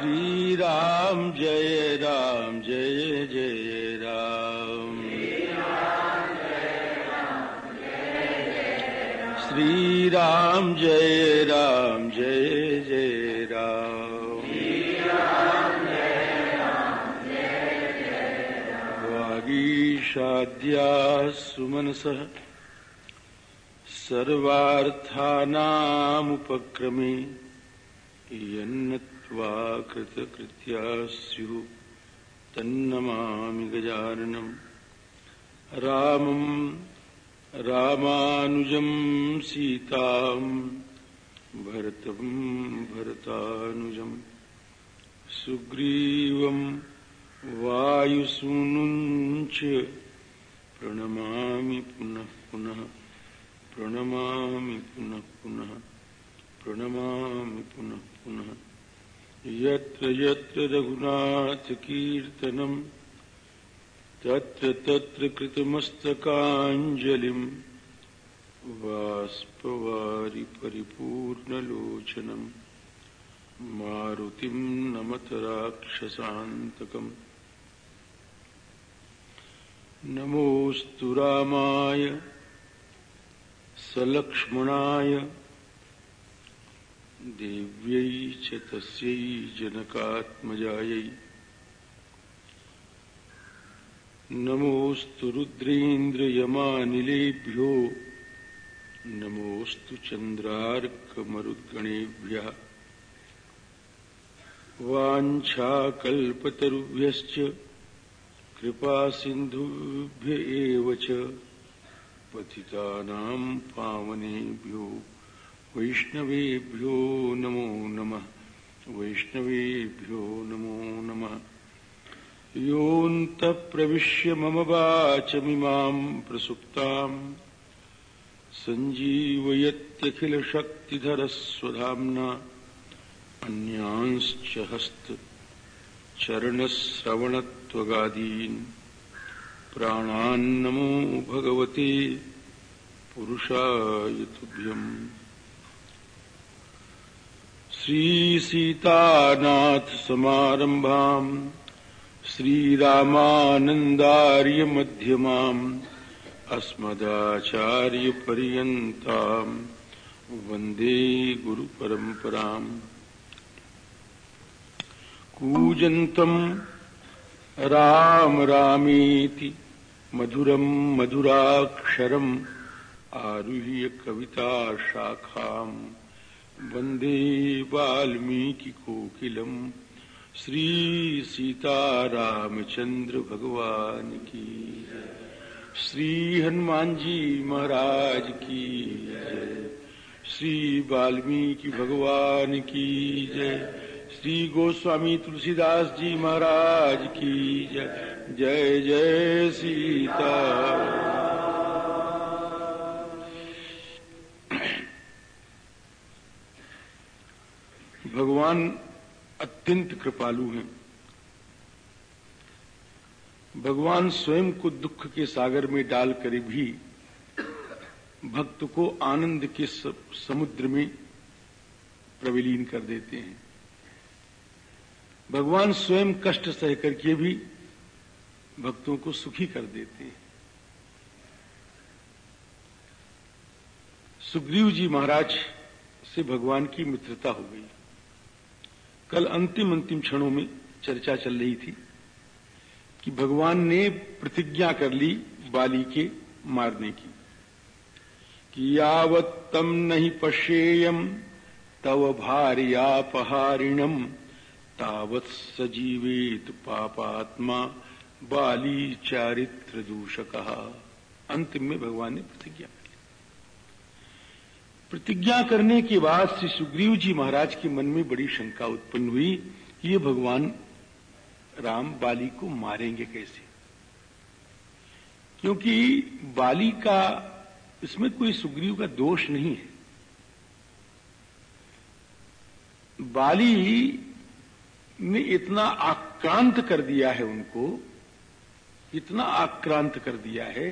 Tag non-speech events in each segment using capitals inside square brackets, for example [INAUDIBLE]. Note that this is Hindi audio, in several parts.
श्री राम जय राम जय जय राम। श्री राम जय राम जय जय राम। वागीशाद्या सुमनसः सर्वार्थानामुपक्रमे यन्नत्वा कृतकृत्या स्युः तन्नमामि गजाननम् रामम् रामानुजम् सीताम् भरतम् भरतानुजम्। सुग्रीवम् वायुसूनुञ्च प्रणमामि पुनः पुनः प्रणमामि पुनः पुनः प्रणमामि पुनः पुनः यत्र यत्र रघुनाथकीर्तनम् तत्र तत्र कृतमस्तकाञ्जलिम् वाष्पवारि परिपूर्णलोचनम् मारुतिम् नमत राक्षसान्तकम् नमोऽस्तु रामाय सलक्ष्मणाय देव्यै च तस्यै जनकात्मजायै। नमोऽस्तु रुद्रेन्द्रयमानिलेभ्यो नमोऽस्तु चन्द्रार्कमरुद्गणेभ्यः। वाञ्छाकल्पतरुभ्यश्च कृपासिन्धुभ्य एव वैष्णवेभ्यो नमो नमः। वैष्णवेभ्यो नमो नमः। योऽन्तः प्रविश्य मम वाचमिमाम् प्रसुप्ताम्। सञ्जीवयत्यखिलशक्तिधरस्वधाम्ना। अन्यांश्च हस्तचरणश्रवणत्वगादीन् प्राणान्नमो भगवते। पुरुषाय तुभ्यम् श्रीसीतानाथसमारम्भाम् श्रीरामानन्दार्यमध्यमाम् अस्मदाचार्यपर्यन्ताम् वन्दे गुरुपरम्पराम्। कूजन्तम् राम रामेति मधुरम् मधुराक्षरम् आरुह्य कविताशाखाम् वंदे वाल्मीकिकोकिलम्। श्रीसीतारामचन्द्र भगवान् की श्री हनुमान जी महाराज की जय। श्री वाल्मीकि भगवान की जय। श्री गोस्वामी तुलसीदास जी महाराज की जय। जय जय सीता। भगवान अत्यंत कृपालु हैं। भगवान स्वयं को दुख के सागर में डालकर भी भक्त को आनंद के समुद्र में प्रविलीन कर देते हैं। भगवान स्वयं कष्ट सह करके भी भक्तों को सुखी कर देते हैं। सुग्रीव जी महाराज से भगवान की मित्रता हो गई। कल अंतिम अंतिम क्षणों में चर्चा चल रही थी कि भगवान ने प्रतिज्ञा कर ली बाली के मारने की, कि यावत तम नहीं पशेयम तव भार्यापहारिणम तावत सजीवेत पापात्मा बाली चारित्र दूषक अंतिम में भगवान ने प्रतिज्ञा प्रतिज्ञा करने के बाद श्री सुग्रीव जी महाराज के मन में बड़ी शंका उत्पन्न हुई कि ये भगवान राम बाली को मारेंगे कैसे? क्योंकि बाली का, इसमें कोई सुग्रीव का दोष नहीं है। बाली ने इतना आक्रांत कर दिया है उनको, इतना आक्रांत कर दिया है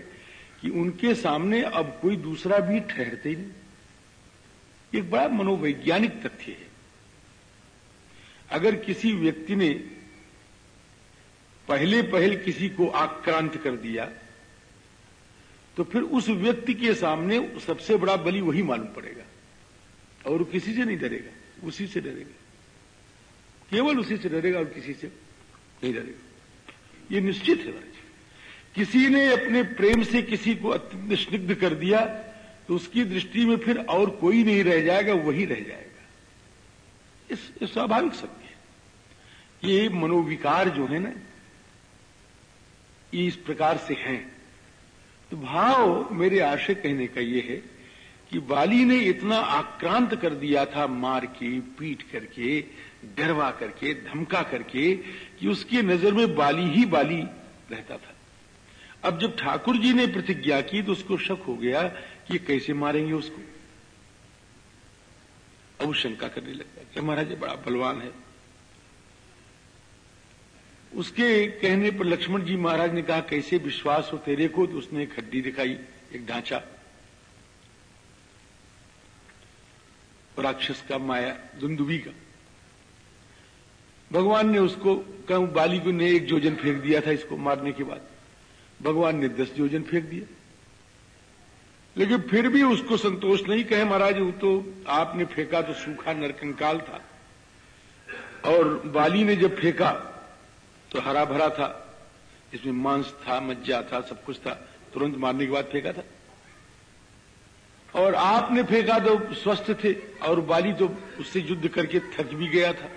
कि उनके सामने अब कोई दूसरा भी ठहरते ही नहीं। एक बड़ा मनोवैज्ञानिक तथ्य है। अगर किसी व्यक्ति ने पहले पहल किसी को आक्रांत कर दिया तो फिर उस व्यक्ति के सामने सबसे बड़ा बलि वही मालूम पड़ेगा। और किसी से नहीं डरेगा, उसी से डरेगा। केवल उसी से डरेगा और किसी से नहीं डरेगा। ये निश्चित है किसी ने अपने प्रेम से किसी को अत्यंत स्निग्ध कर दिया तो उसकी दृष्टि में फिर और कोई नहीं रह जाएगा वही रह जाएगा। इस, स्वाभाविक सत्य है। ये मनोविकार जो है ना ये इस प्रकार से हैं। तो भाव मेरे आशय कहने का ये है कि बाली ने इतना आक्रांत कर दिया था मार के पीट करके डरवा करके धमका करके कि उसकी नज़र में बाली ही बाली रहता था। अब जब ठाकुर जी ने प्रतिज्ञा की तो उसको शक हो गया ये कैसे मारेंगे उसको? अब शंका करने लगा कि महाराज बड़ा बलवान है। उसके कहने पर लक्ष्मण जी महाराज ने कहा, कैसे विश्वास हो तेरे को? तो उसने एक हड्डी दिखाई, एक ढांचा। राक्षस का माया, दुंदुबी का। भगवान ने उसको कहूँ, बाली को ने एक जोजन फेंक दिया था इसको मारने के बाद। भगवान ने दस जोजन फेंक दिया लेकिन फिर भी उसको संतोष नहीं कहे, महाराज, वो तो आपने फेंका तो सूखा नरकंकाल था। और बाली ने जब फेंका तो हरा भरा था, इसमें मांस था, मज्जा था, सब कुछ था, तुरंत मारने के बाद फेंका था। और आपने फेंका तो स्वस्थ थे, और बाली तो उससे युद्ध करके थक भी गया था।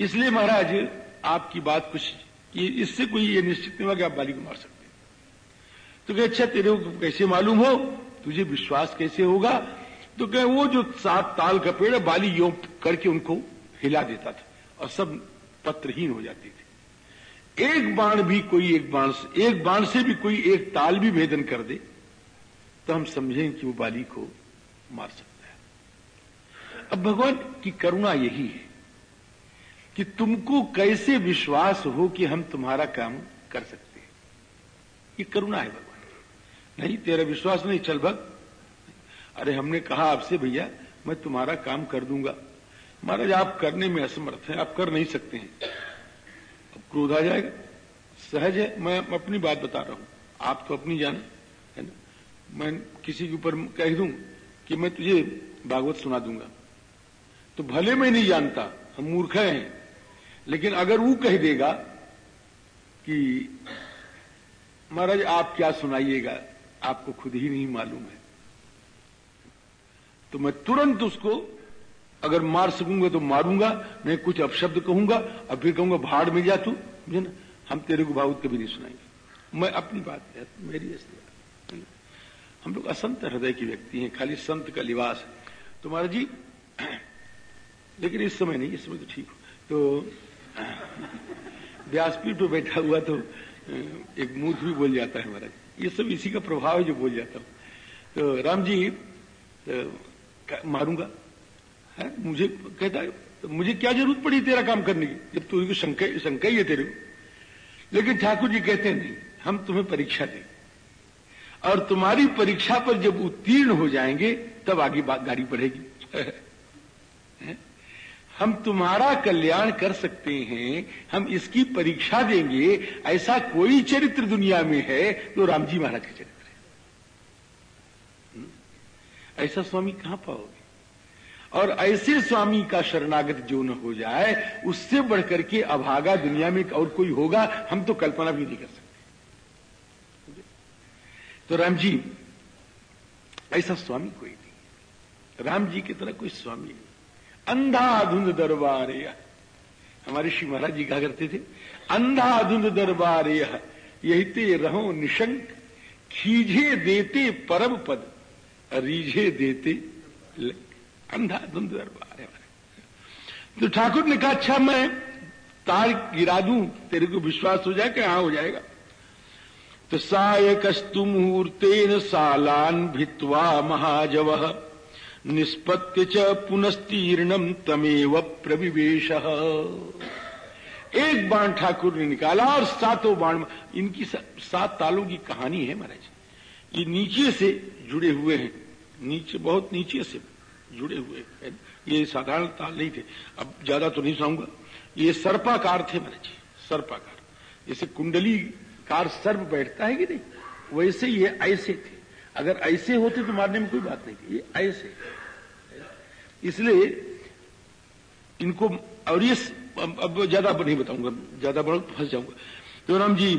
इसलिए, महाराज, आपकी बात कुछ इससे कोई ये निश्चित नहीं हुआ कि आप बाली को मार सकते तो कहे अच्छा तेरे को कैसे मालूम हो? तुझे विश्वास कैसे होगा? तो कहे वो जो सात ताल का पेड़ है, बाली यो करके उनको हिला देता था और सब पत्रहीन हो जाती थी। एक बाण भी कोई एक बाण से, एक बाण से भी कोई एक ताल भी भेदन कर दे तो हम समझें कि वो बाली को मार सकता है। अब भगवान की करुणा यही है कि तुमको कैसे विश्वास हो कि हम तुम्हारा काम कर सकते हैं। ये करुणा है भगवान। नहीं, तेरा विश्वास नहीं, चल भग। अरे, हमने कहा आपसे, भैया, मैं तुम्हारा काम कर दूँगा। महाराज, आप करने में असमर्थ हैं, आप कर नहीं सकते हैं। अब क्रोध आ जाएगा। सहज है, मैं अपनी बात बता रहा हूँ। आप तो अपनी जाने, है ना? मैं किसी के ऊपर कह दूँ कि मैं तुझे भागवत सुना दूँगा। तो भले मैं नहीं जानता, हम मूर्ख हैं। लेकिन अगर वो कह देगा कि, महाराज, आप क्या सुनाइएगा? आपको खुद ही नहीं मालूम है। तो मैं तुरंत उसको, अगर मार सकूँगा तो मारूँगा, मैं कुछ अपशब्द कहूँगा और फिर कहूँगा, भाड़ में जा तू। मुझे ना, हम तेरे को भावुत कभी नहीं सुनाएँगे। मैं अपनी बात है, मेरी हम लोग असंत हृदय की व्यक्ति हैं, खाली संत का लिवास है। तो महाराज जी, लेकिन इस समय नहीं, इस समय तो ठीक हो। तो व्यासपीठ पर बैठा हुआ तो एक मूर्ख भी बोल जाता है महाराज। ये सब इसी का प्रभाव है जो बोल जाता हूँ। तो राम जी तो, मारूँगा। है? मुझे कहता है तो मुझे क्या ज़रूरत पड़ी तेरा काम करने की? जब तू शंका शंका ही है तेरे को। लेकिन ठाकुर जी कहते हैं नहीं हम तुम्हें परीक्षा दें और तुम्हारी परीक्षा पर जब उत्तीर्ण हो जाएँगे तब आगे गाड़ी बढ़ेगी। [LAUGHS] हम तुम्हारा कल्याण कर सकते हैं, हम इसकी परीक्षा देंगे। ऐसा कोई चरित्र दुनिया में है तो राम जी महाराज का चरित्र है। हम्म? ऐसा स्वामी कहाँ पाओगे? और ऐसे स्वामी का शरणागत जो न हो जाए, उससे बढ़कर के अभागा दुनिया में और कोई होगा, हम तो कल्पना भी नहीं कर सकते। तो राम जी ऐसा स्वामी कोई नहीं। राम जी की तरह कोई स्वामी नहीं। अंधाधुंध दरबार हमारे श्री महाराज जी कहा करते थे? अंधाधुंध दरबार यही। ते रहो निशंक, खीझे देते परम पद, रीझे देते अंधाधुंध दरबार है तो ठाकुर ने कहा अच्छा मैं तार गिरा दू, तेरे को विश्वास हो जाए कि हाँ हो जाएगा। तो सायकस्तु मुहूर्तेन सालान भित्वा महाजव। निष्पत्ति च पुनस्तीर्णम तमेव प्रविवेश। एक बाण ठाकुर ने निकाला और सातों बाण इनकी सात तालों की कहानी है महाराज। ये नीचे से जुड़े हुए हैं। नीचे, बहुत नीचे से जुड़े हुए हैं। ये साधारण ताल नहीं थे। अब ज़्यादा तो नहीं सुनाऊँगा। ये सर्पाकार थे महाराज। सर्पाकार। जैसे कुंडली कार सर्प बैठता है कि नहीं? वैसे ये ऐसे थे। अगर ऐसे होते तो मारने में कोई बात नहीं ये ऐसे। इसलिए इनको और ये अब ज़्यादा नहीं बताऊँगा, ज़्यादा बड़ा फंस जाऊँगा। तो राम जी,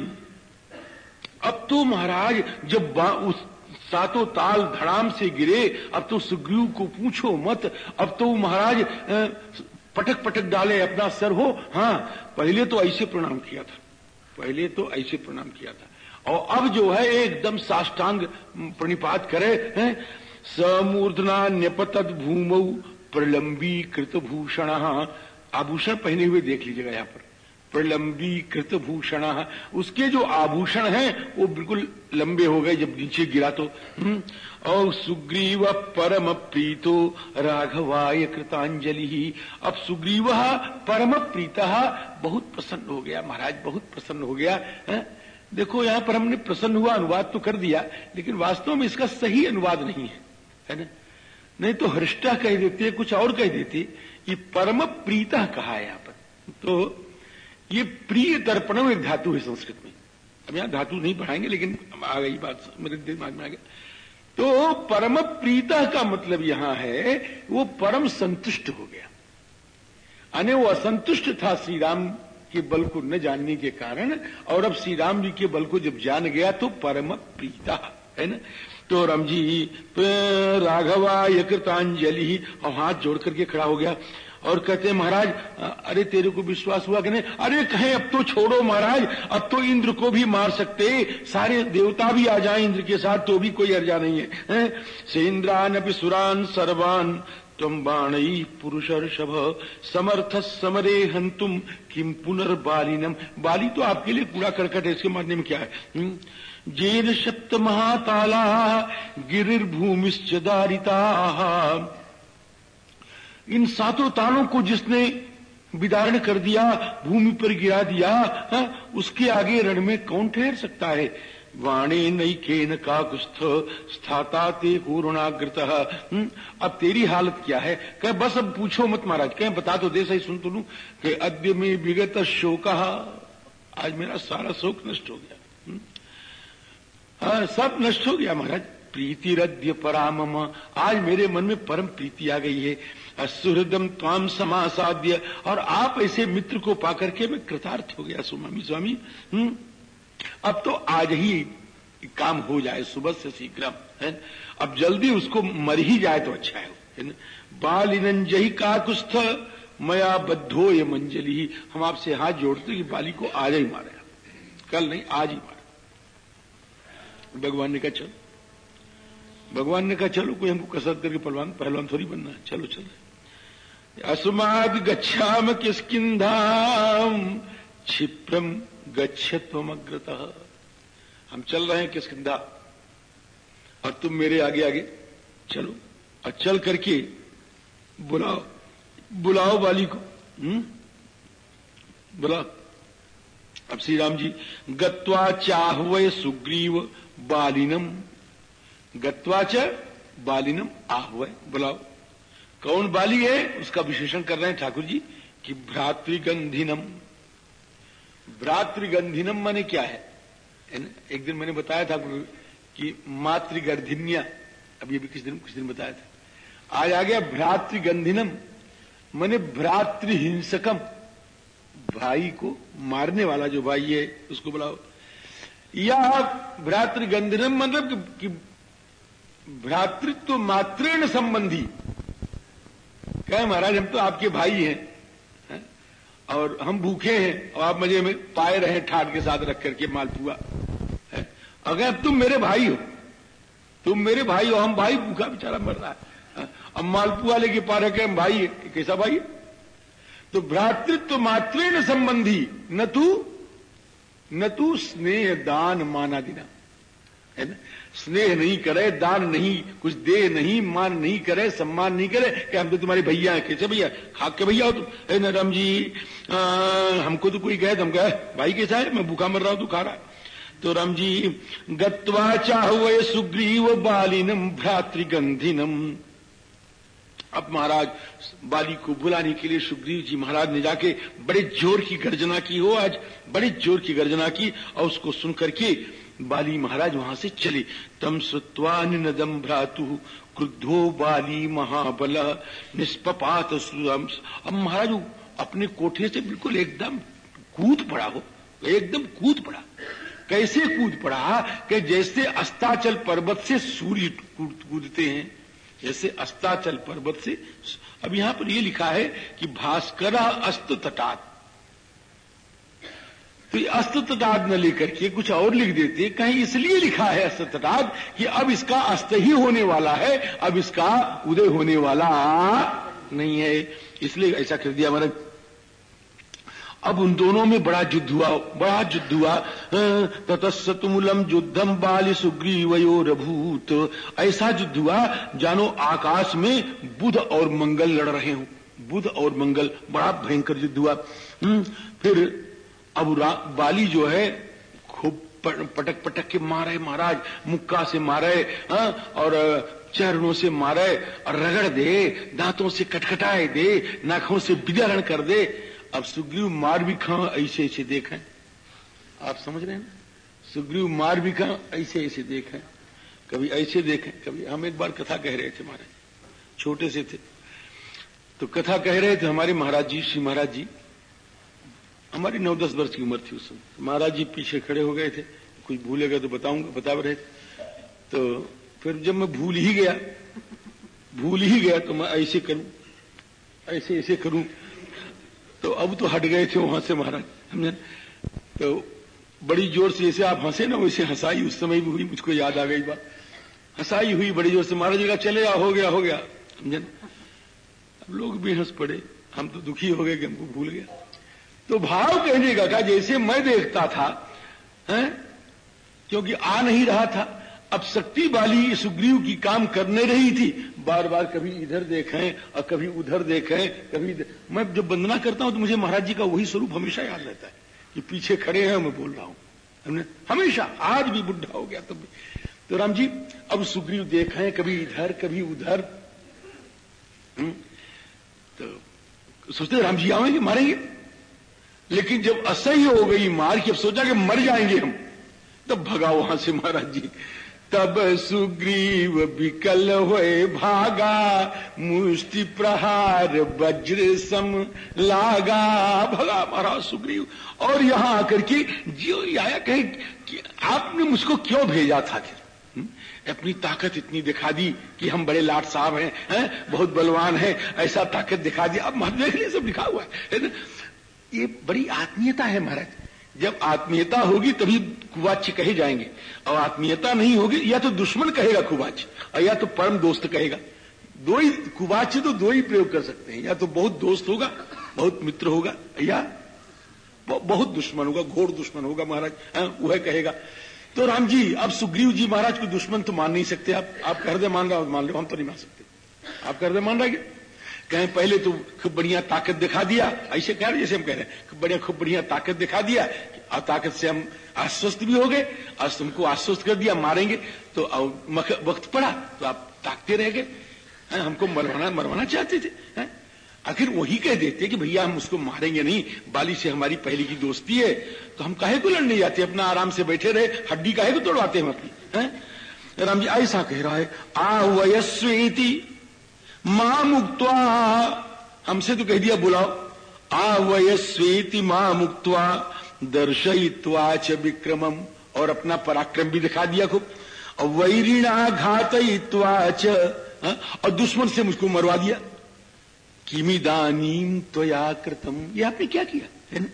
अब तो महाराज, जब उस सातों ताल धड़ाम से गिरे, अब तो सुग्रीव को पूछो मत। अब तो महाराज पटक पटक डाले अपना सर हो। हाँ पहले तो ऐसे प्रणाम किया था। पहले तो ऐसे प्रणाम किया था। और अब जो है एकदम साष्टांग प्रणिपात करे हैं? समूर्धना न्यपतद भूमौ प्रलंबी कृत भूषण आभूषण पहने हुए देख लीजिएगा यहाँ पर। प्रलंबी कृत भूषण उसके जो आभूषण हैं वो बिल्कुल लंबे हो गए जब नीचे गिरा तो। हम्म, और सुग्रीव परम प्रीतो राघवाय कृतांजलि। ही अब सुग्रीव परम प्रीत बहुत प्रसन्न हो गया महाराज बहुत प्रसन्न हो गया है? देखो, यहाँ पर हमने प्रसन्न हुआ, अनुवाद तो कर दिया, लेकिन वास्तव में इसका सही अनुवाद नहीं है है ना? नहीं तो हृष्टा कह देते कुछ और कह देती ये परम प्रीता कहा है यहाँ पर। तो ये प्रिय दर्पण एक धातु है संस्कृत में। अब यहाँ धातु नहीं पढ़ाएँगे, लेकिन आ गई बात, मेरे दिमाग में आ गया। तो परम प्रीता का मतलब यहाँ है, वो परम संतुष्ट हो गया। अने वो असंतुष्ट था श्री राम के बल को न जानने के कारण और अब श्री राम जी के बल को जब जान गया तो परम प्रीता है ना? तो राम जी राघवा यकृतांजलि और हाथ जोड़ करके खड़ा हो गया। और कहते महाराज अरे तेरे को विश्वास हुआ कि नहीं? अरे कहे अब तो छोड़ो महाराज अब तो इंद्र को भी मार सकते। सारे देवता भी आ जाए इंद्र के साथ तो भी कोई अर्जा नहीं है, है? से इंद्रान अपनी सुरान सर्वान तुम बाण पुरुष शभ समर्थ समरे हंतुम किम पुनर्बालिनम बाली तो आपके लिए कूड़ा करकट है, इसके मारने में क्या है हम्म? जेन सप्त महाताला, गिरिर्भूमिश्च दारिता इन सातों तालों को जिसने विदारण कर दिया, भूमि पर गिरा दिया, हा? उसके आगे रण में कौन ठहर सकता है वाणे नई केन का कुस्थ स्थाता ते कोरोनाग्रत हम्म, अब तेरी हालत क्या है? कह बस अब पूछो मत महाराज कह बता तो दे सही सुन तो लू। कि अद्य में विगत शोक आज मेरा सारा शोक नष्ट हो गया। हम्म। हाँ सब नष्ट हो गया महाराज। प्रीति रद्य पराम आज मेरे मन में परम प्रीति आ गई है। असुहृदम त्वाम समासाद्य और आप ऐसे मित्र को पाकर के मैं कृतार्थ हो गया सुमामी स्वामी। हम्म अब तो आज ही काम हो जाए, सुबह से शीघ्र, है अब जल्दी उसको मर ही जाए तो अच्छा है बाल इनंजही का कुछ मया बद्धो ये मंजली। ही हम आपसे हाथ जोड़ते कि बाली को आज ही मारे। कल नहीं, आज ही मारे। भगवान ने कहा, चलो। भगवान ने कहा, चलो, कोई हमको कसरत करके पहलवान पहलवान थोड़ी बनना है। चलो चलो। अस्माद गच्छाम किसकिंधाम क्षिप्रम गच्छत्वमग्रत। हम चल रहे हैं किसकिंधा और तुम मेरे आगे आगे चलो। और चल करके बुलाओ बुलाओ वाली को। हम्म? बुलाओ। अब श्री राम जी, गत्वा चाहवय सुग्रीव बालिनम। गत्वा बालिनम आहवय। बुलाओ। कौन बाली है? उसका विशेषण कर रहे हैं ठाकुर जी कि भ्रातृगंधिनम। भ्रातृगंधिनम माने क्या है? एक दिन मैंने बताया था कि मातृगर्धिन्या अभी अभी किस दिन कुछ दिन बताया था? आज आ गया भ्रातृगंधिनम, मैंने भ्रातृहिंसकम। भाई को मारने वाला जो भाई है, उसको बुलाओ। या भ्रातृगंधिनम मतलब कि भ्रातृत्व मात्रेण संबंधी। कहे महाराज, हम तो आपके भाई है? और हम भूखे हैं, और आप मज़े में पाए रहे ठाट के साथ रख करके मालपुआ अगर तुम मेरे भाई हो, तुम मेरे भाई हो, हम भाई भूखा बेचारा मर रहा है। अब मालपुआ लेके पा रहे हम भाई है। कैसा भाई है? तो भ्रातृत्व मात्रेण संबंधी, न तू न तू स्नेह दान माना दिना। है ना? स्नेह नहीं करे दान नहीं कुछ दे नहीं मान नहीं करे सम्मान नहीं करे कि हम तो तुम्हारे भैया हैं? कैसे भैया? खाक के भैया हो तुम। न राम जी आ, हमको तो कोई गए हम गए भाई कैसा है? मैं भूखा मर रहा हूँ तू खा रहा है। तो राम जी गत्वा चाह सुग्रीव बालिनम भ्रातृगंधिनम अब महाराज बाली को बुलाने के लिए सुग्रीव जी महाराज ने जाके बड़े ज़ोर की गर्जना की हो आज बड़े ज़ोर की गर्जना की और उसको सुनकर करके बाली महाराज वहाँ से चले। तम श्रुत्वा निनदम भ्रातु, क्रुद्धो बाली महाबल निष्पात अब महाराज, अपने कोठे से बिल्कुल एकदम कूद पड़ा हो। एकदम कूद पड़ा। कैसे कूद पड़ा? कि जैसे अस्ताचल पर्वत से सूर्य कूदते हैं, जैसे अस्ताचल पर्वत से। अब यहाँ पर यह लिखा है कि भास्कर अस्त तटात। तो ये न लेकर के कुछ और लिख देते कहीं इसलिए लिखा है अस्त कि अब इसका अस्त ही होने वाला है अब इसका उदय होने वाला नहीं है। इसलिए ऐसा कर दिया मैंने अब उन दोनों में बड़ा युद्ध हुआ बड़ा युद्ध हुआ। ततस्तुमूलम युद्धम बाल सुग्रीवयो रभूत। ऐसा युद्ध हुआ जानो आकाश में बुध और मंगल लड़ रहे हो। बुध और मंगल बड़ा भयंकर युद्ध हुआ। हम्म, फिर अब बाली जो है खूब पटक पटक के मारे महाराज मुक्का से मारे हाँ, और चरणों से मारे और रगड़ दे दांतों से कटकटाए दे नाखों से विदरण कर दे। अब सुग्रीव मार भी खा ऐसे ऐसे देखें। आप समझ रहे हैं सुग्रीव मार भी खा ऐसे ऐसे देखें। कभी ऐसे देखें कभी हम एक बार कथा कह रहे थे महाराज छोटे से थे। तो कथा कह रहे थे हमारे महाराज जी श्री महाराज जी हमारी नौ दस वर्ष की उम्र थी उस समय। महाराज जी पीछे खड़े हो गए थे। कुछ भूलेगा तो बताऊँगा, बता रहे थे। तो फिर जब मैं भूल ही गया, भूल ही गया तो मैं ऐसे करूँ, ऐसे ऐसे करूँ। तो अब तो हट गए थे वहाँ से महाराज, हमने। तो बड़ी ज़ोर से जैसे आप हंसे ना, वैसे हंसाई उस समय भी हुई, मुझको याद आ गई बात। हंसाई हुई बड़ी ज़ोर से, महाराज जी का चले आ हो गया हो गया, समझे ना। अब लोग भी हंस पड़े, हम तो दुखी हो गए कि हमको भूल गया। तो भाव कहने का जैसे मैं देखता था है? क्योंकि आ नहीं रहा था। अब शक्ति वाली सुग्रीव की काम करने रही थी। बार बार कभी इधर देखें और कभी उधर देखें कभी मैं जब वंदना करता हूँ तो मुझे महाराज जी का वही स्वरूप हमेशा याद रहता है कि पीछे खड़े हैं मैं बोल रहा हूँ। हमने हमेशा आज भी बुढ़ा हो गया तब भी। तो राम जी अब सुग्रीव देखें कभी इधर कभी उधर। हम्म, तो सोचते राम जी आवेंगे मारेंगे? लेकिन जब असह्य हो गई मार की, अब सोचा कि मर जाएँगे हम। तब भगा वहाँ से महाराज जी। तब सुग्रीव विकल हुए भागा, मुष्टि प्रहार वज्र सम लागा। भगा महाराज सुग्रीव, और यहाँ आकर के जो आया, कहे कि आपने मुझको क्यों भेजा था फिर? हम्म? अपनी ताकत इतनी दिखा दी कि हम बड़े लाट साहब हैं हैं? बहुत बलवान हैं, ऐसा ताकत दिखा दी। अब देख लिए सब लिखा हुआ है ये बड़ी आत्मीयता है महाराज। जब आत्मीयता होगी तभी कुवाच्य कहे जाएँगे। और आत्मीयता नहीं होगी या तो दुश्मन कहेगा कुवाच्य और या तो परम दोस्त कहेगा। दो ही कुवाच्य तो दो ही प्रयोग कर सकते हैं। या तो बहुत दोस्त होगा बहुत मित्र होगा या बहुत दुश्मन होगा घोर दुश्मन होगा महाराज। हाँ, वह कहेगा तो राम जी अब सुग्रीव जी महाराज को दुश्मन तो मान नहीं सकते। आप आप कर दे मान रहे मान लो हम तो नहीं मान सकते। आप कर दे मान रहे कहें, पहले तो खूब बढ़िया ताकत दिखा दिया। ऐसे कह रहे जैसे हम कह रहे हैं बढ़िया, खूब बढ़िया ताकत दिखा दिया। और ताकत से हम आश्वस्त भी हो गए। और तुमको आश्वस्त कर दिया, मारेंगे। तो वक्त पड़ा तो आप ताकते रह गए। हमको मरवाना मरवाना चाहते थे आखिर वही कह देते कि भैया, हम उसको मारेंगे नहीं। बाली से हमारी पहली की दोस्ती है। तो हम काहे को लड़ने जाते अपना आराम से बैठे रहे, हड्डी काहे को तोड़वाते हम अपनी राम जी, ऐसा कह रहा है आ वयस्वी माँ मुक्तवा हमसे तो कह दिया बुलाओ। आ वयस्वेति माँ मुक्तवा दर्शयित्वा च विक्रमम और अपना पराक्रम भी दिखा दिया खूब। वैरिणा घातयित्वा च हाँ, और दुश्मन से मुझको मरवा दिया। किमिदानीम त्वया कृतम। ये आपने क्या किया है ना?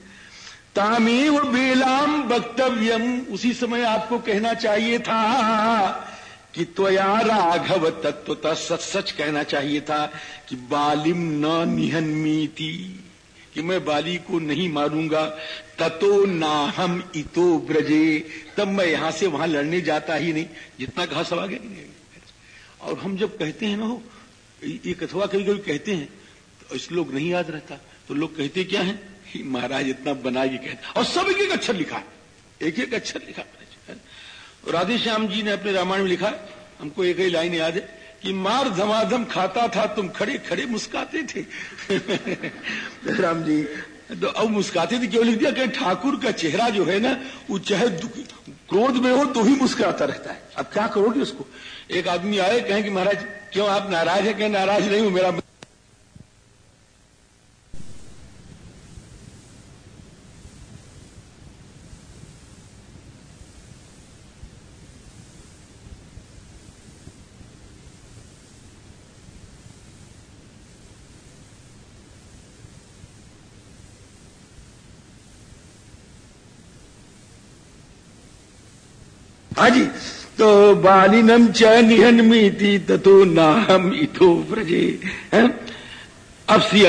तामेव बेलाम वक्तव्यम। उसी समय आपको कहना चाहिए था कि त्वया राघव तत्वता सच सच कहना चाहिए था कि बालिम न निहनमीति। कि मैं बाली को नहीं मारूँगा, ततो ना हम इतो ब्रजे तब मैं यहाँ से वहाँ लड़ने जाता ही नहीं, जितना कहा सवा गया और हम जब कहते हैं ना हो ये कथवा कभी कभी कहते हैं तो लोग नहीं याद रहता। तो लोग कहते क्या है? महाराज इतना बना के कहते और सब एक एक अक्षर लिखा एक एक अक्षर लिखा राधे श्याम जी ने अपने रामायण में लिखा हमको एक ही लाइन याद है कि मार धमाधम खाता था तुम खड़े खड़े मुस्काते थे। राम जी। तो अब मुस्काते थे क्यों लिख दिया? कि ठाकुर का चेहरा जो है ना वो चाहे क्रोध में हो तो ही मुस्कुराता रहता है। अब क्या करोगे उसको? एक आदमी आए कहें कि महाराज क्यों आप नाराज़ है? कहें नाराज़ नहीं हूँ मेरा हाजी तो बालिनम च निहनमीति ततो नाहम इथो व्रजे अब श्री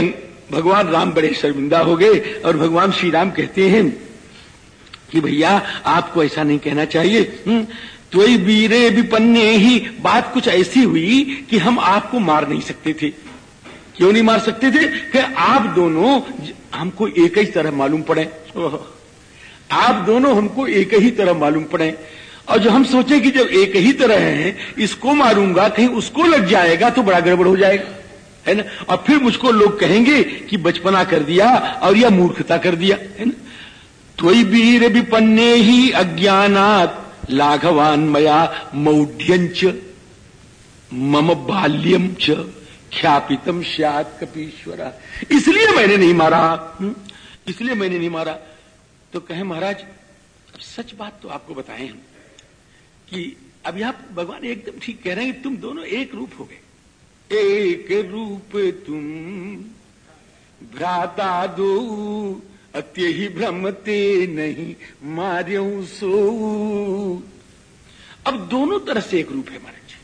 भगवान राम बड़े शर्मिंदा हो गए और भगवान श्री राम कहते हैं कि भैया, आपको ऐसा नहीं कहना चाहिए तो वीरे विपन्ने ही, बात कुछ ऐसी हुई कि हम आपको मार नहीं सकते थे। क्यों नहीं मार सकते थे? कि आप दोनों, हमको एक ही तरह मालूम पड़े। आप दोनों हमको एक ही तरह मालूम पड़े। और जो हम सोचे कि जब एक ही तरह है, इसको मारूँगा, कहीं उसको लग जाएगा तो बड़ा गड़बड़ हो जाएगा। है ना? और फिर मुझको लोग कहेंगे कि बचपना कर दिया और यह मूर्खता कर दिया। है ना? तो वीर विपन्ने ही अज्ञानात लाघवान मया मौढ़्यंच मम बाल्यम च ख्यापितम श्यात कपीश्वर। इसलिए मैंने नहीं मारा। हम्म? इसलिए मैंने नहीं मारा। तो कहे महाराज सच बात तो आपको बताएँ हम। कि अभी आप भगवान एकदम ठीक कह रहे हैं तुम दोनों एक रूप हो गए। एक रूप तुम भ्राता दो अत्य ही भ्रमते नहीं मार्यो सो। अब दोनों तरह से एक रूप है महाराज।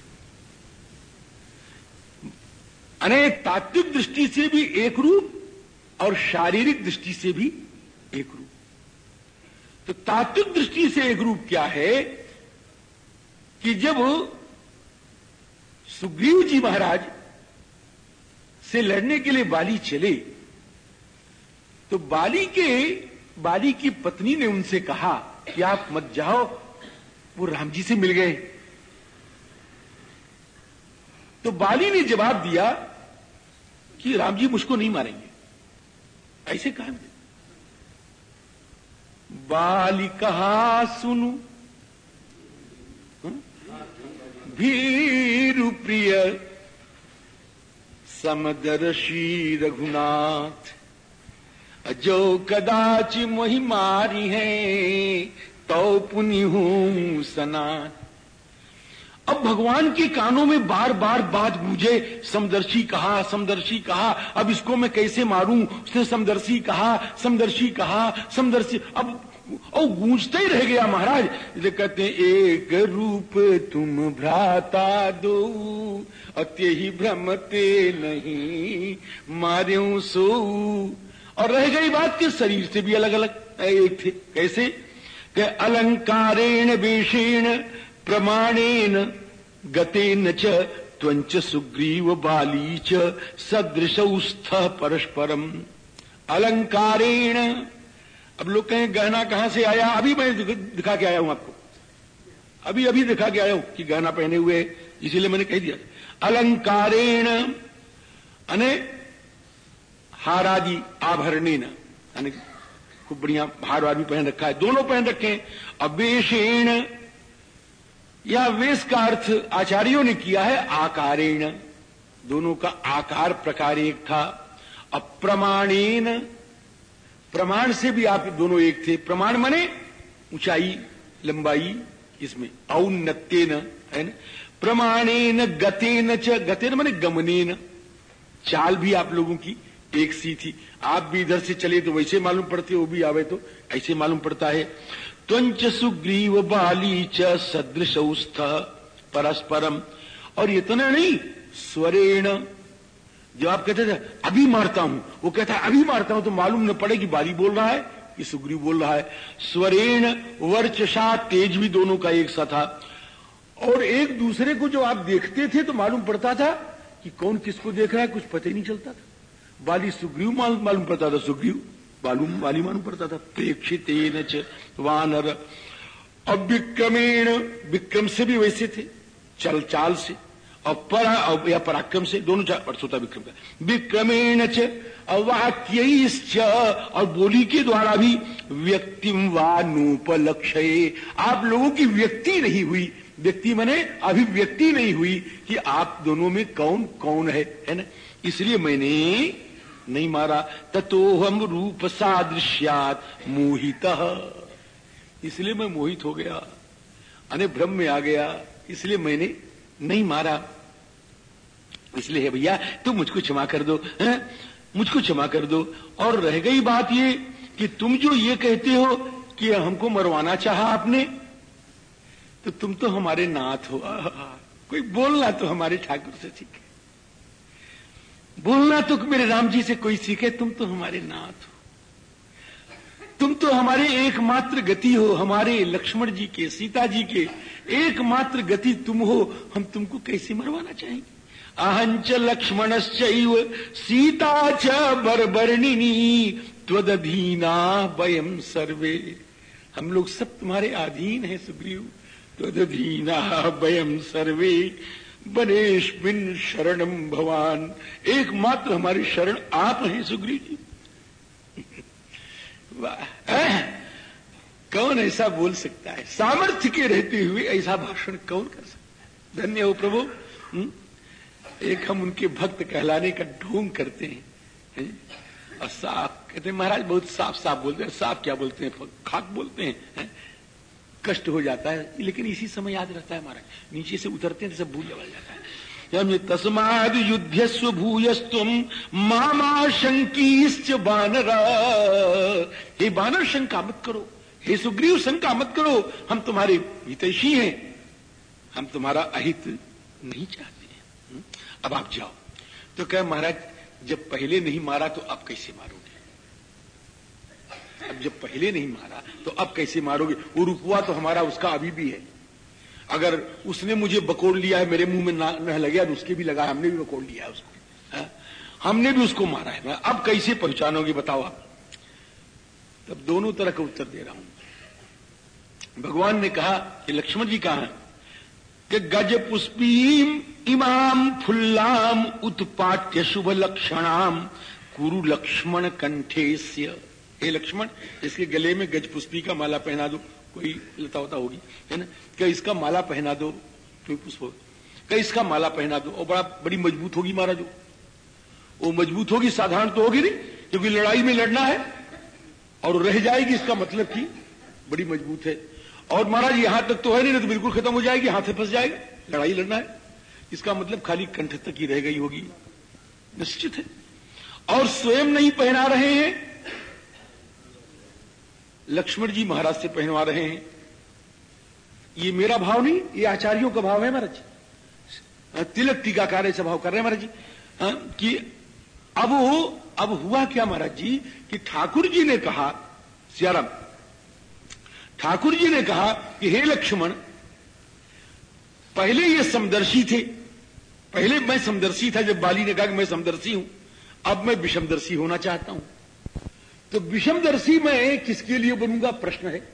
अने तात्विक दृष्टि से भी एक रूप और शारीरिक दृष्टि से भी एक रूप। तो तात्विक दृष्टि से एक रूप क्या है? कि जब सुग्रीव जी महाराज से लड़ने के लिए बाली चले तो बाली के, बाली की पत्नी ने उनसे कहा कि आप मत जाओ, वो राम जी से मिल गए। तो बाली ने जवाब दिया कि राम जी मुझको नहीं मारेंगे। ऐसे कहा बाली कहा, सुनू भीरु प्रिय समदर्शी रघुनाथ, जो कदाच मोहि मारी है तो पुनि हूँ सनात अब भगवान के कानों में बार बार बात गूंजे समदर्शी कहा समदर्शी कहा, अब इसको मैं कैसे मारूं? उसने समदर्शी कहा समदर्शी कहा, समदर्शी, अब और गूंजते ही रह गया महाराज। इसे कहते हैं, एक रूप तुम भ्राता दो, अत्य ही भ्रमते नहीं मार्यो सो। और रह गई बात कि शरीर से भी अलग अलग एक थे, कैसे? के अलंकारेण वेशेण प्रमाणेन, गतेन च त्वंच सुग्रीव बाली च सदृशौस्थ परस्परम। अलंकारेण अब लोग कहें, गहना कहाँ से आया? अभी मैं दिखा के आया हूँ आपको। अभी अभी दिखा के आया हूँ कि गहना पहने हुए, इसीलिए मैंने कह दिया। अलंकारेण, अने हारादि आभरणेन यानी खूब बढ़िया हार वार भी पहन रखा है। दोनों पहन रखे अवेशेण, या वेश का अर्थ आचार्यों ने किया है, आकारेण। दोनों का आकार प्रकार एक था। अप्रमाणेन प्रमाण से भी आप दोनों एक थे। प्रमाण माने ऊंचाई, लंबाई, इसमें औन्नत्य न है न? प्रमाणे न गते न च गते न माने गमने न चाल भी आप लोगों की एक सी थी। आप भी इधर से चले तो वैसे मालूम पड़ते, वो भी आवे तो ऐसे मालूम पड़ता है। त्वंच सुग्रीव बाली च सदृश परस्परम। और इतना नहीं, स्वरेण जब आप कहते थे, अभी मारता हूँ। वो कहता है, अभी मारता हूँ तो मालूम न पड़े कि बाली बोल रहा है। कि सुग्रीव बोल रहा है, स्वरेण वर्चसा तेज भी दोनों का एक सा था। और एक दूसरे को जो आप देखते थे तो मालूम पड़ता था कि कौन किसको देख रहा है, कुछ पता ही नहीं चलता था। बाली सुग्रीव मालूम पड़ता था, सुग्रीव मालूम बाली मालूम पड़ता था। प्रेक्षित वानर। अब विक्रमेण विक्रम से भी वैसे थे चल चाल से। और परा या पराक्रम से, दोनों अर्थ होता विक्रम का। विक्रमेण च वाक्य और बोली के द्वारा भी व्यक्ति व नूपलक्ष्य आप लोगों की व्यक्ति नहीं हुई। व्यक्ति मने अभिव्यक्ति नहीं हुई कि आप दोनों में कौन कौन है है ना? इसलिए मैंने नहीं मारा। ततो हम रूप सादृश्यात मोहित। इसलिए मैं मोहित हो गया। अने भ्रम में आ गया। इसलिए मैंने नहीं मारा। इसलिए भैया, तुम मुझको क्षमा कर दो, है? मुझको क्षमा कर दो। और रह गई बात ये कि तुम जो ये कहते हो कि हमको मरवाना चाहा आपने तो तुम तो हमारे नाथ हो। कोई बोलना तो हमारे ठाकुर से सीखे। बोलना तो मेरे राम जी से कोई सीखे, तुम तो हमारे नाथ हो। तुम तो हमारे एकमात्र गति हो, हमारे लक्ष्मण जी के, सीता जी के एकमात्र गति तुम हो। हम तुमको कैसे मरवाना चाहेंगे? अहंच लक्ष्मण सीता च बरबर्णिनी, त्वदधीना वयम सर्वे। हम लोग सब तुम्हारे अधीन है, सुग्रीव। त्वदधीना वयम सर्वे। बनेशमिन शरणम भवान। एकमात्र हमारी शरण आप हैं, सुग्रीव जी। [LAUGHS] कौन ऐसा बोल सकता है? सामर्थ्य के रहते हुए ऐसा भाषण कौन कर सकता है? धन्य हो प्रभु। हुँ? एक हम उनके भक्त कहलाने का ढोंग करते हैं, है? और साफ़ कहते हैं, महाराज, बहुत साफ़ साफ़ बोलते हैं, साफ़ क्या बोलते हैं? खाक बोलते हैं, है? कष्ट हो जाता है, लेकिन इसी समय याद रहता है महाराज। नीचे से उतरते हैं तो सब भूल जाता है। तस्माद युद्धस्व भूयस्तुम मामा शंकी बानर। हे बानर, शंका मत करो। हे सुग्रीव, शंका मत करो। हम तुम्हारे हितैषी हैं। हम तुम्हारा अहित नहीं चाहते? अब आप जाओ। तो कह, महाराज, जब पहले नहीं मारा तो अब कैसे मारोगे? अब जब पहले नहीं मारा तो अब कैसे मारोगे? वो रुपवा तो हमारा उसका अभी भी है। अगर उसने मुझे बकोड़ लिया है, मेरे मुँह में ना लगे तो उसके भी लगा हमने भी बकोड़ लिया है उसको। है? हमने भी उसको मारा है। अब कैसे पहचानोगे, बताओ आप। तब दोनों तरह का उत्तर दे रहा हूँ। भगवान ने कहा कि लक्ष्मण जी कहा कि गज पुष्पीम, इमाम फुल्लाम उत्पाट्य शुभ लक्षणाम। कुरु लक्ष्मण कंठेस्य हे लक्ष्मण, इसके गले में गज पुष्पी का माला पहना दो। कोई लता वता होगी, है ना? क्या इसका माला पहना दो? कोई पुष्प क्या इसका माला पहना दो? और बड़ा, बड़ी मज़बूत होगी महाराज। वो मज़बूत होगी, साधारण तो होगी नहीं, क्योंकि लड़ाई में लड़ना है। और रह जाएगी इसका मतलब की बड़ी मज़बूत है। और महाराज यहाँ तक तो है नहीं तो बिल्कुल खत्म हो जाएगी हाथ फंस जाएगा। लड़ाई लड़ना है। इसका मतलब खाली कंठ तक ही रह गई होगी। निश्चित है। और स्वयं नहीं पहना रहे हैं। लक्ष्मण जी महाराज से पहनवा रहे हैं। ये मेरा भाव नहीं ये आचार्यों का भाव है महाराज। जी तिलक टीकाकार ऐसा भाव कर रहे हैं महाराज जी। आ, कि अब अब हुआ क्या महाराज जी कि ठाकुर जी ने कहा सियाराम ठाकुर जी ने कहा कि हे लक्ष्मण, पहले ये समदर्शी थे। पहले मैं समदर्शी था, जब बाली ने कहा कि मैं समदर्शी हूँ। अब मैं विषमदर्शी होना चाहता हूँ। तो विषमदर्शी मैं किसके लिए बनूँगा? प्रश्न है।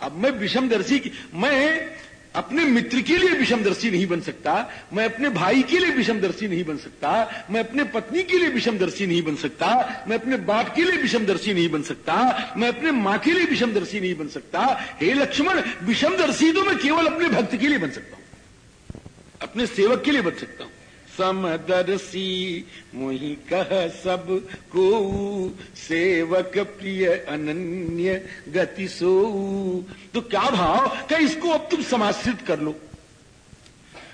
अब मैं विषमदर्शी मैं अपने मित्र के लिए विषमदर्शी नहीं बन सकता, मैं अपने भाई के लिए विषमदर्शी नहीं बन सकता, मैं अपने पत्नी के लिए विषमदर्शी नहीं बन सकता, मैं अपने बाप के लिए विषमदर्शी नहीं बन सकता, मैं अपने माँ के लिए विषमदर्शी नहीं बन सकता। हे लक्ष्मण, विषमदर्शी तो मैं केवल अपने भक्त के लिए बन सकता हूँ, अपने सेवक के लिए बन सकता हूँ। समदर्शी, मोहि कह सबको, सेवक प्रिय अनन्य गति सो। तो क्या भाव? क्या इसको अब तुम समाश्रित कर लो।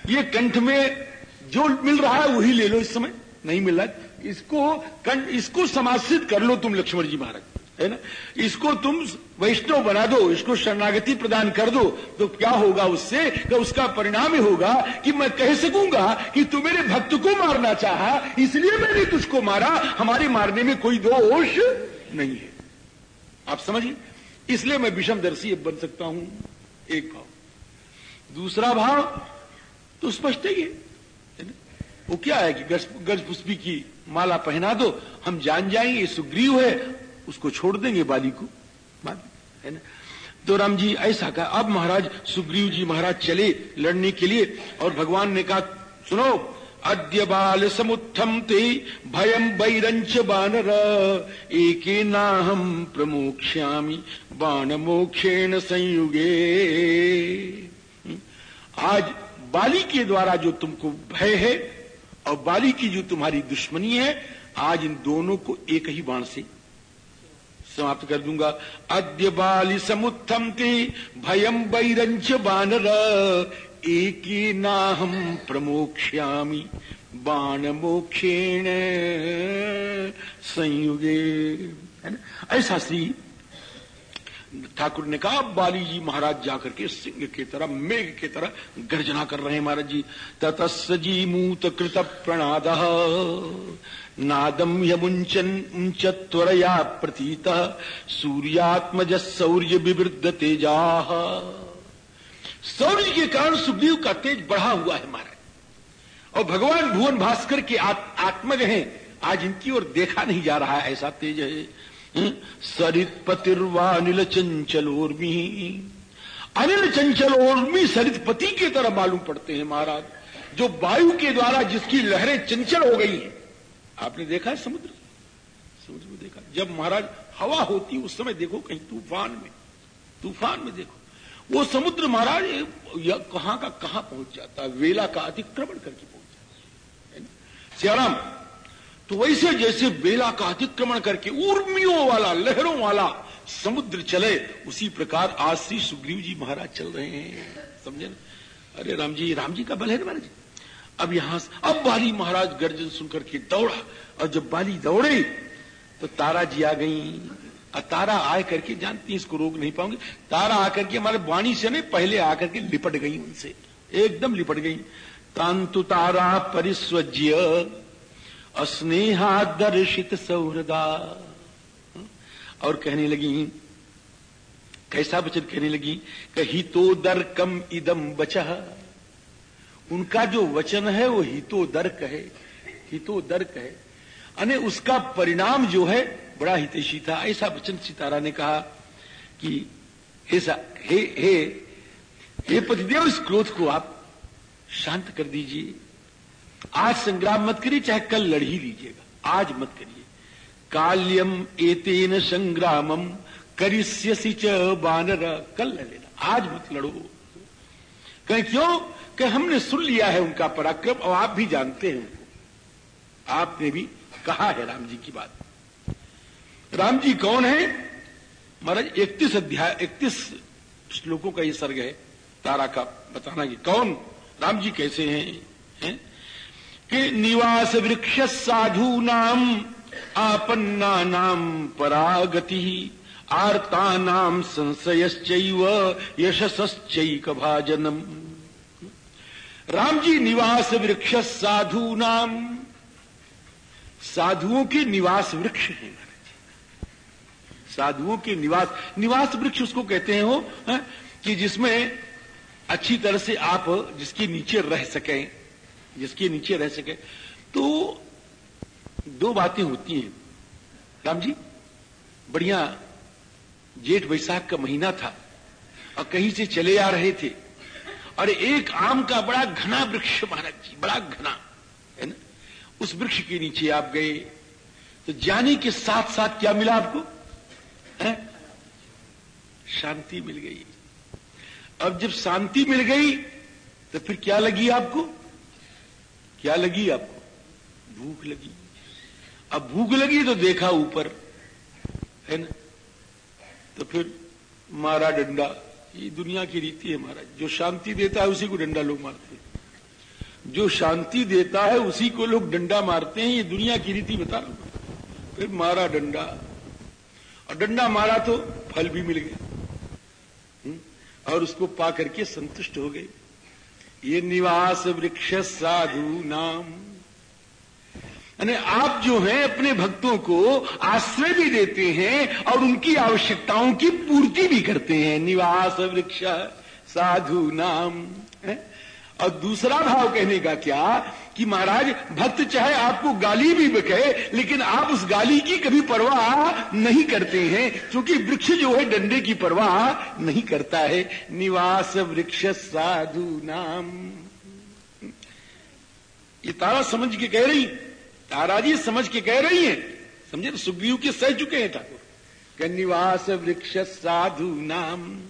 ये कंठ में जो मिल रहा है वही ले लो इस समय। नहीं मिल। रहा इसको कंठ इसको समाश्रित कर लो तुम, लक्ष्मण जी महाराज। है ना? इसको तुम वैष्णव बना दो, इसको शरणागति प्रदान कर दो। तो क्या होगा उससे? तो उसका परिणाम ही होगा कि मैं कह सकूँगा कि तू मेरे भक्त को मारना चाहा, इसलिए मैंने तुझको मारा। हमारे मारने में कोई दोष नहीं है। आप समझिए? इसलिए मैं विषमदर्शी बन सकता हूँ। एक भाव। दूसरा भाव तो स्पष्ट ही है वो क्या है कि गज पुष्पी की माला पहना दो? हम जान जाएँगे, सुग्रीव है। उसको छोड़ देंगे बाली को। है ना? तो राम जी, ऐसा कहा, अब महाराज सुग्रीव जी महाराज चले लड़ने के लिए और भगवान ने कहा, सुनो, अद्य बाल समुत्थम ते भयम बैरंच बानर, एक नाहम प्रमोक्ष्यामी बाण मोक्षेण संयुगे। आज बाली के द्वारा जो तुमको भय है और बाली की जो तुम्हारी दुश्मनी है, आज इन दोनों को एक ही बाण से समाप्त कर दूँगा। अद्य बाली समुत्थम ते भयम बैरंच बानर। एक नाहम प्रमोक्ष्यामी बाण मोक्षेण संयुगे ऐसा श्री ठाकुर ने कहा, बाली जी महाराज जाकर के सिंह की तरह, मेघ की तरह गर्जना कर रहे हैं महाराज जी। ततस जी मूत कृत प्रणाद नादम यमुंचन उंच त्वरया प्रतीत, सूर्यात्मज शौर्य विवृद्ध तेजा। सौर्य के कारण सुग्रीव का तेज बढ़ा हुआ है महाराज। और भगवान भुवन भास्कर के आत्मज हैं आज इनकी ओर देखा नहीं जा रहा है, ऐसा तेज है। सरित पतिर्वानिल चंचलोर्मी अनिल चंचलोर्मी सरित पति की तरह मालूम पड़ते हैं महाराज, जो वायु के द्वारा जिसकी लहरें चंचल हो गई हैं। आपने देखा है समुद्र? समुद्र में देखा जब महाराज हवा होती उस समय देखो कहीं तूफ़ान में तूफ़ान में देखो। वो समुद्र महाराज कहाँ का कहाँ पहुँच जाता है? वेला का अतिक्रमण करके पहुँच जाता है। तो वैसे जैसे बेला का अतिक्रमण करके उर्मियों वाला, लहरों वाला समुद्र चले, उसी प्रकार आज श्री सुग्रीव जी महाराज चल रहे हैं। समझे ना? अरे राम जी राम जी का बल है महाराज? अब यहाँ अब बाली महाराज गर्जन सुनकर के दौड़ा, और जब बाली दौड़े तो तारा जी आ गई। और तारा आए करके जानती इसको रोक नहीं पाऊँगी। तारा आकर के हमारे वाणी से नहीं, पहले आकर के लिपट गई उनसे। एकदम लिपट गई। तांतु तारा परिस्वज्य अस्नेहा दर्शित सौहृदा। और कहने लगी, कैसा वचन कहने लगी? कही तो दर कम इदम बचा उनका जो वचन है, वो हितो दर्क है हितो दर्क है अने उसका परिणाम जो है, बड़ा हितेशी था। ऐसा वचन सितारा ने कहा कि ऐसा हे हे हे पतिदेव, इस क्रोध को आप शांत कर दीजिए। आज संग्राम मत करिए, चाहे कल लड़ ही लीजिएगा। आज मत करिए। काल्यम एतेन संग्रामम, करिष्यसि च बानर, कल लड़ लेना। आज मत लड़ो। कहीं, क्यों? कि हमने सुन लिया है उनका पराक्रम, और आप भी जानते हैं उनको। आपने भी कहा है राम जी की बात। राम जी कौन है? महाराज, इकतीस अध्याय, इकतीस श्लोकों का ये सर्ग है। तारा का बताना कि कौन? राम जी कैसे हैं? है? कि निवास वृक्ष साधु नाम आपन्ना नाम परागति आर्ता नाम संशयश्च यशस्चैक भाजनम राम जी निवास वृक्ष साधु नाम साधुओं के निवास वृक्ष है साधुओं के निवास निवास वृक्ष उसको कहते हैं हो है? कि जिसमें अच्छी तरह से आप जिसके नीचे रह सकें जिसके नीचे रह सके। तो दो बातें होती हैं। राम जी, बढ़िया जेठ वैशाख का महीना था और कहीं से चले आ रहे थे। और एक आम का बड़ा घना वृक्ष महाराज जी, बड़ा घना, है ना? उस वृक्ष के नीचे आप गए। तो जाने के साथ साथ क्या मिला आपको? है? शांति मिल गई। अब जब शांति मिल गई तो फिर क्या लगी आपको? क्या लगी आपको? भूख लगी। अब भूख लगी तो देखा ऊपर, है ना? तो फिर मारा डंडा, ये दुनिया की रीति है महाराज। जो शांति देता है, उसी को डंडा लोग मारते हैं। जो शांति देता है, उसी को लोग डंडा मारते हैं, ये दुनिया की रीति बता रहा फिर मारा डंडा। और डंडा मारा तो फल भी मिल गए हम्म? और उसको पा करके संतुष्ट हो गए। ये निवास वृक्ष साधु नाम। आप जो हैं, अपने भक्तों को आश्रय भी देते हैं और उनकी आवश्यकताओं की पूर्ति भी करते हैं। निवास वृक्ष साधु नाम, है? और दूसरा भाव कहने का क्या? कि महाराज, भक्त चाहे आपको गाली भी कहे लेकिन आप उस गाली की कभी परवाह नहीं करते हैं, क्योंकि वृक्ष जो है डंडे की परवाह नहीं करता है। निवास वृक्ष साधु नाम। ये तारा समझ के कह रही, तारा जी समझ के कह रही है। समझे, सुग्रीव के सह चुके हैं ठाकुर। निवास वृक्ष साधु नाम।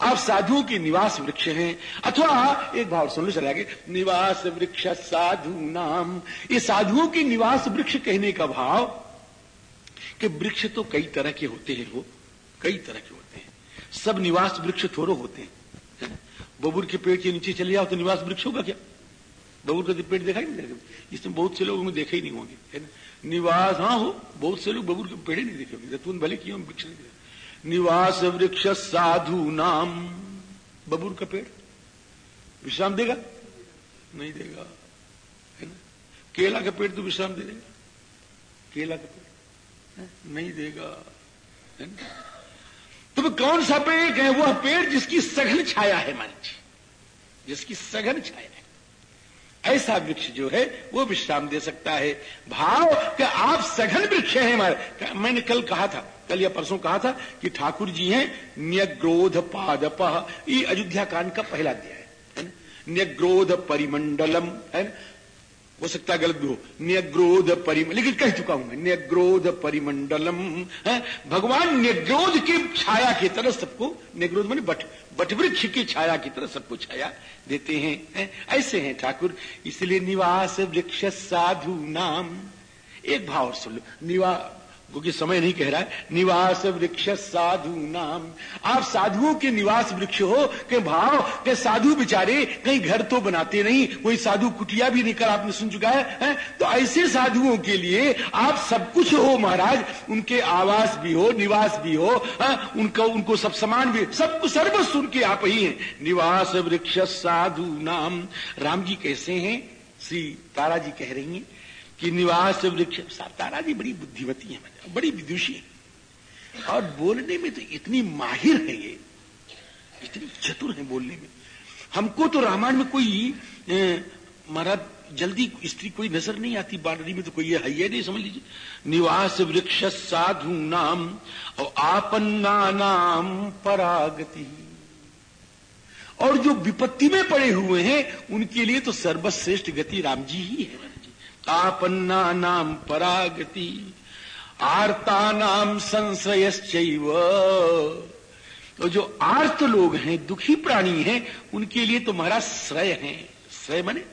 आप साधुओं के निवास वृक्ष हैं। अथवा एक भाव सुन लो, चला निवास वृक्ष साधु नाम। ये साधुओं के निवास वृक्ष कहने का भाव कि वृक्ष तो कई तरह के होते हैं, वो कई तरह के होते हैं। सब निवास वृक्ष थोड़ो होते हैं। बबूर के पेड़ के नीचे चले जाओ तो निवास वृक्ष होगा क्या? बबूर का पेड़ देखा ही नहीं इसमें बहुत से लोग देखे ही नहीं होंगे, है ना? निवास हाँ हो, बहुत से लोग बबूर के पेड़ नहीं देखे होंगे। तुम भले क्यों वृक्ष नहीं देखे। निवास वृक्ष साधु नाम। बबूर का पेड़? विश्राम देगा? नहीं देगा। है ना? केला का पेड़ तो विश्राम दे देगा। केला का पेड़? नहीं देगा। है ना? तो कौन सा पेड़ है? वह पेड़ जिसकी सघन छाया है मान जिसकी सघन छाया है। ऐसा वृक्ष जो है, वो विश्राम दे सकता है। भाव कि आप सघन वृक्ष हैं हमारे। मैंने कल कहा था, कल या परसों कहा था कि ठाकुर जी हैं, न्यग्रोध पादप। ये अयोध्या कांड का पहला अध्याय है न्यग्रोध परिमंडलम, है हो सकता है गलत भी हो। न्यग्रोध परिम लेकिन कह चुका हूँ मैं, न्यग्रोध परिमंडलम, है? भगवान न्यग्रोध की छाया की तरह सबको, न्यग्रोध मानी बट वृक्ष की छाया की तरह सबको छाया देते हैं, है? ऐसे हैं ठाकुर। इसलिए निवास वृक्ष साधु नाम। एक भाव सुन लो। निवास क्योंकि समय नहीं कह रहा है निवास वृक्ष साधु नाम आप साधुओं के निवास वृक्ष हो के भाव के साधु बिचारे कहीं घर तो बनाते नहीं कोई साधु कुटिया भी निकल आपने सुन चुका है, है? तो ऐसे साधुओं के लिए आप सब कुछ हो महाराज उनके आवास भी हो निवास भी हो है? उनको उनको सब समान भी सब सर्वस्व उनके आप ही हैं निवास वृक्ष साधु नाम राम जी कैसे हैं श्री तारा जी कह रही हैं कि निवास वृक्ष तारा जी बड़ी बुद्धिवती है बड़ी विदुषी है। और बोलने में तो इतनी माहिर है ये, इतनी चतुर है बोलने में। हमको तो रामायण में कोई महाराज, जल्दी स्त्री कोई नज़र नहीं आती, बानरी में तो कोई है ही नहीं, समझ लीजिए। निवास वृक्ष साधु नाम, और आपन्ना नाम परागति। और जो विपत्ति में पड़े हुए हैं, उनके लिए तो सर्वश्रेष्ठ गति राम जी ही है। आपन्ना नाम परागति, आर्ता नाम संश्रयश्चैव तो जो आर्त लोग हैं, दुखी प्राणी हैं, उनके लिए तो महाराज श्रय है। श्रय मने?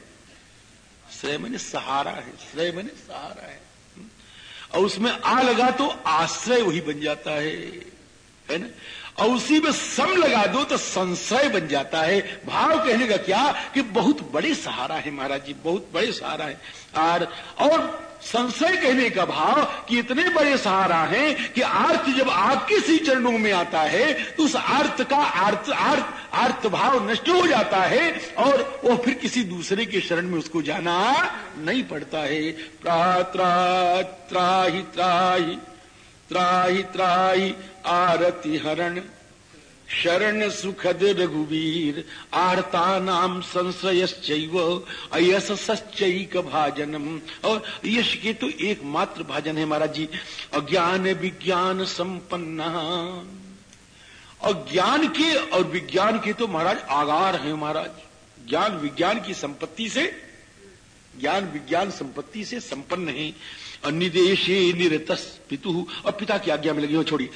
श्रय मने सहारा है, श्रय मने सहारा है। और उसमें आ लगा तो आश्रय वही बन जाता है। है ना? और उसी में सम लगा दो तो संशय बन जाता है। भाव कहने का क्या? कि बहुत बड़े सहारा है महाराज जी, बहुत बड़े सहारा है। और और संशय कहने का भाव कि इतने बड़े सहारा हैं कि आर्थ जब आपके सी चरणों में आता है तो उस आर्थ का आर्थ आर्थ आर्थ भाव नष्ट हो जाता है और वो फिर किसी दूसरे के शरण में उसको जाना नहीं पड़ता है। प्रात्रा त्राही त्राही त्राही त्राही आरती हरण, शरण सुखद रघुवीर, आरता नाम संशयश्चैव, अयस सच्चैक भाजनम। और यश के तो एकमात्र भाजन है महाराज जी, अज्ञान विज्ञान संपन्न। और ज्ञान के और विज्ञान के तो महाराज आगार है महाराज। ज्ञान विज्ञान की संपत्ति से, ज्ञान विज्ञान संपत्ति से संपन्न है। निदेशे निरतस पितु और पिता की आज्ञा में लगी हो छोड़ी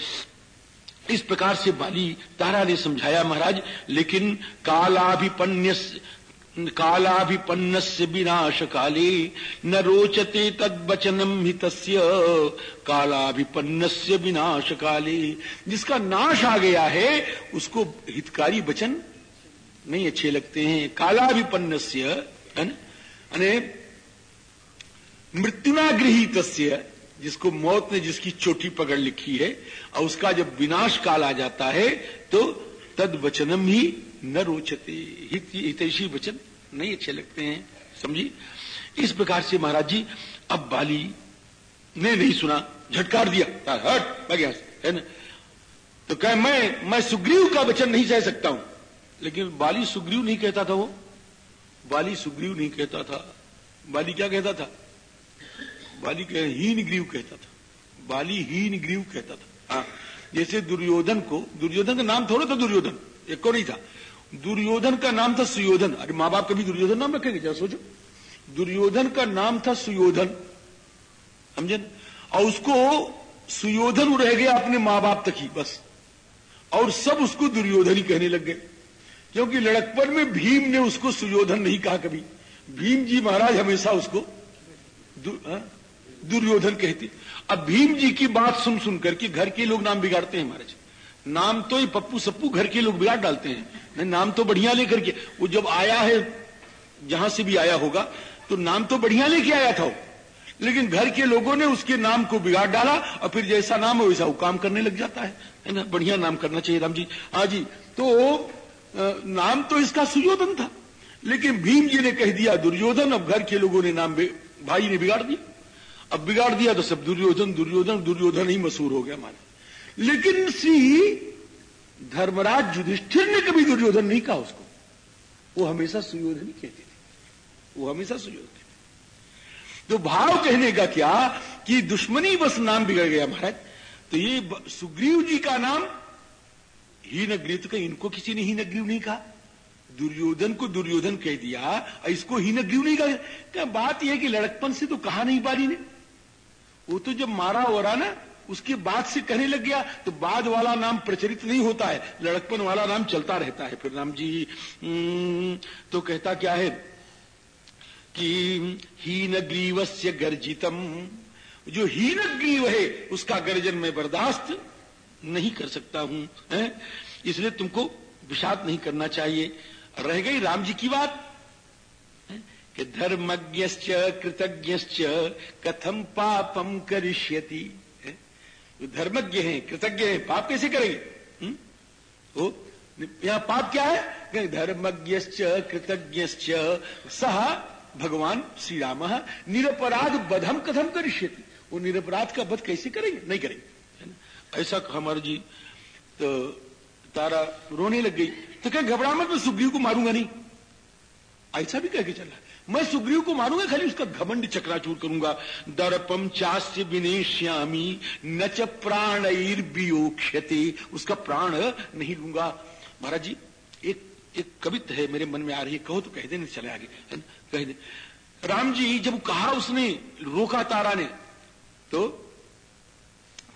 इस प्रकार से बाली तारा ने समझाया महाराज, लेकिन कालाभिपन्न से विनाश काले न रोचते तद वचनम हित कालाभिपन्न विनाश काले जिसका नाश आ गया है, उसको हितकारी वचन नहीं अच्छे लगते हैं। कालाभिपन्न से मृत्युना गृहित जिसको मौत ने जिसकी चोटी पकड़ लिखी है, और उसका जब विनाश काल आ जाता है तो तद वचनम ही न रोचते। हितैषी वचन नहीं अच्छे लगते हैं, समझी? इस प्रकार से महाराज जी, अब बाली ने नहीं सुना, झटकार दिया हट है ना? तो कह, मैं मैं सुग्रीव का वचन नहीं सह सकता हूँ। लेकिन बाली सुग्रीव नहीं कहता था वो। बाली सुग्रीव नहीं कहता था। बाली क्या कहता था? बाली कह हीन ग्रीव कहता था। बाली हीन ग्रीव कहता था। हाँ जैसे दुर्योधन को, दुर्योधन का नाम थोड़ा था दुर्योधन, एक को नहीं था। दुर्योधन का नाम था सुयोधन। अरे माँ बाप कभी दुर्योधन नाम रखेंगे, जरा सोचो। दुर्योधन का नाम था सुयोधन। समझे और उसको सुयोधन रह गया अपने माँ बाप तक ही, बस। और सब उसको दुर्योधन ही कहने लग गए। क्योंकि लड़कपन में भीम ने उसको सुयोधन नहीं कहा कभी। भीम जी महाराज हमेशा उसको दुर्योधन कहते, अब भीम जी की बात सुन सुन करके घर के लोग नाम बिगाड़ते हैं महाराज। नाम तो ये पप्पू सप्पू घर के लोग बिगाड़ डालते हैं। नहीं, नाम तो बढ़िया लेकर के, वो जब आया है, जहाँ से भी आया होगा तो नाम तो बढ़िया लेके आया था वो। लेकिन घर के लोगों ने उसके नाम को बिगाड़ डाला और फिर जैसा नाम हो वैसा वो काम करने लग जाता है। ना? बढ़िया नाम करना चाहिए राम जी। हाँ जी तो नाम तो इसका सुयोधन था। लेकिन भीम जी ने कह दिया, दुर्योधन, अब घर के लोगों ने नाम भाई ने बिगाड़ दिया। अब बिगाड़ दिया तो सब दुर्योधन दुर्योधन दुर्योधन ही मशहूर हो गया हमारे लेकिन श्री धर्मराज युधिष्ठिर ने कभी दुर्योधन नहीं कहा उसको। वो हमेशा सुयोधन ही कहते थे। वो हमेशा सुयोधन तो भाव कहने का क्या कि दुश्मनी बस नाम बिगड़ गया महाराज। तो ये सुग्रीव जी का नाम हीनग्रीव तो इनको किसी ने ही हीनग्रीव नहीं कहा। दुर्योधन को दुर्योधन कह दिया, इसको ही हीनग्रीव नहीं कहा। बात यह कि लड़कपन से तो कहा नहीं बाली ने। वो तो जब मारा हो रहा ना उसके बाद से कहने लग गया तो बाद वाला नाम प्रचलित नहीं होता है। लड़कपन वाला नाम चलता रहता है। फिर राम जी हम्म, तो कहता क्या है? कि हीन ग्रीवस्य गर्जितम। जो हीन ग्रीव है उसका गर्जन में बर्दाश्त नहीं कर सकता हूँ? इसलिए तुमको विषाद नहीं करना चाहिए। रह गई राम जी की बात। कि धर्मज्ञ कृतज्ञ कथम पापम करिष्यति जो धर्मज्ञ हैं, कृतज्ञ हैं, पाप कैसे करेंगे? तो यहाँ पाप क्या है? धर्मज्ञ कृतज्ञ सह भगवान श्री राम निरपराध बधम कथम करिष्यति? वो निरपराध का बध कैसे करेंगे? नहीं करेंगे। ऐसा कहा जी तो तारा रोने लग गई। तो क्या घबरा मत मैं सुग्रीव को मारूँगा नहीं। ऐसा भी कह के चला। मैं सुग्रीव को मारूँगा, खाली उसका घमंड चक्राचूर करूँगा। दर्पम चास्य विनेश्यामी न च प्राण उसका प्राण नहीं लूँगा। महाराज जी एक एक कवित है मेरे मन में आ रही है, कहो तो कह दे नहीं चले आगे। कह दे। राम जी, जब कहा उसने रोका तारा ने तो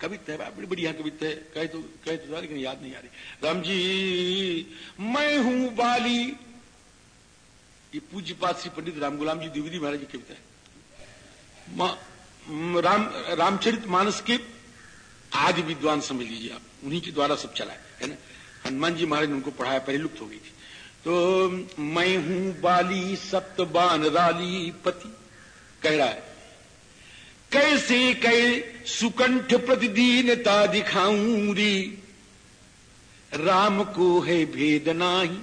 कविता है, बड़ी बढ़िया कविता है। कहे तो कहे तो लेकिन याद नहीं आ रही। राम जी, मैं हूँ बाली ये पूज्य पात श्री पंडित राम गुलाम जी द्विवेदी महाराज की कविता है। राम रामचरित मानस के आदि विद्वान समझ लीजिए आप। उन्हीं के द्वारा सब चला है ना? हनुमान जी महाराज ने उनको पढ़ाया, पहले लुप्त हो गई थी। तो मैं हूँ बाली सप्तबान राली पति। कह रहा है, कैसे कै सुकंठ प्रतिदीनता दिखाऊँ री? राम को है भेद नाही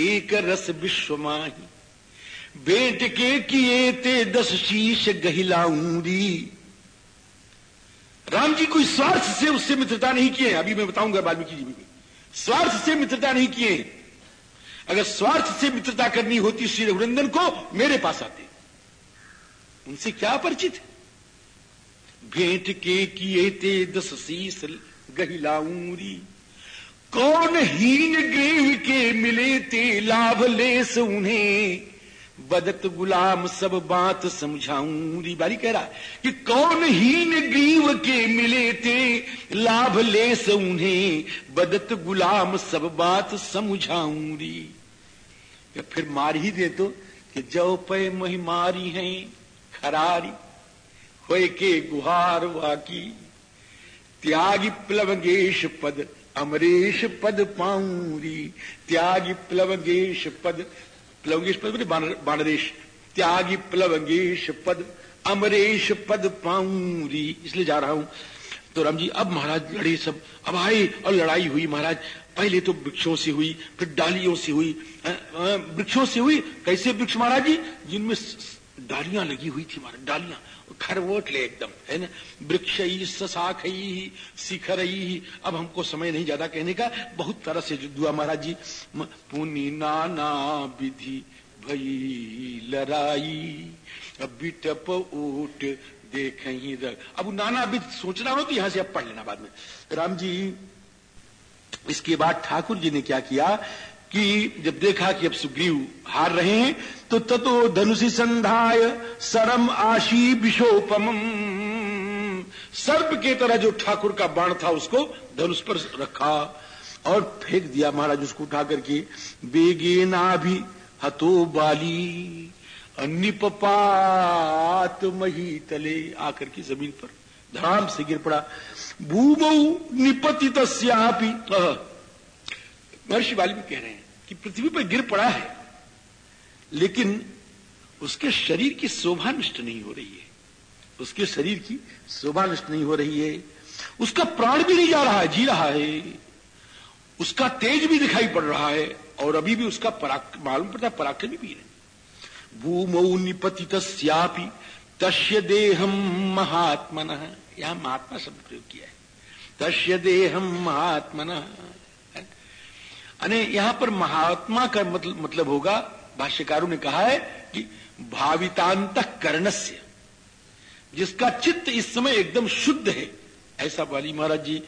एक रस विश्व माही बेट के किए ते दस शीश गहिलाऊं री राम जी कोई स्वार्थ से उससे मित्रता नहीं किए अभी मैं बताऊँगा वाल्मीकि जी भी स्वार्थ से मित्रता नहीं किए अगर स्वार्थ से मित्रता करनी होती श्री रघुनंदन को, मेरे पास आते। उनसे क्या परिचित है? भेंट के किए ते दस शीस गहिलाऊरी कौन हीन ग्रीव के मिले ते लाभ लेस उन्हें बदत गुलाम सब बात समझाऊँगी बारी कह रहा कि कौन हीन ग्रीव के मिले थे लाभ लेस उन्हें बदत गुलाम सब बात समझाऊँगी फिर मार ही दे तो कि जो पे मही मारी है खरारी। होय के गुहार वाकी। त्यागी प्लवगेश पद अमरेश पद पाऊरी त्यागी प्लवगेश पद प्लवगेश पद बोले बानरेश, त्यागी प्लवगेश पद, अमरेश पद पाऊरी इसलिए जा रहा हूँ। तो राम जी, अब महाराज लड़े सब, अब आए और लड़ाई हुई महाराज। पहले तो वृक्षों से हुई, फिर डालियों से हुई। वृक्षों से हुई, कैसे वृक्ष महाराज जी? जिनमें डालियाँ लगी हुई थी महाराज, डालियाँ। खरवोट ले एकदम, है ना? वृक्ष शाख शिखर। ही अब हमको समय नहीं ज़्यादा कहने का। बहुत तरह से हुआ महाराज जी पुनि नाना विधि भई लड़ाई अब बिटप ऊट देख ही रख। अब नाना अभी सोचना हो तो यहाँ से अब पढ़ लेना बाद में। राम जी, इसके बाद ठाकुर जी ने क्या किया? कि जब देखा कि अब सुग्रीव हार रहे हैं तो ततो धनुषि संधाय सरम आशी विशोपम। सर्प के तरह जो ठाकुर का बाण था, उसको धनुष पर रखा और फेंक दिया महाराज उसको उठा करके बेगे ना भी हतो बाली निपात मही तले। आकर के ज़मीन पर धड़ाम से गिर पड़ा। भूमऊ निपति तस्यापी महर्षि भी कह रहे हैं कि पृथ्वी पर गिर पड़ा है, लेकिन उसके शरीर की शोभा नष्ट नहीं हो रही है। उसके शरीर की शोभा नष्ट नहीं हो रही है। उसका प्राण भी नहीं जा रहा है, जी रहा है। उसका तेज भी दिखाई पड़ रहा है, और अभी भी उसका पराक, मालूम पड़ता पराक्रमी भी है। भूमौ निपति तस्यापि तस्य देहम महात्मन। यहाँ महात्मा शब्द प्रयोग किया है। तस्य देहम महात्मन। अने यहाँ पर महात्मा का मतलब मतलब होगा, भाष्यकारों ने कहा है कि भावितांत कर्णस्य जिसका चित्त इस समय एकदम शुद्ध है। ऐसा वाली महाराज जी,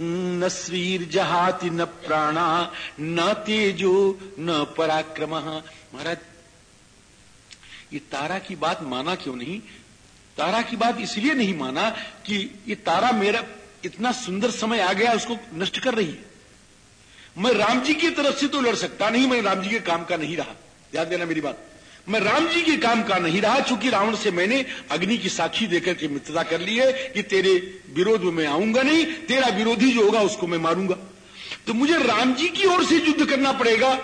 न श्रीर जहाति न प्राणा, न तेजो, न पराक्रम। महाराज, ये तारा की बात माना क्यों नहीं? तारा की बात इसलिए नहीं माना कि ये तारा मेरा इतना सुंदर समय आ गया, उसको नष्ट कर रही है। मैं राम जी की तरफ़ से तो लड़ सकता नहीं, मैं राम जी के काम का नहीं रहा। ध्यान देना मेरी बात। मैं राम जी के काम का नहीं रहा, चूँकि रावण से मैंने अग्नि की साक्षी देकर के मित्रता कर ली है कि तेरे विरोध में मैं आऊँगा नहीं, तेरा विरोधी जो होगा उसको मैं मारूँगा। तो मुझे राम जी की ओर से युद्ध करना पड़ेगा।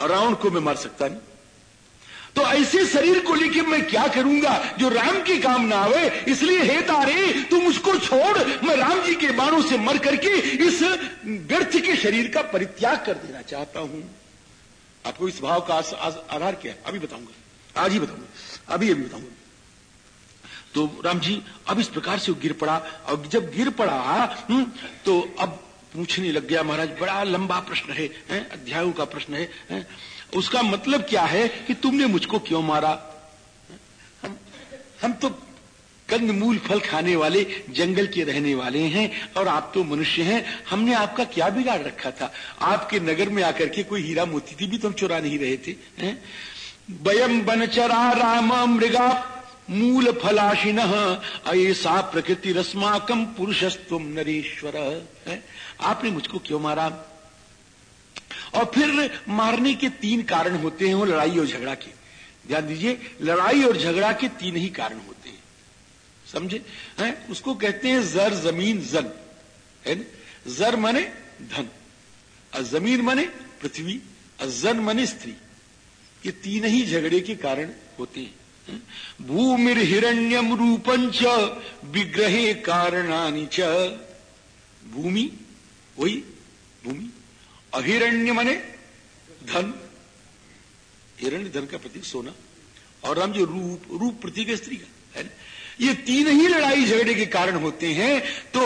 रावण को मैं मार सकता नहीं। तो ऐसे शरीर को लेकर मैं क्या करूँगा? जो राम के काम ना आवे इसलिए हे तारे तुम उसको छोड़ मैं राम जी के बाणों से मर करके इस व्यर्थ के शरीर का परित्याग कर देना चाहता हूँ। आपको इस भाव का आधार क्या है? अभी बताऊँगा। आज ही बताऊँगा। अभी अभी बताऊँगा। तो राम जी अब इस प्रकार से गिर पड़ा। और जब गिर पड़ा हम्म, तो अब पूछने लग गया महाराज बड़ा लंबा प्रश्न है, है अध्यायों का प्रश्न है, है। उसका मतलब क्या है कि तुमने मुझको क्यों मारा? हम हम तो कंद मूल फल खाने वाले, जंगल के रहने वाले हैं और आप तो मनुष्य हैं। हमने आपका क्या बिगाड़ रखा था? आपके नगर में आकर के कोई हीरा मोती थी भी तो हम चुरा नहीं रहे थे वयम बनचरा राम मृगा, मूल फलाशिन ऐसा प्रकृति रस्माकम पुरुषस्तुम नरेश्वर आपने मुझको क्यों मारा? और फिर मारने के तीन कारण होते हैं वो लड़ाई और झगड़ा के। ध्यान दीजिए, लड़ाई और झगड़ा के तीन ही कारण होते हैं। समझे? हैं? उसको कहते हैं जर, ज़मीन, जन। है जर मने धन, और ज़मीन मने पृथ्वी, और जन मने स्त्री। ये तीन ही झगड़े के कारण होते हैं। भूमिर हिरण्यम रूपंच विग्रहे कारणानी च। भूमि, वही, भूमि। अहिरण्य मने धन। हिरण्य धन का प्रतीक सोना। और राम जो, रूप रूप प्रतीक है स्त्री का, है ये तीन ही लड़ाई झगड़े के कारण होते हैं। तो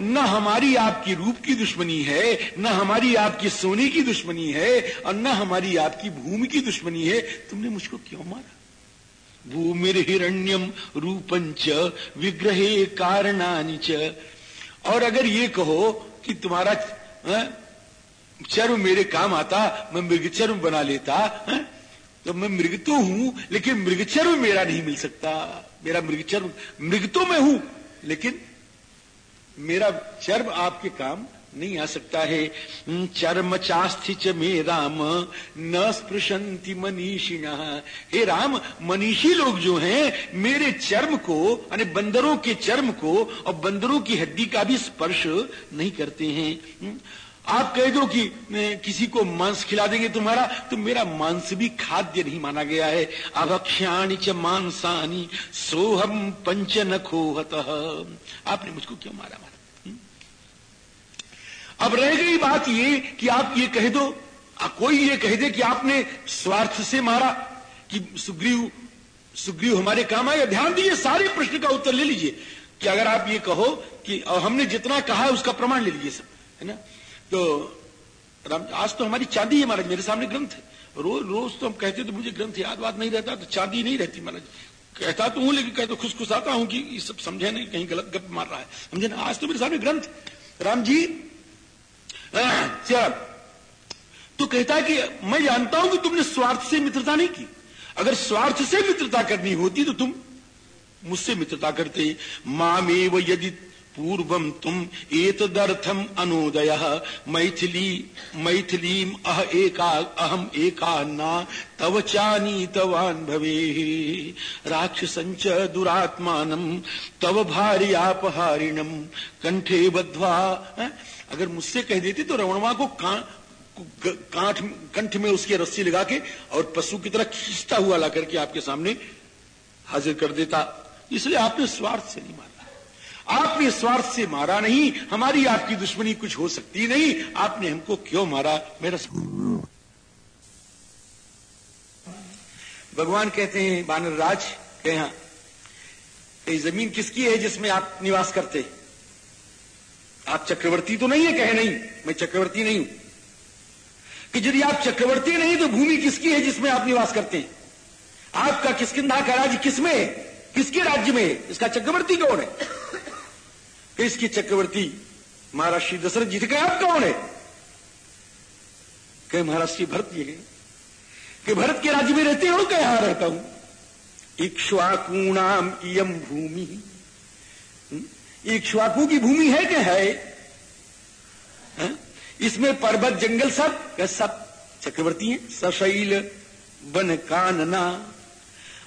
न हमारी आपकी रूप की दुश्मनी है, न हमारी आपकी सोने की दुश्मनी है, और न हमारी आपकी भूमि की दुश्मनी है। तुमने मुझको क्यों मारा? भूमिर हिरण्यम रूपंच विग्रहे कारणानि च। और अगर ये कहो कि तुम्हारा चर्म मेरे काम आता, मैं मृग चर्म बना लेता, है? तो मैं मृग तो हूँ, लेकिन मृग चर्म मेरा नहीं मिल सकता। मेरा मृग चर्म मृग तो मैं हूँ, लेकिन मेरा चर्म आपके काम नहीं आ सकता है। चर्म चास्थि च मे राम, न स्पृशंति मनीषिण। हे राम, मनीषी लोग जो हैं, मेरे चर्म को, यानी बंदरों के चर्म को, और बंदरों की हड्डी का भी स्पर्श नहीं करते हैं। आप कह दो कि किसी को मांस खिला देंगे तुम्हारा तो मेरा मांस भी खाद्य नहीं माना गया है। अभक्ष्याणी च मांसानी सोहम पंच न खोहत। आपने मुझको क्यों मारा मारा? हम्म? अब रह गई बात ये कि आप ये कह दो कोई ये कह दे कि आपने स्वार्थ से मारा, कि सुग्रीव सुग्रीव हमारे काम आए। ध्यान दीजिए, सारे प्रश्न का उत्तर ले लीजिए। कि अगर आप ये कहो कि हमने जितना कहा है उसका प्रमाण ले लीजिए सब, है ना? तो राम, आज तो हमारी चांदी है महाराज, मेरे सामने ग्रंथ है। रोज रोज तो हम कहते तो मुझे ग्रंथ याद वाद नहीं रहता तो चांदी नहीं रहती महाराज। कहता तो हूँ, लेकिन कहते खुश खुश आता हूँ कि ये सब समझे नहीं, कहीं गलत गप मार रहा है। समझे ना, आज तो मेरे सामने ग्रंथ। राम जी तो कहता है कि मैं जानता हूँ कि तुमने स्वार्थ से मित्रता नहीं की। अगर स्वार्थ से मित्रता करनी होती तो तुम मुझसे मित्रता करते। मामेव यदि पूर्वम तुम एतदर्थम अनुदय। मैथिली मैथिलीम अह एका अहम एका ना तव चानी तवान भवे राक्षसंच दुरात्मान तव भार्यापहारिणम कंठे बद्वा अगर मुझसे कह देती तो रवणवा को का, कांठ कंठ में उसके रस्सी लगा के और पशु की तरह खींचता हुआ ला करके आपके सामने हाजिर कर देता। इसलिए आपने स्वार्थ से नहीं मारा आपने स्वार्थ से मारा नहीं, हमारी आपकी दुश्मनी कुछ हो सकती नहीं। आपने हमको क्यों मारा? मेरा भगवान कहते हैं, बानर राज ये ज़मीन किसकी है जिसमें आप निवास करते? आप चक्रवर्ती तो नहीं है, कहे, नहीं, मैं चक्रवर्ती नहीं हूँ। कि यदि आप चक्रवर्ती नहीं तो भूमि किसकी है जिसमें आप निवास करते हैं? आपका किसकिंधा का राज्य किसमें है? किसके राज्य में है? इसका चक्रवर्ती कौन है? इसकी चक्रवर्ती महाराज श्री दशरथ जी थे। आप कौन है? कहे, महाराज श्री भरत जी कि भरत के राज्य में रहते हो क्या यहाँ रहता हूँ? इक्ष्वाकूणाम इम भूमि। हम्म? इक्ष्वाकू की भूमि है क्या है? हा? इसमें पर्वत, जंगल सब सब चक्रवर्ती हैं। सशैल, वन कानना।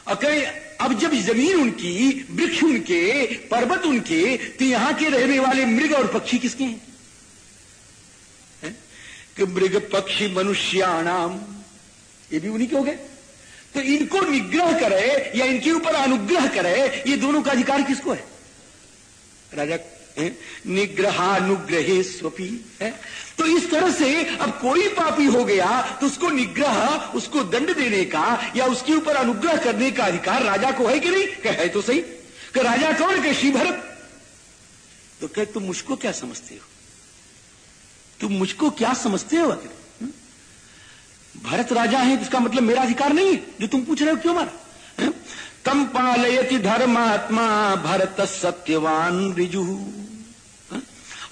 कहे, अब जब ज़मीन उनकी, वृक्ष उनके, पर्वत उनके तो यहाँ के रहने वाले मृग और पक्षी किसके हैं? है? कि मृग, पक्षी, मनुष्याणाम, ये भी उन्हीं के हो गए। तो इनको निग्रह करे, या इनके ऊपर अनुग्रह करे, ये दोनों का अधिकार किसको है? राजा निग्रहानुग्रहे स्वपी, है? तो इस तरह से अब कोई पापी हो गया तो उसको निग्रह, उसको दंड देने का या उसके ऊपर अनुग्रह करने का अधिकार राजा को है कि नहीं? कह, है तो सही। कि राजा कौन? के श्री भरत तो कह, तुम मुझको क्या समझते हो? तुम मुझको क्या समझते हो? आखिर हम्म? भरत राजा है इसका मतलब मेरा अधिकार नहीं है, जो तुम पूछ रहे हो क्यों मारा? तम पालयति धर्मात्मा, भरत सत्यवान रिजु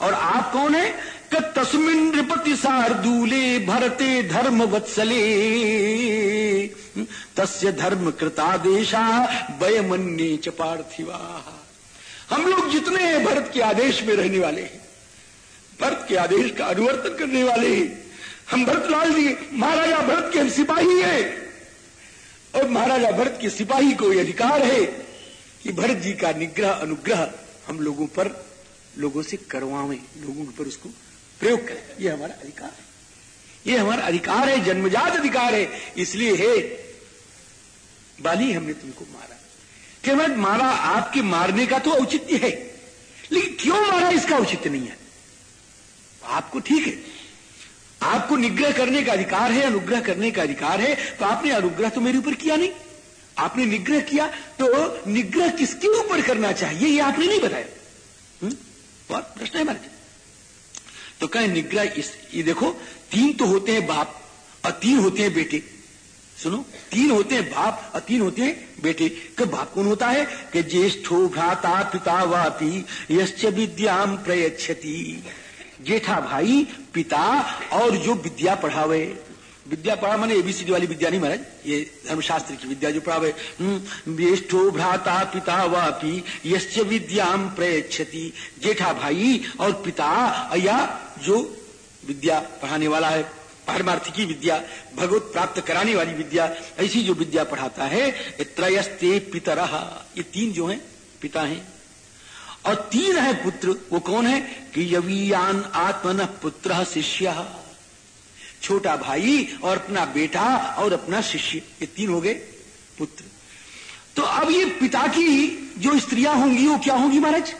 और आप कौन है? तस्मिन नृपति सारदूले भरते धर्म वत्सले तस्य धर्म कृतादेशा वयमन्य च पार्थिवा। हम लोग जितने भरत के आदेश में रहने वाले हैं, भरत के आदेश का अनुवर्तन करने वाले हैं, हम भरतलाल जी, महाराजा भरत के हम सिपाही हैं। और महाराजा भरत के सिपाही को यह अधिकार है कि भरत जी का निग्रह, अनुग्रह हम लोगों पर, लोगों से करवावे, लोगों पर उसको प्रयोग करें। ये हमारा अधिकार है। ये हमारा अधिकार है, जन्मजात अधिकार है। इसलिए है बाली, हमने तुमको मारा। केवल मारा आपके मारने का तो औचित्य है, लेकिन क्यों मारा इसका औचित्य नहीं है? आपको ठीक है। आपको निग्रह करने का अधिकार है, अनुग्रह करने का अधिकार है तो आपने अनुग्रह तो मेरे ऊपर किया नहीं। आपने निग्रह किया तो निग्रह किसके ऊपर करना चाहिए, ये आपने नहीं बताया। बहुत प्रश्न है महाराज तो कहे निग्रह ये देखो तीन तो होते हैं बाप और तीन होते हैं बेटे। सुनो तीन होते हैं बाप और तीन होते हैं बेटे। कि बाप कौन होता है? कि ज्येष्ठो भ्राता पिता वापी यश्च विद्याम प्रयच्छति। जेठा भाई पिता और जो विद्या पढ़ावे। विद्या पढ़ा मैंने एबीसीडी वाली विद्या नहीं महाराज ये धर्मशास्त्र की विद्या जो पढ़ावे। हम्म, ज्येष्ठो भ्राता पिता वापी यश्च विद्याम प्रयच्छति। जेठा भाई और पिता या जो विद्या पढ़ाने वाला है पारमार्थी की विद्या, भगवत प्राप्त कराने वाली विद्या, ऐसी जो विद्या पढ़ाता है त्रयस्ते पितर। ये तीन जो हैं, पिता हैं। और तीन है पुत्र, वो कौन है? कि यवीयान आत्मन पुत्र शिष्य। छोटा भाई और अपना बेटा और अपना शिष्य, ये तीन हो गए पुत्र। तो अब ये पिता की जो स्त्रियाँ होंगी, वो क्या होंगी महाराज?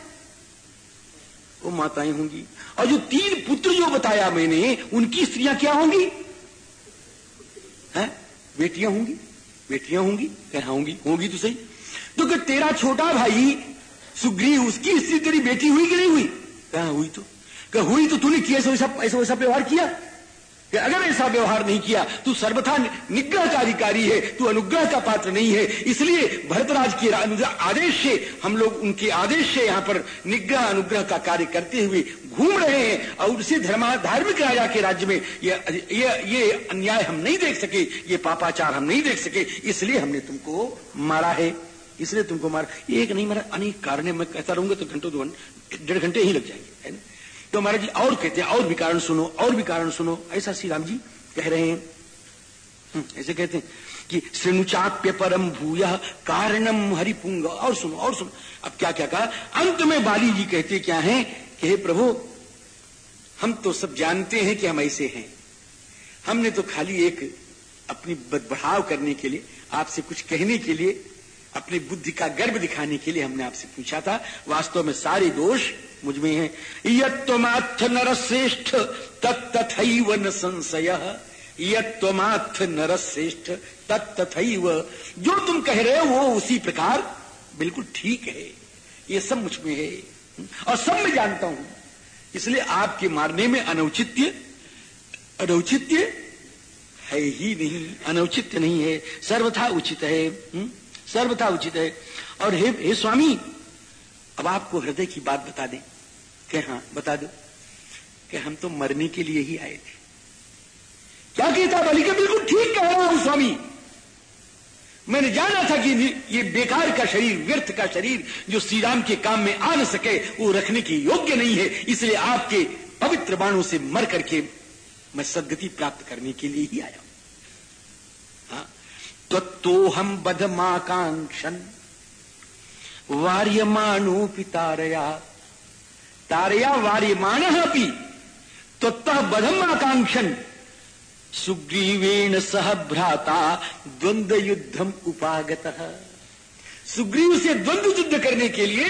वो माताएँ होंगी। और जो तीन पुत्र जो बताया मैंने, उनकी स्त्रियाँ क्या होंगी? हैं? बेटियाँ होंगी बेटियाँ होंगी, कहा होंगी होंगी तो सही। तो कि तेरा छोटा भाई सुग्री उसकी स्त्री तेरी बेटी हुई कि नहीं हुई? कहा, हुई तो। कहा, हुई तो तूने किया ऐसा ऐसा वैसा व्यवहार किया? कि अगर ऐसा व्यवहार नहीं किया, तू सर्वथा निग्रह का अधिकारी है, तू अनुग्रह का पात्र नहीं है। इसलिए भरतराज के आदेश से, हम लोग उनके आदेश से यहाँ पर निग्रह, अनुग्रह का कार्य करते हुए घूम रहे हैं और उसी धर्मा धार्मिक राजा के राज्य में ये ये ये अन्याय हम नहीं देख सके, ये पापाचार हम नहीं देख सके। इसलिए हमने तुमको मारा है। इसलिए तुमको मारा एक नहीं, मारा अनेक कारण मैं कहता रहूँगा तो घंटों दो डेढ़ घंटे ही लग जाएँगे, है ना? तो महाराज जी और कहते हैं और भी कारण सुनो और भी कारण सुनो। ऐसा श्री राम जी कह रहे हैं। हम्म, ऐसे कहते हैं कि श्रेणुचाप्य परम भूय कारणम हरिपुंग। और सुनो और सुनो। अब क्या क्या कहा? अंत में बाली जी कहते क्या है? कि हे प्रभु हम तो सब जानते हैं कि हम ऐसे हैं। हमने तो खाली एक अपनी बढ़ाव करने के लिए आपसे कुछ कहने के लिए अपनी बुद्धि का गर्व दिखाने के लिए हमने आपसे पूछा था। वास्तव में सारे दोष मुझमें है। यत्वमाथ नर श्रेष्ठ तत्थ न संशय। यत्वमाथ नर श्रेष्ठ तत्थ जो तुम कह रहे हो, वो उसी प्रकार बिल्कुल ठीक है। ये सब मुझमें है। और सब मैं जानता हूँ। इसलिए आपके मारने में अनौचित्य अनौचित्य है ही नहीं। अनौचित्य नहीं है। सर्वथा उचित है। हुँ? सर्वथा उचित है। और हे हे स्वामी, अब आपको हृदय की बात बता दें। कि हाँ बता दो कि हम तो मरने के लिए ही आए थे। क्या कहता बलि के बिल्कुल ठीक कह रहा हूँ, स्वामी। मैंने जाना था कि ये बेकार का शरीर, व्यर्थ का शरीर, जो श्री राम के काम में आ न सके, वो रखने की योग्य नहीं है। इसलिए आपके पवित्र बाणों से मर करके मैं सदगति प्राप्त करने के लिए ही आया हूँ। तो हम बधमाकांक्षन वार्यमाणोपि तारया तारया वार्यमाण त्वत्तः बधम आकांक्षन सुग्रीवेण सह भ्राता द्वंद्व युद्धम उपागत। सुग्रीव से द्वंद्व युद्ध करने के लिए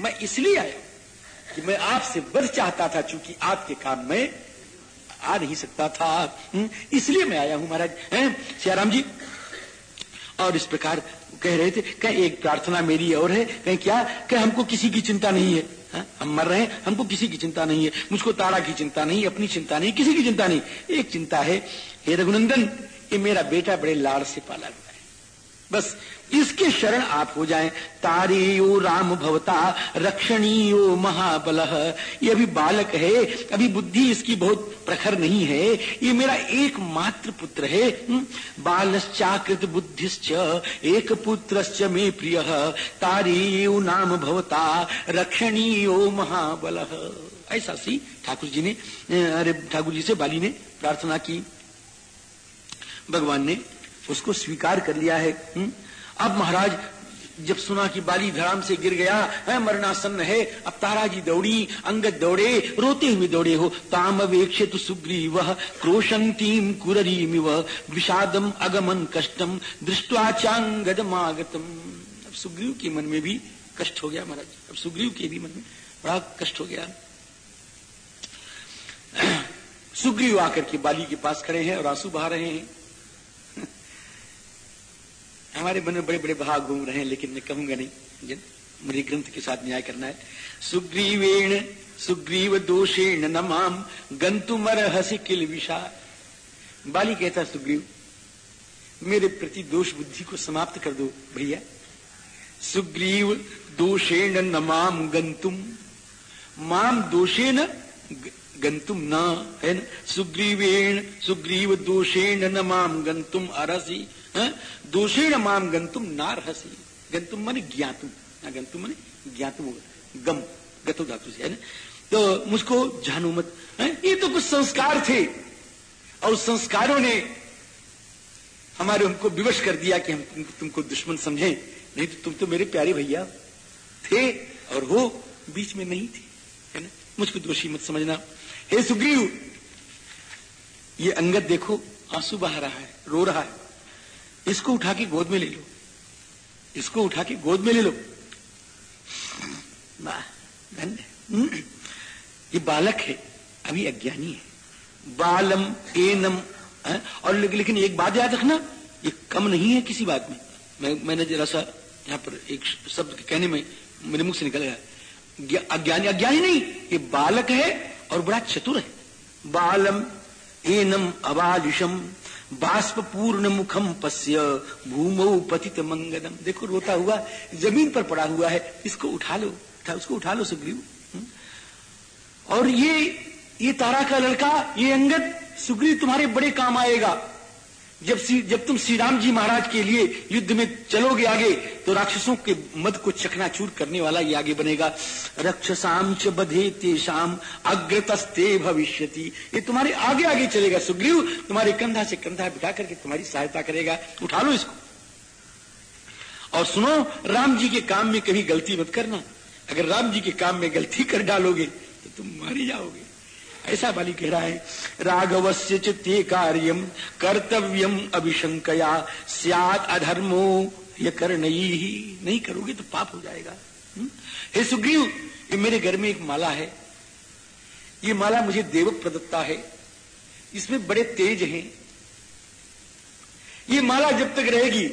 मैं इसलिए आया कि मैं आपसे बध चाहता था चूँकि आपके काम में आ नहीं सकता था। हम्म, इसलिए मैं आया हूँ महाराज। सियाराम जी? और इस प्रकार कह रहे थे कह एक प्रार्थना मेरी और है। कहीं क्या? कह हमको किसी की चिंता नहीं है। हा? हम मर रहे हैं, हमको किसी की चिंता नहीं है। मुझको तारा की चिंता नहीं, अपनी चिंता नहीं, किसी की चिंता नहीं। एक चिंता है, हे रघुनंदन, ये मेरा बेटा बड़े लाड़ से पाला है बस इसके शरण आप हो जाएँ। तारेयो राम भवता, रक्षणीयो महाबल। ये अभी बालक है, अभी बुद्धि इसकी बहुत प्रखर नहीं है। ये मेरा एकमात्र पुत्र है हम्म? बालश्चाकृत बुद्धिश्च, एक पुत्रश्च मे प्रिय। तारेयो नाम भवता, रक्षणीयो महाबल। ऐसा सी ठाकुर जी ने, अरे ठाकुर जी से बाली ने प्रार्थना की। भगवान ने उसको स्वीकार कर लिया है हुँ? हम्म? अब महाराज, जब सुना कि बाली धराम से गिर गया, है, मरणासन्न है, अब तारा जी दौड़ी, अंगद दौड़े, रोते हुए दौड़े हो, ताम वेक्षित सुग्रीव क्रोशंतीम कुरीमिव विषादम अगमन कष्टम, दृष्टवा चांगद मागतम अब सुग्रीव के मन में भी कष्ट हो गया महाराज, अब सुग्रीव के भी मन में बड़ा कष्ट हो गया [CLEARS THROAT] सुग्रीव आकर के बाली के पास खड़े हैं और आँसू बहा रहे हैं हमारे मन में बड़े बड़े भाग घूम रहे हैं, लेकिन मैं कहूँगा नहीं। मुझे ग्रंथ के साथ न्याय करना है। सुग्रीवेण, सुग्रीव दोषेण नमाम गंतुमर हसी किल विषा बाली कहता सुग्रीव, मेरे प्रति दोष बुद्धि को समाप्त कर दो, भैया। सुग्रीव दोषेण नमाम गंतुम। माम दोषेण गंतुम न, है न? सुग्रीवेण, सुग्रीव दोषेण नमाम गंतुम अरसी। दोषेण माम गंतुम नार हसी गंतुम माने ज्ञातुम। गंतुम माने ज्ञातुम गम गतो धातु से है ना? तो मुझको जानू मत है? ये तो कुछ संस्कार थे। और संस्कारों ने हमारे हमको विवश कर दिया कि हम तुमको, तुमको दुश्मन समझे। नहीं तो तुम तो मेरे प्यारे भैया थे और वो बीच में नहीं थे है ना? मुझको दोषी मत समझना। हे सुग्रीव ये अंगद देखो आँसू बहा रहा है रो रहा है। इसको उठा के गोद में ले लो। इसको उठा के गोद में ले लो। धन्य। ये बालक है, अभी अज्ञानी है। बालम, एनम है? और लेकिन एक बात याद रखना, ये कम नहीं है किसी बात में। मैं, मैंने जरा सा यहाँ पर एक शब्द कहने में, मेरे मुख से निकल गया। अज्ञानी अज्ञानी नहीं, ये बालक है और बड़ा चतुर है। बालम, एनम, अबालिशम बाष्प पूर्ण मुखम पश्य भूमो पतित मंगलम देखो रोता हुआ ज़मीन पर पड़ा हुआ है इसको उठा लो। उठा, उसको उठा लो सुग्रीव। हम्म? और ये ये तारा का लड़का ये अंगद सुग्रीव तुम्हारे बड़े काम आएगा। जब जब तुम श्री राम जी महाराज के लिए युद्ध में चलोगे आगे तो राक्षसों के मद को चकनाचूर करने वाला ये आगे बनेगा। रक्षसाम च बधे तेषाम, अग्रतस्ते भविष्यति। ये तुम्हारे आगे आगे चलेगा, सुग्रीव। तुम्हारे कंधा से कंधा बिठा करके तुम्हारी सहायता करेगा। उठा लो इसको। और सुनो, राम जी के काम में कभी गलती मत करना। अगर राम जी के काम में गलती कर डालोगे तो तुम मारे जाओगे। ऐसा बाली कह रहा है, राघवस्य चित्ते कार्यम कर्तव्यम अभिशंकया, सियात अधर्मो ये कर नहीं नहीं करोगे तो पाप हो जाएगा। हम्म? हे सुग्रीव, ये मेरे घर में एक माला है। ये माला मुझे देव प्रदत्ता है। इसमें बड़े तेज हैं। ये माला जब तक रहेगी,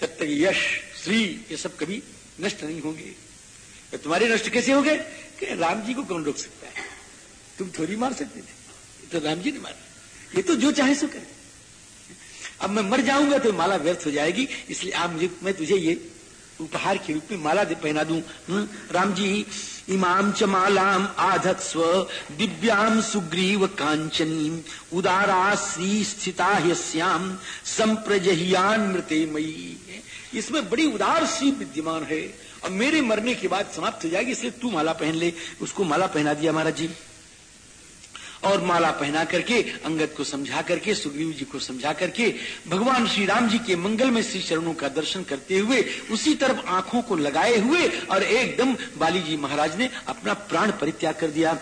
तब तक यश, श्री, ये सब कभी नष्ट नहीं होंगे। तो तुम्हारे नष्ट कैसे हो गए राम जी को कौन रोक सकता है? तुम थोड़ी मार सकते थे। तो राम जी ने मारा ये तो जो चाहे सो करे। अब मैं मर जाऊँगा तो माला व्यर्थ हो जाएगी, इसलिए आप मुझे, मैं तुझे ये उपहार के रूप में माला पहना दू। राम जी इमाम च मालाम आधत्स्व दिव्याम सुग्रीव कांचनी, उदारा श्री स्थिता श्याम संप्रजहियान मृते मई इसमें बड़ी उदार सी विद्यमान है। और मेरे मरने के बाद समाप्त हो जाएगी, इसलिए तू माला पहन ले। उसको माला पहना दिया महाराज जी। और माला पहना करके, अंगद को समझा करके, सुग्रीव जी को समझा करके, भगवान श्री राम जी के मंगल में श्री चरणों का दर्शन करते हुए, उसी तरफ़ आँखों को लगाए हुए और एकदम बाली जी महाराज ने अपना प्राण परित्याग कर दिया।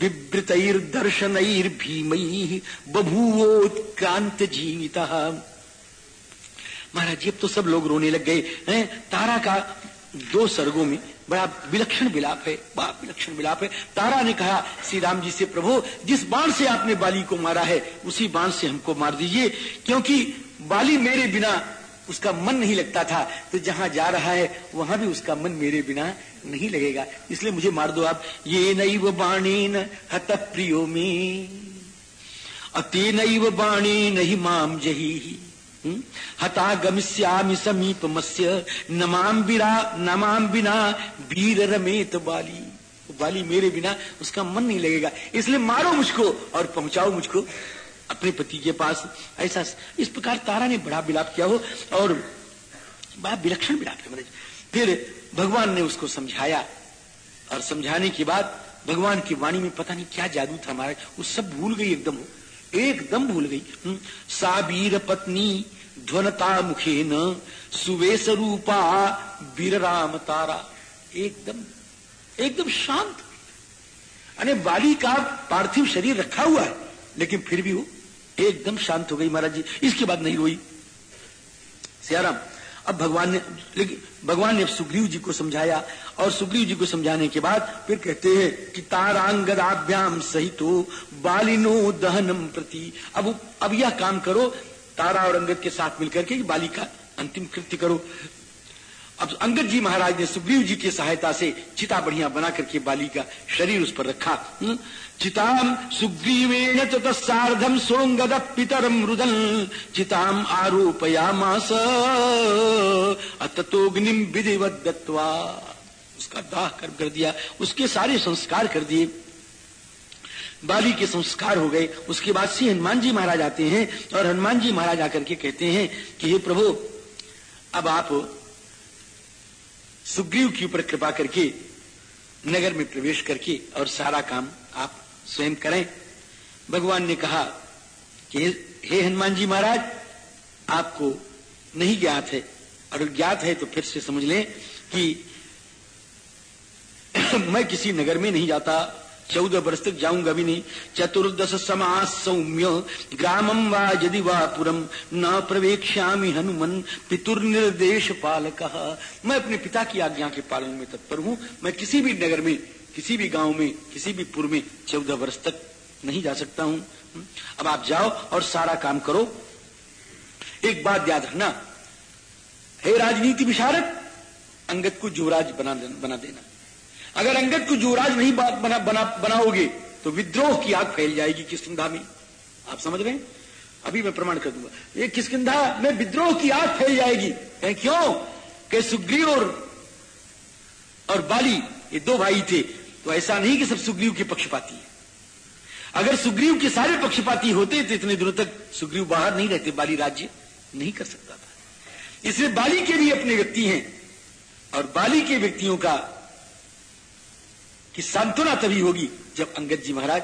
विवृत दर्शन भीमई बभूवोत्क्रांत जीविता। महाराज जी, अब तो सब लोग रोने लग गए। हैं, तारा का दो सर्गों में बड़ा विलक्षण विलाप है, बड़ा विलक्षण विलाप है। तारा ने कहा श्री राम जी से, प्रभु, जिस बाण से आपने बाली को मारा है, उसी बाण से हमको मार दीजिए। क्योंकि बाली मेरे बिना उसका मन नहीं लगता था। तो जहाँ जा रहा है, वहाँ भी उसका मन मेरे बिना नहीं लगेगा। इसलिए मुझे मार दो आप। ये नई वो बाणीन हत प्रियो में। अते नई वो बाणी नहीं माम जही? हता गमिष्यामि नमाम बिरा नमाम बिना वीर रमेत बाली। बाली मेरे बिना उसका मन नहीं लगेगा। इसलिए मारो मुझको और पहुंचाओ मुझको अपने पति के पास। ऐसा इस प्रकार तारा ने बड़ा विलाप किया हो और बड़ा विलक्षण विलाप है फिर भगवान ने उसको समझाया और समझाने के बाद भगवान की वाणी में पता नहीं क्या जादू था हमारा। वो सब भूल गई एकदम। एकदम भूल गई। हम्म। साबीर पत्नी ध्वनता मुखे न सुवेश रूपा बीर राम तारा। एकदम एकदम शांत। अरे, बाली का पार्थिव शरीर रखा हुआ है, लेकिन फिर भी वो एकदम शांत हो गई महाराज जी। इसके बाद नहीं रोई। सियाराम, अब भगवान ने, लेकिन भगवान ने सुग्रीव जी को समझाया और सुग्रीव जी को समझाने के बाद फिर कहते हैं कि तारांगदाभ्याम सहित बालिनो दहनम प्रति। अब अब यह काम करो, तारा और अंगद के साथ मिलकर के बालिका अंतिम कृत्य करो। अब अंगद जी महाराज ने सुग्रीव जी की सहायता से चिता बढ़िया बना करके बाली का शरीर उस पर रखा हम्म? चिताम सुग्रीवेण तत्सार्धम सोंगद पितरम रुदन। चिताम आरोपयामास। अततोग्निम विधिवत दत्वा उसका दाह कर, कर दिया। उसके सारे संस्कार कर दिए। बाली के संस्कार हो गए। उसके बाद से हनुमान जी महाराज आते हैं और हनुमान जी महाराज आकर के कहते हैं कि हे प्रभु अब आप सुग्रीव के ऊपर कृपा करके, नगर में प्रवेश करके और सारा काम आप स्वयं करें। भगवान ने कहा कि, हे हनुमान जी महाराज, आपको नहीं ज्ञात है, और ज्ञात है तो फिर से समझ लें कि [COUGHS] मैं किसी नगर में नहीं जाता चौदह वर्ष तक जाऊँगा भी नहीं। चतुर्दश समास सौम्य ग्रामम वा यदि वा पुरम न प्रवेक्ष्यामी हनुमन पितुर निर्देश पालक मैं अपने पिता की आज्ञा के पालन में तत्पर हूँ। मैं किसी भी नगर में, किसी भी गाँव में, किसी भी पुर में चौदह वर्ष तक नहीं जा सकता हूँ। अब आप जाओ और सारा काम करो। एक बात याद रखना। हे राजनीति विशारद, अंगद को जुवराज बना बना देना। अगर अंगद को युवराज नहीं बना, बना, बनाओगे तो विद्रोह की आग फैल जाएगी किसुंधा में। आप समझ रहे हैं? अभी मैं प्रमाण कर दूँगा। ये किसकिधा में विद्रोह की आग फैल जाएगी। क्यों? कि सुग्रीव और और बाली ये दो भाई थे तो ऐसा नहीं कि सब सुग्रीव के पक्षपाती है। अगर सुग्रीव के सारे पक्षपाती होते तो इतने दिनों तक सुग्रीव बाहर नहीं रहते बाली राज्य नहीं कर सकता था। इसलिए बाली के भी अपने व्यक्ति हैं और बाली के व्यक्तियों का कि सांत्वना तभी होगी जब अंगद जी महाराज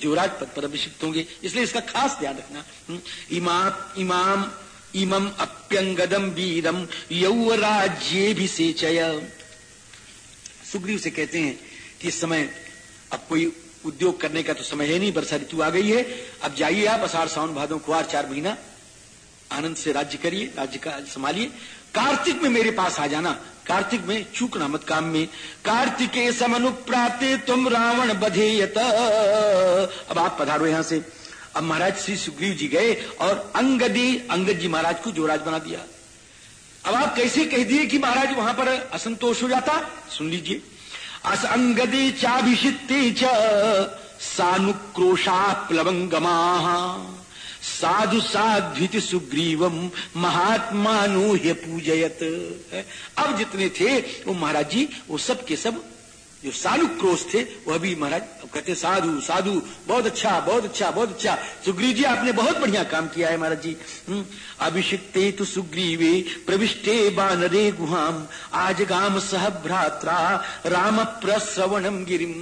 जोराज पद पर अभिषिक्त होंगे। इसलिए इसका खास ध्यान रखना। हम्म, इमा इमाम इमम अप्यंगदम वीरम यौवराज्ये भी सुग्रीव से कहते हैं कि इस समय अब कोई उद्योग करने का तो समय है नहीं वर्षा ऋतु आ गई है। अब जाइए आप अषाढ़ सावन भादों कुआर चार महीना आनंद से राज्य करिए राज्य का संभालिए। कार्तिक में मेरे पास आ जाना। कार्तिक में चूकना मत काम में। कार्तिके समनुप्राते तुम रावण बधेयत। अब आप पधारो यहाँ से। अब महाराज श्री सुग्रीव जी गए और अंगदी, अंगद जी महाराज को जोराज बना दिया। अब आप कैसे कह दिए कि महाराज वहाँ पर असंतोष हो जाता? सुन लीजिए। अस अंगदे चाभिषित्ते च सानुक्रोशा प्लवंगमा साधु साध्वित सुग्रीवम महात्मानु हे पूजयत। अब जितने थे वो महाराज जी वो सब के सब जो सालु क्रोश थे वह भी महाराज कहते साधु साधु बहुत अच्छा बहुत अच्छा बहुत अच्छा। सुग्रीव जी आपने बहुत बढ़िया काम किया है महाराज जी। हम्म, अभिषिक्ते तो सुग्रीवे प्रविष्टे बानरे गुहाम आज गाम सह भ्रात्रा राम प्रसवनम गिरिम।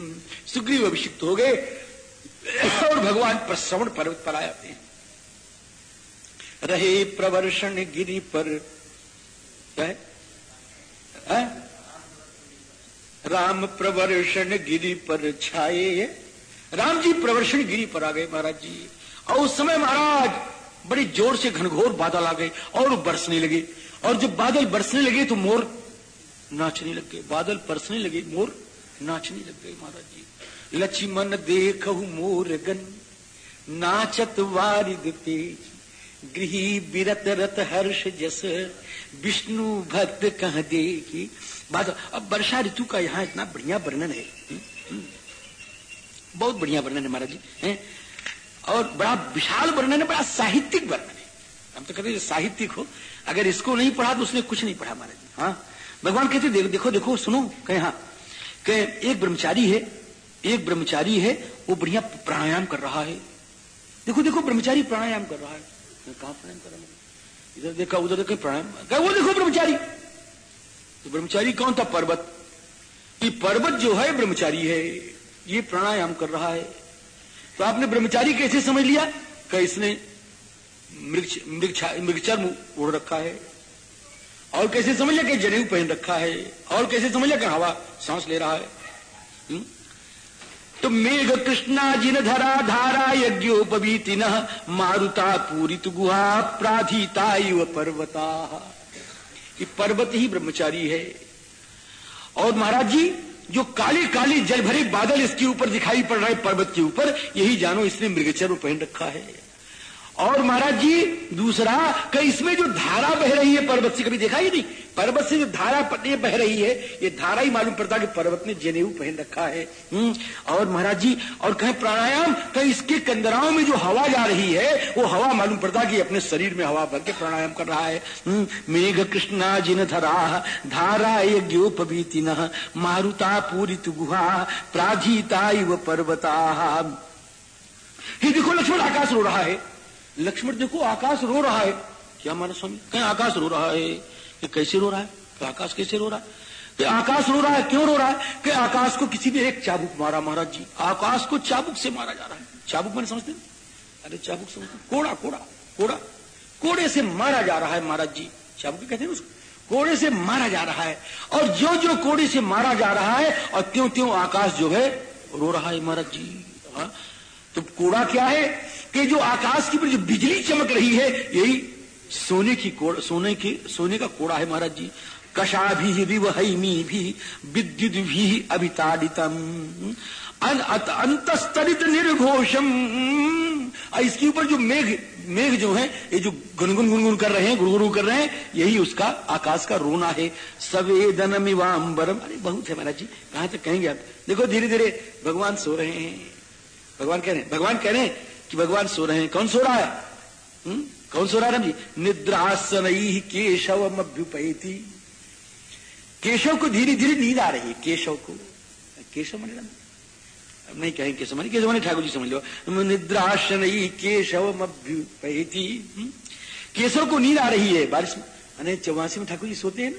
सुग्रीव अभिषिक्त हो गए और भगवान प्रसवण पर्वत पर आते हैं। रहे प्रवर्षण गिरी पर। है? है? राम प्रवर्षण गिरी पर छाए। राम जी प्रवर्षण गिरी पर आ गए महाराज जी। और उस समय महाराज बड़ी ज़ोर से घनघोर बादल आ गए और बरसने लगे। और जब बादल बरसने लगे तो मोर नाचने लग गए। बादल बरसने लगे, मोर नाचने लग गए महाराज जी। लक्ष्मण देख मोर गन, नाचत वारिद तेज। गृही बिरत रत हर्ष जस। विष्णु भक्त कह दे की बात अब वर्षा ऋतु का यहाँ इतना बढ़िया वर्णन है। हम्म, हम्म। बहुत बढ़िया वर्णन है महाराज जी है? और बड़ा विशाल वर्णन है बड़ा साहित्यिक वर्णन है। हम तो कहते साहित्यिक हो अगर इसको नहीं पढ़ा तो उसने कुछ नहीं पढ़ा महाराज जी हाँ? भगवान कहते देखो देखो देखो सुनो कहे हाँ। कहे एक ब्रह्मचारी है एक ब्रह्मचारी है वो बढ़िया प्राणायाम कर रहा है। देखो देखो ब्रह्मचारी प्राणायाम कर रहा है। कहा प्राणायाम कर रहा इधर देखा, उधर देखा प्राणायाम वो देखो ब्रह्मचारी। तो ब्रह्मचारी कौन था? पर्वत। ये पर्वत जो है, ब्रह्मचारी है। ये प्राणायाम कर रहा है। तो आपने ब्रह्मचारी कैसे समझ लिया? कि इसने मृगचर्म ओढ़ रखा है। और कैसे समझ लिया कि जनेऊ पहन रखा है? और कैसे समझ लिया कि हवा सांस ले रहा है? हुँ? तो मेघ कृष्णा जिन धरा धारा यज्ञोपवीति न मारुता पूरित गुहा प्राधिता पर्वता। ये पर्वत ही ब्रह्मचारी है। और महाराज जी, जो काली काली जल भरे बादल इसके ऊपर दिखाई पड़ रहा है पर्वत के ऊपर, यही जानो इसने मृगचर्म पहन रखा है। और महाराज जी दूसरा कि इसमें जो धारा बह रही है पर्वत से कभी देखा ही नहीं? पर्वत से जो धारा बह रही है ये धारा ही मालूम पड़ता कि पर्वत ने जनेऊ पहन रखा है। हम्म, और महाराज जी और कहें प्राणायाम कहीं इसके कंदराओं में जो हवा जा रही है वो हवा मालूम पड़ता कि अपने शरीर में हवा भर के प्राणायाम कर रहा है। हम्म, मेघ कृष्णा जिन धरा धारा यज्ञोपीति न मारुता पूरित गुहा प्राधीता पर्वता। ये देखो लक्ष्मण आकाश रो रहा है। लक्ष्मण देखो, आकाश रो रहा है। क्या माना स्वामी? कहीं आकाश रो रहा है? कि कैसे रो रहा है? कि आकाश कैसे रो रहा है? कि आकाश रो रहा है? क्यों रो रहा है? कि आकाश को किसी ने एक चाबुक मारा, महाराज जी। आकाश को चाबुक से मारा जा रहा है। चाबुक मैंने समझते अरे, चाबुक समझते कोड़ा कोड़ा कोड़ा। कोड़े से मारा जा रहा है, महाराज जी। चाबुक कहते हैं उसको? कोड़े से मारा जा रहा है। और जो जो कोड़े से मारा जा रहा है, और त्यों त्यों आकाश जो है, रो रहा है, महाराज जी। हाँ? तो कोड़ा क्या है? कि जो आकाश की पर जो बिजली चमक रही है, यही सोने की कोड़, सोने की, सोने का कोड़ा है महाराज जी। कषा भी विवहमी भी विद्युत भी अभिताड़ितम अंतस्तरित निर्घोषम। इसके ऊपर जो मेघ मेघ जो है, ये जो गुनगुन गुनगुन कर रहे हैं गुरगुरु कर रहे हैं, यही उसका आकाश का रोना है। सवेदन इवाम्बरम अरे बहुत है महाराज जी, कहाँ तक कहेंगे आप? देखो धीरे धीरे भगवान सो रहे हैं। भगवान कह रहे हैं, भगवान कह रहे हैं कि भगवान सो रहे हैं। कौन सो रहा है? हुँ? हम्म? कौन सो रहा है निद्रासन केशव अभ्युपैती केशव को धीरे धीरे नींद आ रही है। केशव को। केशव मन नहीं कहें केशव मन केशव मन ठाकुर जी समझ लो। निद्रासन केशव अभ्युपैती हम्म? केशव को नींद आ रही है। बारिश में अने चौवासी में ठाकुर जी सोते हैं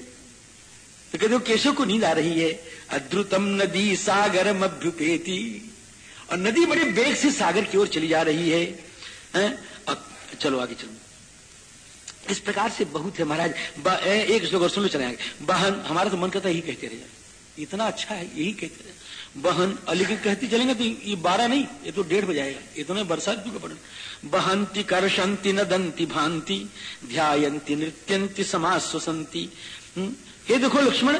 तो कहते हो, केशव को नींद आ रही है। अद्रुतम नदी सागर अभ्युपेती और नदी बड़े बेग से सागर की ओर चली जा रही है, है? चलो आगे चलो। इस प्रकार से बहुत है महाराज। एक और सुन लो चले बहन हमारा तो मन करता यही कहते रहे। इतना अच्छा है यही कहते रहे। बहन लेकिन कहती चलेंगे तो ये बारह नहीं ये तो डेढ़ बजाएगा तो बरसात का पढ़ बहंती कर्षंती नदंती भांति ध्यायंती नृत्यंती समाश्वसंती हम्म? ये देखो लक्ष्मण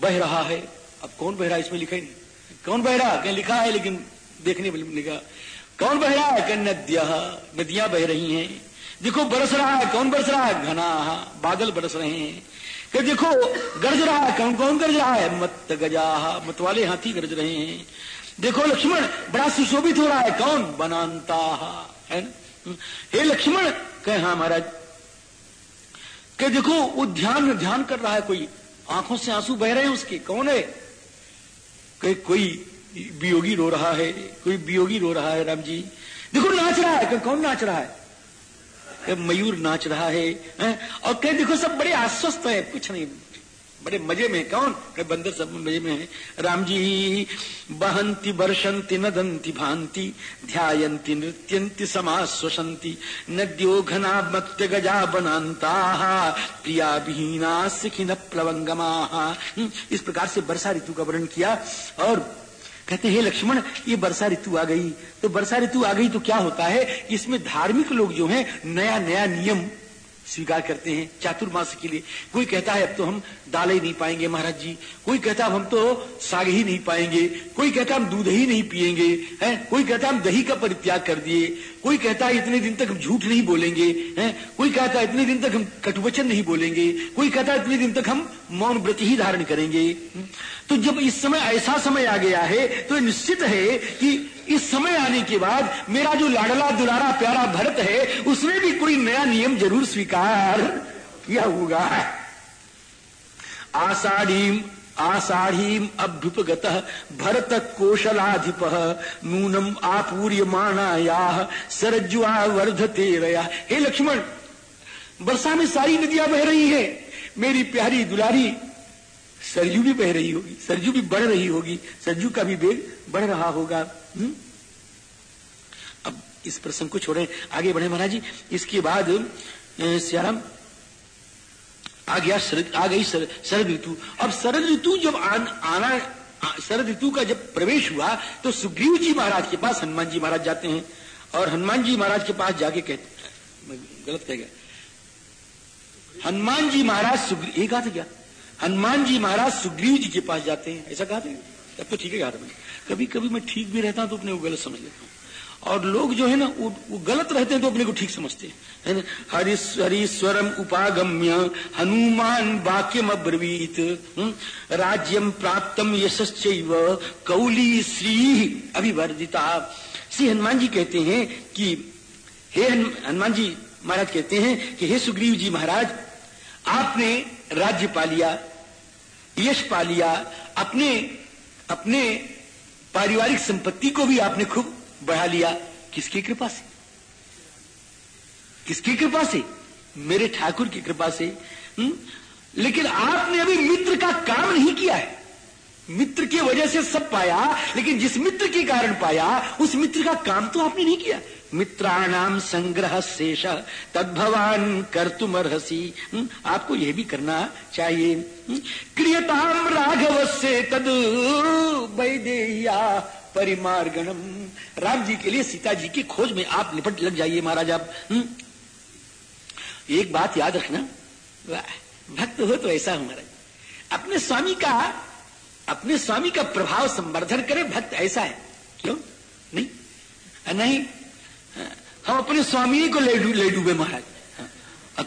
बह रहा है। अब कौन बह रहा है इसमें लिखा ही नहीं। कौन बह रहा कहीं लिखा है लेकिन देखने लिखा कौन बह रहा है नद्या नदियाँ बह रही हैं। देखो, बरस रहा है, कौन बरस रहा है? घना, बादल बरस रहे हैं। कि देखो, गरज रहा है, कौन कौन गरज रहा है? मत गजा मत वाले हाथी गरज रहे हैं। देखो, लक्ष्मण, बड़ा सुशोभित हो रहा है। कौन? बनाता है हे लक्ष्मण, कहे हाँ महाराज। कि देखो, वो ध्यान ध्यान कर रहा है कोई। आँखों से आँसू बह रहे हैं उसके। कौन है? कि कोई वियोगी रो रहा है कोई वियोगी रो रहा है राम जी। देखो नाच रहा है कौन नाच रहा है? मयूर नाच रहा है, है? और कहीं देखो सब बड़े आश्वस्त है कुछ नहीं। बड़े मज़े में कौन? बंदर सब मज़े में राम जी बहंती बर्षंती नदंती भांति ध्यायंती नृत्यंती समाश्वसंती नद्यो घना मत्य गजा बनाता प्रिया विहीना सिखिन प्लवंगमा। हम्म, इस प्रकार से वर्षा ऋतु का वर्णन किया और कहते हैं लक्ष्मण ये वर्षा ऋतु आ गई। तो वर्षा ऋतु आ गई तो क्या होता है? इसमें धार्मिक लोग जो हैं नया नया नियम स्वीकार करते हैं चातुर्मास के लिए। कोई कहता है, अब तो हम दाल ही नहीं पाएँगे महाराज जी। कोई कहता हम तो साग ही नहीं पाएँगे। कोई कहता हम दूध ही नहीं पिएँगे। है? कोई कहता हम दही का परित्याग कर दिए। कोई कहता है, इतने दिन तक हम झूठ नहीं बोलेंगे। है? कोई कहता है, इतने दिन तक हम कटुवचन नहीं बोलेंगे। कोई कहता है, इतने दिन तक हम मौन व्रत ही धारण करेंगे। तो जब इस समय, ऐसा समय आ गया है तो निश्चित है कि इस समय आने के बाद मेरा जो लाडला, दुलारा, प्यारा भरत है, उसने भी कोई नया नियम ज़रूर स्वीकार किया होगा। आषाढ़ी आषाढ़ीम अभ्युपगत भरत कौशलाधिप नूनम आपूर्य माणाया सरज्वा वर्धते रया। हे लक्ष्मण, वर्षा में सारी नदियाँ बह रही है। मेरी प्यारी दुलारी, सरजू भी बह रही होगी, सरजू भी बढ़ रही होगी, सरजू का भी वेग बढ़ रहा होगा। हम्म? अब इस प्रसंग को छोड़े। आगे बढ़े महाराज जी। इसके बाद सियाराम आ गया शरद आ गई शरद ऋतु। अब शरद ऋतु जब आन, आना शरद ऋतु का जब प्रवेश हुआ तो सुग्रीव जी महाराज के पास हनुमान जी महाराज जाते हैं। और हनुमान जी महाराज के पास जाके कहते गलत कह गया। हनुमान जी महाराज सुग्रीव ये कहा था क्या? हनुमान जी महाराज सुग्रीव जी के पास जाते हैं। ऐसा कहा था तब तो ठीक है कहा था मैंने। कभी कभी मैं ठीक भी रहता हूँ तो अपने को गलत समझ लेता हूँ। और लोग जो है ना वो, वो गलत रहते हैं तो अपने को ठीक समझते हैं। है ना? हरीश्वरम उपागम्य हनुमान वाक्यम अब्रवीत हम्म, राज्यम प्राप्तम यश्च कौली श्री अभिवर्जिता श्री हनुमान जी कहते हैं कि हे हनुमान जी महाराज कहते हैं कि हे सुग्रीव जी महाराज आपने राज्य पा लिया यश पा लिया अपने अपने पारिवारिक संपत्ति को भी आपने खूब बढ़ा लिया। किसकी कृपा से? किसकी कृपा से? मेरे ठाकुर की कृपा से। हुँ? हम्म? लेकिन आपने अभी मित्र का काम नहीं किया है। मित्र की वजह से सब पाया, लेकिन जिस मित्र के कारण पाया, उस मित्र का काम तो आपने नहीं किया। मित्राणाम संग्रह शेष तद्भवान अर्सी? आपको यह भी करना चाहिए? क्रियताम राघव से तद वैदेया परिमार्गणम राम जी के लिए सीता जी की खोज में आप निपट लग जाइए महाराज आप? एक बात याद रखना। भक्त हो तो ऐसा हो महाराज। अपने स्वामी का, अपने स्वामी का प्रभाव संवर्धन करे, भक्त ऐसा है। क्यों? नहीं? नहीं? हम अपने स्वामी को ले डूबे महाराज।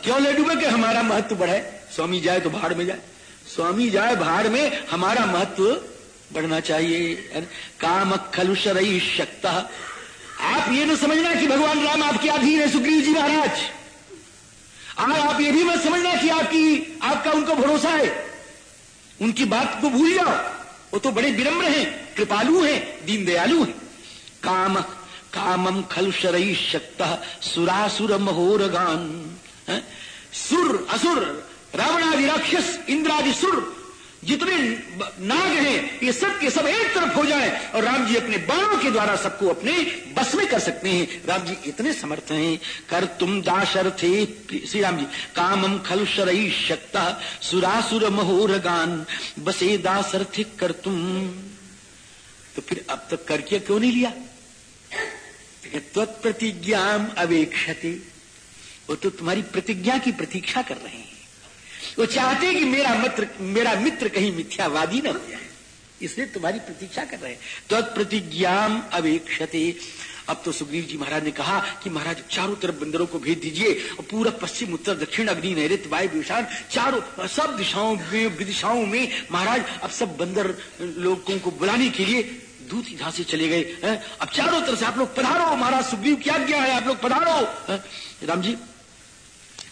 क्यों ले डूबे कि हमारा महत्व बढ़े स्वामी जाए तो भाड़ में जाए। स्वामी जाए भाड़ में हमारा महत्व बढ़ना चाहिए। काम खलुशरई शक्ता। आप ये न समझना कि भगवान राम आपके अधीन है, सुग्रीव जी महाराज। और आप ये भी मत समझना कि आपकी, आपका उनको भरोसा है। उनकी बात को भूल जाओ। वो तो बड़े विनम्र हैं, कृपालु हैं दीन दयालु हैं। काम कामम खल शरई शक्त सुरासुर महोरगान सुर, असुर रावणादि राक्षस इंद्रादि सुर जितने नाग हैं, ये सब के सब एक तरफ़ हो जाए और राम जी अपने बाणों के द्वारा सबको अपने बस में कर सकते हैं। राम जी इतने समर्थ हैं। कर तुम दाशरथे श्री राम जी कामम खल शरई शक्ता सुरासुर महोरगान बसे दाशरथे कर तुम। तो फिर अब तक करके क्यों नहीं लिया? त्वत्प्रतिज्ञा अवेक्षते। वो तो तुम्हारी प्रतिज्ञा की प्रतीक्षा कर रहे हैं। वो चाहते कि मेरा मित्र मेरा मित्र कहीं मिथ्यावादी न हो जाए। इसलिए तुम्हारी प्रतीक्षा कर रहे हैं। तो प्रतिज्ञाम अवेक्षते। अब तो सुग्रीव जी महाराज ने कहा कि महाराज, चारों तरफ़ बंदरों को भेज दीजिए और पूरा पश्चिम, उत्तर, दक्षिण, अग्नि नैरित वायु, विषाण, चारों, सब दिशाओं में, विदिशाओं में महाराज, अब सब बंदर, लोगों को बुलाने के लिए दूत यहाँ से चले गए अब चारों तरफ़ से आप लोग पधारो, महाराज सुग्रीव क्या गया है, आप लोग पधारो राम जी,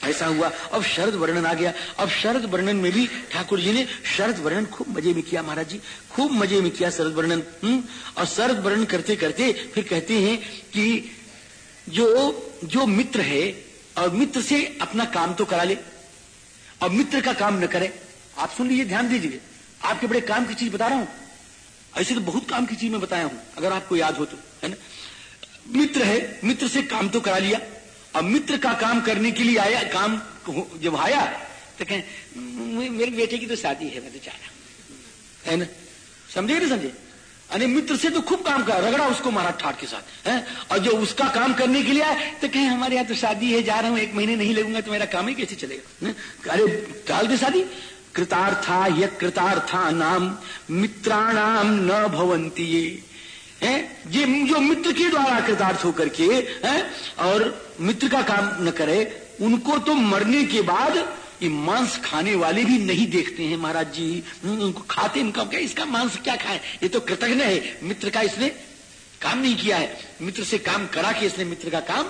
ऐसा हुआ, अब शरद वर्णन आ गया, अब शरद वर्णन में भी ठाकुर जी ने शरद वर्णन खूब मज़े में किया, महाराज जी, खूब मज़े में किया शरद वर्णन हम्म? और शरद वर्णन करते करते फिर कहते हैं कि जो जो मित्र है, और मित्र से अपना काम तो करा ले, और मित्र का काम न करे, आप सुन लीजिए, ध्यान दीजिए, आपके बड़े काम की चीज़ बता रहा हूँ ऐसे तो बहुत काम की चीज़ मैं बताया हूँ, अगर आपको याद हो तो है ना? मित्र है, मित्र से काम तो करा लिया, अब मित्र का काम करने के लिए आया, काम जब आया तो कहें मेरे बेटे की तो शादी है, मैं तो चाह रहा है। ना? समझे नहीं समझे? अरे, मित्र से तो खूब काम कर, रगड़ा उसको मारा ठाट के साथ, है? और जो उसका काम करने के लिए आए तो कहें, हमारे यहाँ तो शादी है, जा रहा हूँ, एक महीने नहीं लगूँगा तो मेरा काम ही कैसे चलेगा? अरे टाल दे शादी? कृतार्था य कृतार्था नाम मित्राणाम न भवंती है? ये जो मित्र के द्वारा कृतार्थ होकर के, है? और मित्र का काम न करे, उनको तो मरने के बाद ये मांस खाने वाले भी नहीं देखते हैं महाराज जी। उनको खाते इनका क्या, इसका मांस क्या खाए? ये तो कृतज्ञ है। मित्र का इसने काम नहीं किया है। मित्र से काम करा के इसने मित्र का काम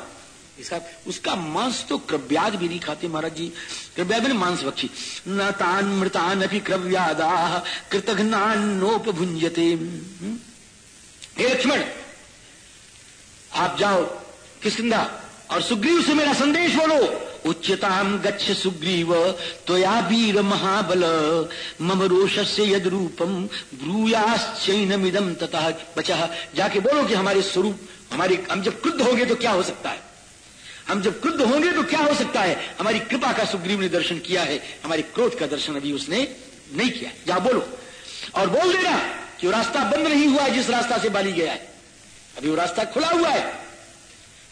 इसका उसका मांस तो क्रव्याद भी नहीं खाते महाराज जी। क्रव्याद ने मांस बख्शी न तान मृतान अभी क्रव्यादा कृतघ्नान नोपभुंजते हम्म। हे लक्ष्मण, आप जाओ किसकिदा और सुग्रीव से मेरा संदेश बोलो। उच्चताम गच्छ सुग्रीव, त्वया वीर महाबल। मम रोष से यद रूपम ब्रूयाश्चैनमिदम तथा बचा जाके बोलो कि हमारे स्वरूप, हमारे हम जब क्रुद्ध होंगे तो क्या हो सकता है? हम जब क्रुद्ध होंगे तो क्या हो सकता है? हमारी कृपा का सुग्रीव ने दर्शन किया है। हमारे क्रोध का दर्शन अभी उसने नहीं किया। जा, बोलो। और बोल देना कि वो रास्ता बंद नहीं हुआ है, जिस रास्ता से बाली गया है। अभी वो रास्ता खुला हुआ है।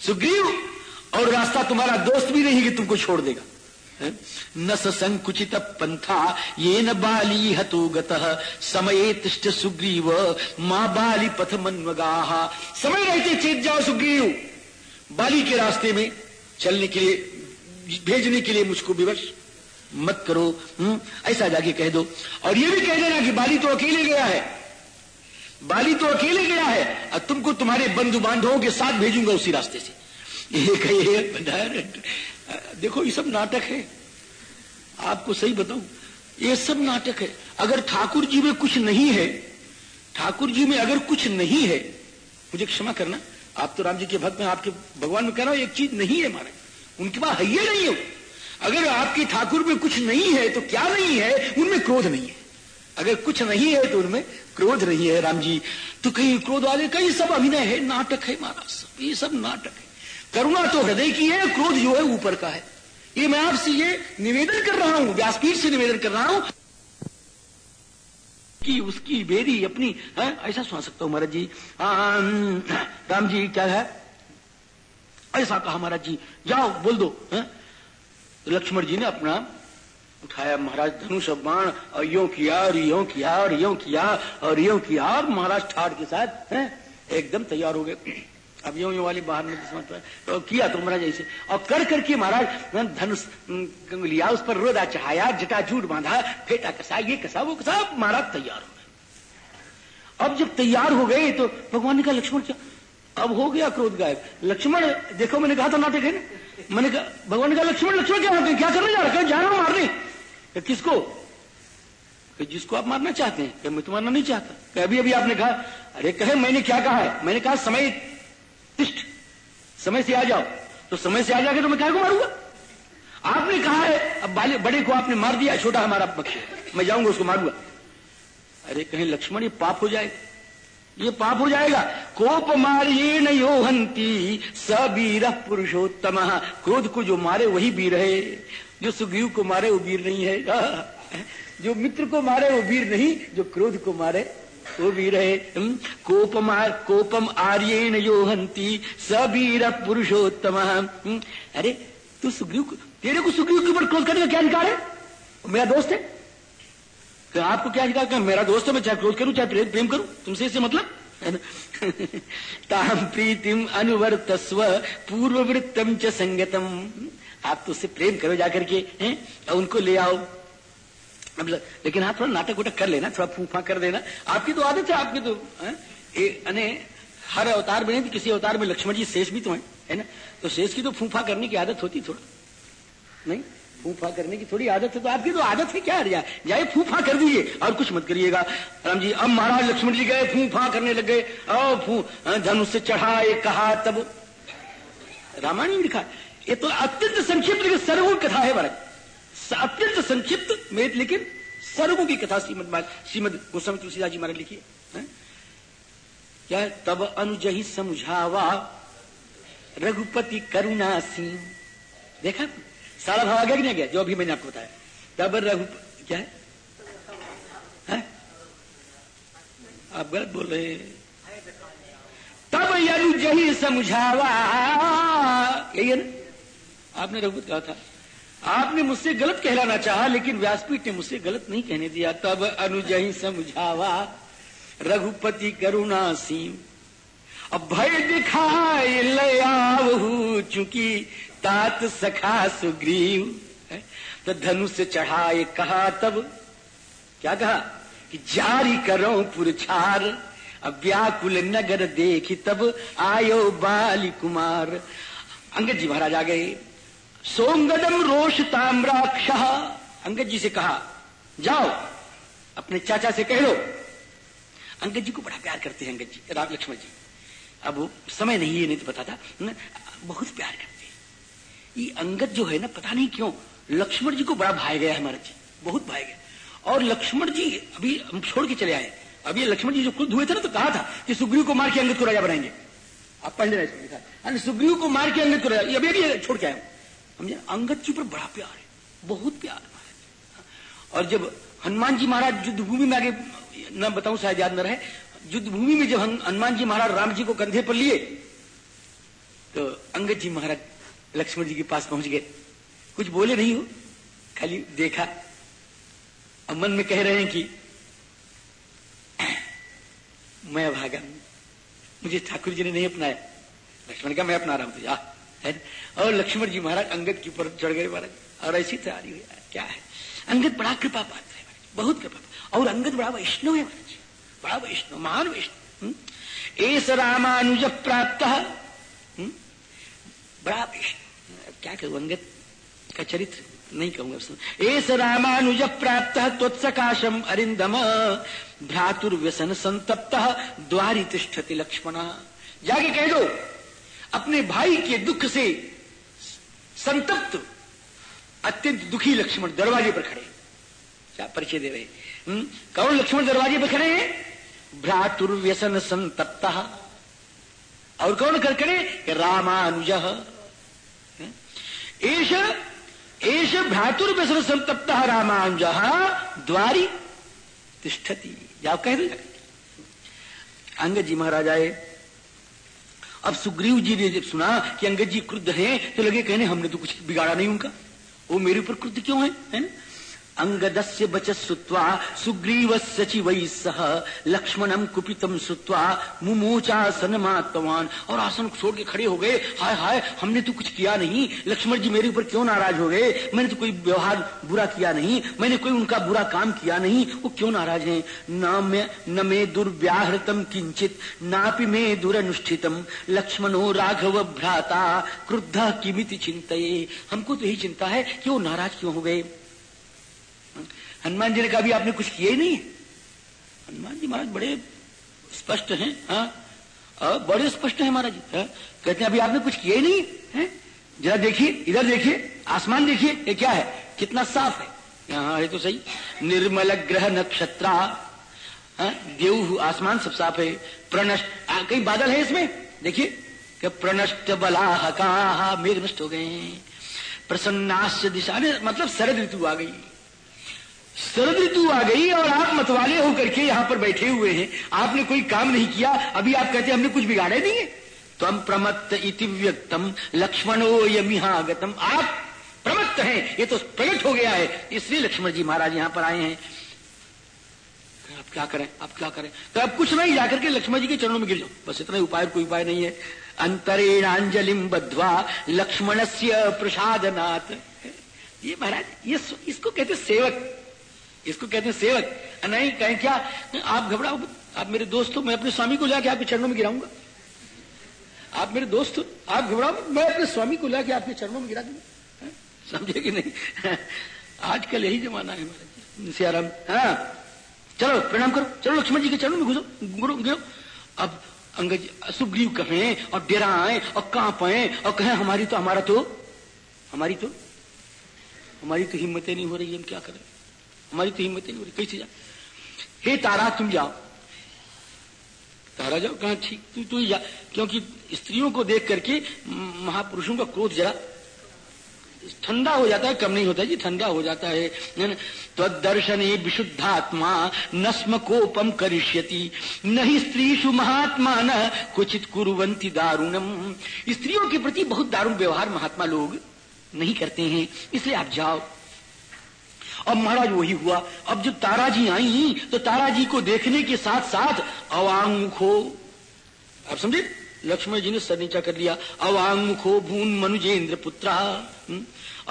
सुग्रीव, और रास्ता तुम्हारा दोस्त भी नहीं कि तुमको छोड़ देगा। न संकुचित पंथा, ये न बाली हतो समय तिष्ट सुग्रीव, माँ बाली पथ मनमगा समय रहते चेत जाओ सुग्रीव। बाली के रास्ते में चलने के लिए, भेजने के लिए मुझको विवश मत करो हुँ? ऐसा जाके कह दो। और ये भी कह देना कि बाली तो अकेले गया है। बाली तो अकेले गया है। और तुमको तुम्हारे बंधु बांधवों के साथ भेजूँगा उसी रास्ते से। ये कहिए देखो, ये सब नाटक है। आपको सही बताऊँ, ये सब नाटक है। अगर ठाकुर जी में कुछ नहीं है, ठाकुर जी में अगर कुछ नहीं है, मुझे क्षमा करना। आप तो राम जी के भक्त में आपके भगवान में कह रहा हूँ, एक चीज़ नहीं है महाराज। उनके पास है नहीं हो। अगर आपके ठाकुर में कुछ नहीं है तो क्या नहीं है? उनमें क्रोध नहीं है। अगर कुछ नहीं है तो उनमें क्रोध नहीं है, राम जी। तो कहीं क्रोध वाले कहीं सब अभिनय है, नाटक है महाराज ये सब नाटक है। करुणा तो हृदय की है, क्रोध जो है ऊपर का है। ये मैं आपसे ये निवेदन कर रहा हूँ, व्यासपीठ से निवेदन कर रहा हूँ कि उसकी बेरी अपनी, है, ऐसा सुना सकता हूँ महाराज जी। राम जी, क्या है? ऐसा कहा महाराज जी। जाओ, बोल दो, है? लक्ष्मण जी ने अपना उठाया महाराज धनुष बाण, और यो किया, और यो किया, और यो किया, और यो किया महाराज ठाट के साथ, है, एकदम तैयार हो गए। अब यो यो वाली बाहर में समझ पाए तो किया तो महाराज ऐसे और कर करके महाराज धनुष लिया, उस पर रोदा चढ़ाया जटाजूट बांधा, फेटा कसा, ये कसा, वो कसा महाराज तैयार हो गए। अब जब तैयार हो गए तो भगवान ने कहा, लक्ष्मण क्या? अब हो गया क्रोध गायब। लक्ष्मण, देखो, मैंने कहा था नाटक है ना? मैंने कहा, भगवान ने कहा, लक्ष्मण लक्ष्मण क्या होते क्या करने जा रहे जा रहा मारने। किसको? जिसको आप मारना चाहते हैं। मैं तो मारना नहीं चाहता। अभी अभी आपने कहा, अरे कहे, मैंने क्या कहा है? मैंने कहा, समय तिष्ट समय से आ जाओ। तो समय से आ जाके तो मैं क्या को मारूँगा? आपने कहा है, अब बड़े को आपने मार दिया, छोटा हमारा पक्ष मैं जाऊँगा, उसको मारूँगा। अरे कहीं लक्ष्मण, ये पाप हो जाएगा ये पाप हो जाएगा। कोप मारिए न योहंती, सबीर पुरुषोत्तम। क्रोध को जो मारे, वही वीर है। जो सुग्रीव को मारे, वो वीर नहीं है। [LAUGHS] जो मित्र को मारे, वो वीर नहीं। जो क्रोध को मारे वो वीर कोपम कोपम आर्यन योहंती सबीर पुरुषोत्तम। अरे तू सुग्रीव तेरे को सुग्रीव के ऊपर क्रोध करने का क्या अधिकार है? मेरा दोस्त है। कि आपको क्या अधिकार मेरा दोस्त है मैं चाहे क्रोध करूँ चाहे प्रेम, करूँ। तुमसे इससे मतलब? [LAUGHS] ताम प्रीतिम अनुवर्तस्व पूर्व वृत्तम च संगतम। आप तो उससे प्रेम करो जाकर के हैं? और उनको ले आओ। अब लेकिन आप थोड़ा नाटक उटक कर लेना, थोड़ा फूफा कर देना। आपकी तो आदत है, आपकी तो अने, हर अवतार बने किसी अवतार में लक्ष्मण जी शेष भी तो है है ना? तो शेष की तो फूफा करने की आदत होती थोड़ा। नहीं? फूफा करने की थोड़ी आदत है तो आपकी तो आदत है क्या? हरिया जाए फूफा कर दीजिए और कुछ मत करिएगा। राम जी, अब महाराज लक्ष्मण जी गए, फूफा करने लग गए। फू धनुष से चढ़ाए, कहा तब। रामायण लिखा, ये तो अत्यंत संक्षिप्त सर्वगुण कथा है महाराज अत्यंत संक्षिप्त में लेकिन सर्वगुण की कथा श्रीमद श्रीमद गोस्वामी तुलसीदास जी महाराज लिखी है क्या तब अनुजही समझावा, रघुपति करुणा सिंह। देखा? सारा भाव आगे नहीं गया? जो अभी मैंने आपको बताया। तब रघु क्या है? आप गलत बोल रहे तब यदि जही समझावा। यही है ना? आपने रघुपत कहा था। आपने मुझसे गलत कहलाना चाहा, लेकिन व्यासपीठ ने मुझसे गलत नहीं कहने दिया। तब अनुजही समझावा, रघुपति करुणा सीम, अब भय दिखाए ले चूँकि तात सखा सुग्रीव। तो धनुष से चढ़ाए कहा तब, क्या कहा? कि जारी करो पुरछार, अब व्याकुल नगर देखी तब आयो बाली कुमार अंगद जी महाराज आ गए। सोंगदम रोष ताम्राक्ष अंगद जी से कहा, जाओ, अपने चाचा से कह लो। अंगद जी को बड़ा प्यार करते हैं अंगद जी राम लक्ष्मण जी। अब समय नहीं है, नहीं तो था बहुत प्यार करते हैं। ये अंगद जो है ना, पता नहीं क्यों, लक्ष्मण जी को बड़ा भाई गया है महाराज जी, बहुत भाई गया। और लक्ष्मण जी अभी हम छोड़ के चले आए। अभी लक्ष्मण जी जो क्रुद्ध हुए थे ना तो कहा था कि सुग्रीव को मार के अंगद को राजा बनाएँगे। आप पढ़ लेना इसमें सुग्रीव को मार के अंगद को राजा अभी अभी छोड़ के आए समझे? अंगद जी पर बड़ा प्यार है, बहुत प्यार। और जब हनुमान जी महाराज युद्ध भूमि में आगे, न बताऊँ, शायद याद न रहे युद्ध भूमि में जब हनुमान जी महाराज राम जी को कंधे पर लिए तो अंगद जी महाराज लक्ष्मण जी के पास पहुँच गए। कुछ बोले नहीं हो, खाली देखा। और मन में कह रहे हैं कि, मैं भागा मुझे ठाकुर जी ने नहीं अपनाया। लक्ष्मण का मैं अपना रहा हूँ है और लक्ष्मण जी महाराज अंगद के ऊपर चढ़ गए महाराज। और ऐसी तैयारी हुई। क्या है? अंगद बड़ा कृपा पात्र है बहुत कृपा और अंगद बड़ा वैष्णव है महाराज। बड़ा वैष्णव, महान वैष्णव। हम्म? एस रामानुज प्राप्त। हम्म? बड़ा वैष्णव। क्या कहूँ अंगत का चरित्र नहीं कहूँगा एस रामानुज प्राप्त त्वत्सकाशम अरिंदम भ्रातुर्व्यसन संतप्त। द्वारी तिष्ठति लक्ष्मण। जाके कह दो। अपने भाई के दुख से संतप्त, अत्यंत दुखी लक्ष्मण दरवाजे पर खड़े। क्या परिचय दे रहे? हम्म? कौन लक्ष्मण दरवाजे पर खड़े हैं? भ्रातुर्व्यसन संतप्त। और कौन कर खड़े? रामानुज। एश एश भ्रातुर्व्यसन संतप्त रामानुज। द्वारी तिष्ठती। जाओ कह दो। अंगद जी महाराज आए। अब सुग्रीव जी ने जब सुना कि अंगद जी क्रुद्ध हैं तो लगे कहने हमने तो कुछ बिगाड़ा नहीं उनका। वो मेरे ऊपर क्रुद्ध क्यों है, है ना? अंगदस्य बच सुत्वा सुग्रीव सचिव सह लक्ष्मणम कुपितम सुत्वा मुमोचासन मातवान और आसन छोड़ के खड़े हो गए। हाय हाय, हमने तो कुछ किया नहीं। लक्ष्मण जी मेरे ऊपर क्यों नाराज़ हो गए? मैंने तो कोई व्यवहार बुरा किया नहीं। मैंने कोई उनका बुरा काम किया नहीं। वो क्यों नाराज़ है? न मे न मे दुर्व्याहृतम किंचित नापि मे दुरनुष्ठितम। लक्ष्मणो राघव भ्राता, क्रुद्ध किमित चिंत हमको तो यही चिंता है कि वो नाराज़ क्यों हो गए? हनुमान जी ने कहा भी आपने कुछ किया ही नहीं हनुमान जी महाराज बड़े स्पष्ट हैं हाँ। बड़े स्पष्ट हैं महाराज हाँ? कहते हैं, अभी आपने कुछ किया ही नहीं है? जरा देखिए, इधर देखिए, आसमान देखिए, ये क्या है? कितना साफ़ है? यहाँ है तो सही। निर्मल ग्रह नक्षत्र हाँ? देव आसमान सब साफ़ है। प्रणष्ट कई बादल है इसमें? देखिए प्रणष्ट बला मेघ नष्ट हो गए प्रसन्नाश्य दिशा मतलब शरद ऋतु आ गई। शरद ऋतु आ गई और आप मतवाले होकर के यहाँ पर बैठे हुए हैं। आपने कोई काम नहीं किया, अभी आप कहते हमने कुछ बिगाड़े नहीं है। तम प्रमत्त इति व्यक्तम, लक्ष्मणो यमिहागतम। आप प्रमत्त हैं, ये तो प्रकट हो गया है। इसलिए लक्ष्मण जी महाराज यहाँ पर आए हैं। आप क्या करें, आप क्या करें? तो अब कुछ नहीं, जाकर के लक्ष्मण जी के चरणों में गिर जाओ। बस इतना उपाय कोई उपाय नहीं है। अंतरेणांजलिम बद्वा लक्ष्मण से प्रसादनाथ ये महाराज, ये इसको कहते सेवक। इसको कहते हैं सेवक। नहीं, कहें क्या? आप घबराओ आप मेरे दोस्त हो, मैं अपने स्वामी को जाके आपके चरणों में गिराऊँगा। आप मेरे दोस्त हो, आप घबराओ मैं अपने स्वामी को लाके आपके चरणों में गिरा दूँगा। समझे कि नहीं? [LAUGHS] आजकल यही जमाना है सियाराम हाँ। चलो, प्रणाम करो। चलो, लक्ष्मण जी के चरणों में घुसो। गुरु, गिरो। अब अंगज, सुग्रीव कहें और डेरा आए और कहाँ पाए और कहें, हमारी तो हमारा तो हमारी तो हमारी तो हिम्मतें नहीं हो रही, हम क्या करें? हमारी तो हिम्मत नहीं हो रही कैसे जा। हे तारा, तुम जाओ। तारा जाओ, कहा ठीक, तू तू जा। क्योंकि स्त्रियों को देख करके महापुरुषों का क्रोध जरा ठंडा हो जाता है, कम नहीं होता जी, ठंडा हो जाता है। तो दर्शन विशुद्धात्मा, नस्म कोपम करिष्यति। नहीं स्त्रीशु महात्मा न कुचित कुरुवंती दारुणम। स्त्रियों के प्रति बहुत दारुण व्यवहार महात्मा लोग नहीं करते हैं। इसलिए आप जाओ। अब महाराज वही हुआ। अब जब तारा जी आई तो तारा जी को देखने के साथ साथ अवांगमुखो आप समझे? लक्ष्मण जी ने सर नीचा कर लिया। अवांगमुखो भून मनुजेंद्र पुत्र। हम्म?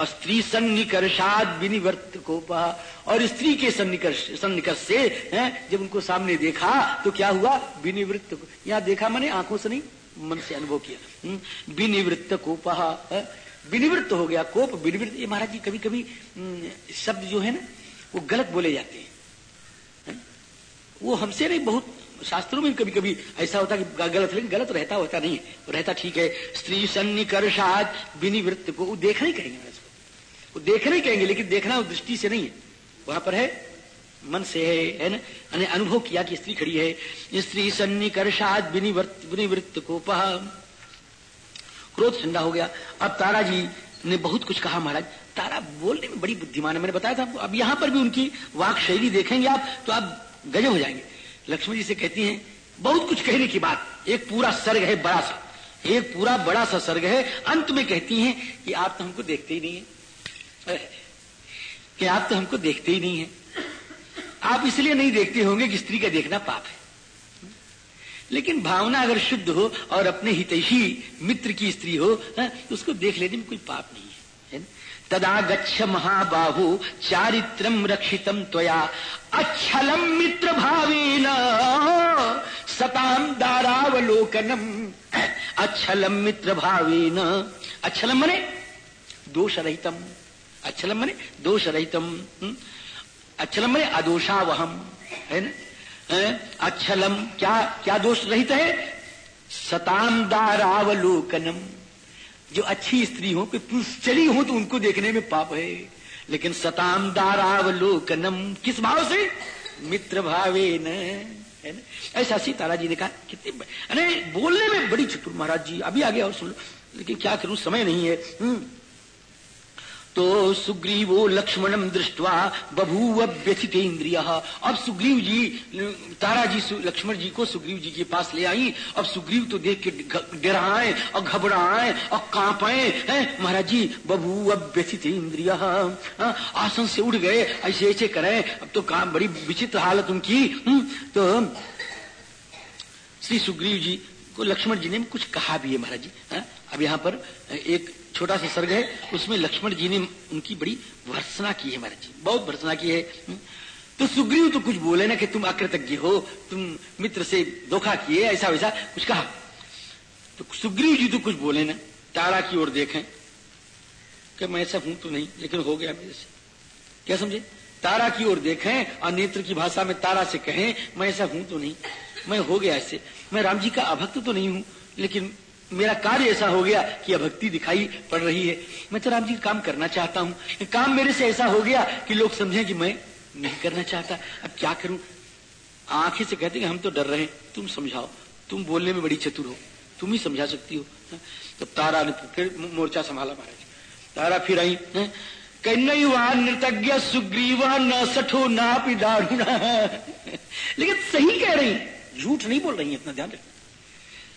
स्त्री सन्निकर्षाद विनिवर्त को और स्त्री के सन्निकर्ष सन्निकर्ष से, है, जब उनको सामने देखा तो क्या हुआ? विनिवृत्त यहाँ देखा मैंने, आँखों से नहीं, मन से अनुभव किया। हम्म? विनिवृत्त को विनिवृत्त हो गया, कोप विनिवृत्त, ये महाराज जी कभी कभी शब्द जो है ना, वो गलत बोले जाते हैं। है? वो हमसे नहीं, बहुत शास्त्रों में कभी कभी ऐसा होता कि गलत, लेकिन गलत रहता होता नहीं है। रहता ठीक है, स्त्री सन्निकर्षाद विनिवृत्त को, वो देखना ही कहेंगे इसको वो देखना ही कहेंगे लेकिन देखना दृष्टि से नहीं है। वहाँ पर है, मन से है है ना? अनुभव किया कि स्त्री खड़ी है, स्त्री सन्निकर्षाद विनिवृत्त को क्रोध ठंडा हो गया। अब तारा जी ने बहुत कुछ कहा महाराज। तारा बोलने में बड़ी बुद्धिमान है, मैंने बताया था अब यहाँ पर भी उनकी वाक शैली देखेंगे आप तो आप गजे हो जाएँगे। लक्ष्मण जी से कहती हैं, बहुत कुछ कहने की बात। एक पूरा सर्ग है, बड़ा सा। एक पूरा बड़ा सा सर्ग है। अंत में कहती हैं कि आप तो हमको देखते ही नहीं है। कि आप तो हमको देखते ही नहीं है। आप इसलिए नहीं देखते होंगे कि स्त्री का देखना पाप है। लेकिन भावना अगर शुद्ध हो और अपने हितैषी मित्र की स्त्री हो है, तो उसको देख लेने में कोई पाप नहीं है, है तदा गच्छ महाबाहु चारित्रम रक्षितम त्वया। अच्छलम मित्र भावेन सताम दारावलोकनम अच्छलम मित्र भावेन अच्छलम मने दोष रहितम अच्छलम मने दोष रहितम? अच्छलम मने अदोषावहम है ना? अच्छलम, क्या क्या दोष रहित है? सताम दारावलोकनम जो अच्छी स्त्री हो, कोई पुरुष चली हो तो उनको देखने में पाप है। लेकिन सताम दारावलोकनम किस भाव से? मित्र भावे न? ऐसा सीतारा जी ने कहा, कितने अरे, बोलने में बड़ी चतुर महाराज जी, अभी आगे और सुन लो। लेकिन क्या करूँ, समय नहीं है। हम्म। तो सुग्रीवो लक्ष्मणम दृष्टवा बभूव इंद्रिय अब सुग्रीव जी तारा जी लक्ष्मण जी को सुग्रीव जी के पास ले आई। अब सुग्रीव तो देख के डराए और घबराए और कांपे हैं? महाराज जी बभूव व्यथित इंद्रिय हाँ, आसन से उठ गए ऐसे ऐसे करें। अब तो काम बड़ी विचित्र हालत उनकी। हम्म, तो श्री सुग्रीव जी को लक्ष्मण जी ने कुछ कहा भी है महाराज जी। हाँ, अब यहाँ पर एक छोटा सा सर्ग है, उसमें लक्ष्मण जी ने उनकी बड़ी भर्सना की है महाराज जी। बहुत भर्सना की है। हम्म। तो सुग्रीव तो कुछ बोले ना कि तुम अकृतज्ञ हो, तुम मित्र से धोखा किए, ऐसा वैसा कुछ कहा। तो सुग्रीव जी तो कुछ बोले ना तारा की ओर देखें। कि मैं ऐसा हूँ तो नहीं, लेकिन हो गया मेरे से। क्या समझे? तारा की ओर देखें और नेत्र की भाषा में तारा से कहें, मैं ऐसा हूँ तो नहीं। मैं हो गया ऐसे। मैं राम जी का अभक्त तो नहीं हूँ, लेकिन मेरा कार्य ऐसा हो गया कि अभक्ति दिखाई पड़ रही है। मैं तो राम जी काम करना चाहता हूँ। काम मेरे से ऐसा हो गया कि लोग समझें कि मैं नहीं करना चाहता। अब क्या करूँ? आँखें से कहते कि हम तो डर रहे हैं। तुम समझाओ। तुम बोलने में बड़ी चतुर हो। तुम ही समझा सकती हो। तो तारा ने फिर मोर्चा संभाला महाराज। तारा फिर आई। कन्नयुवा नृतज्ञ सुग्रीव न सठो ना दारुण। [LAUGHS] लेकिन सही कह रही झूठ नहीं बोल रही है इतना ध्यान रखना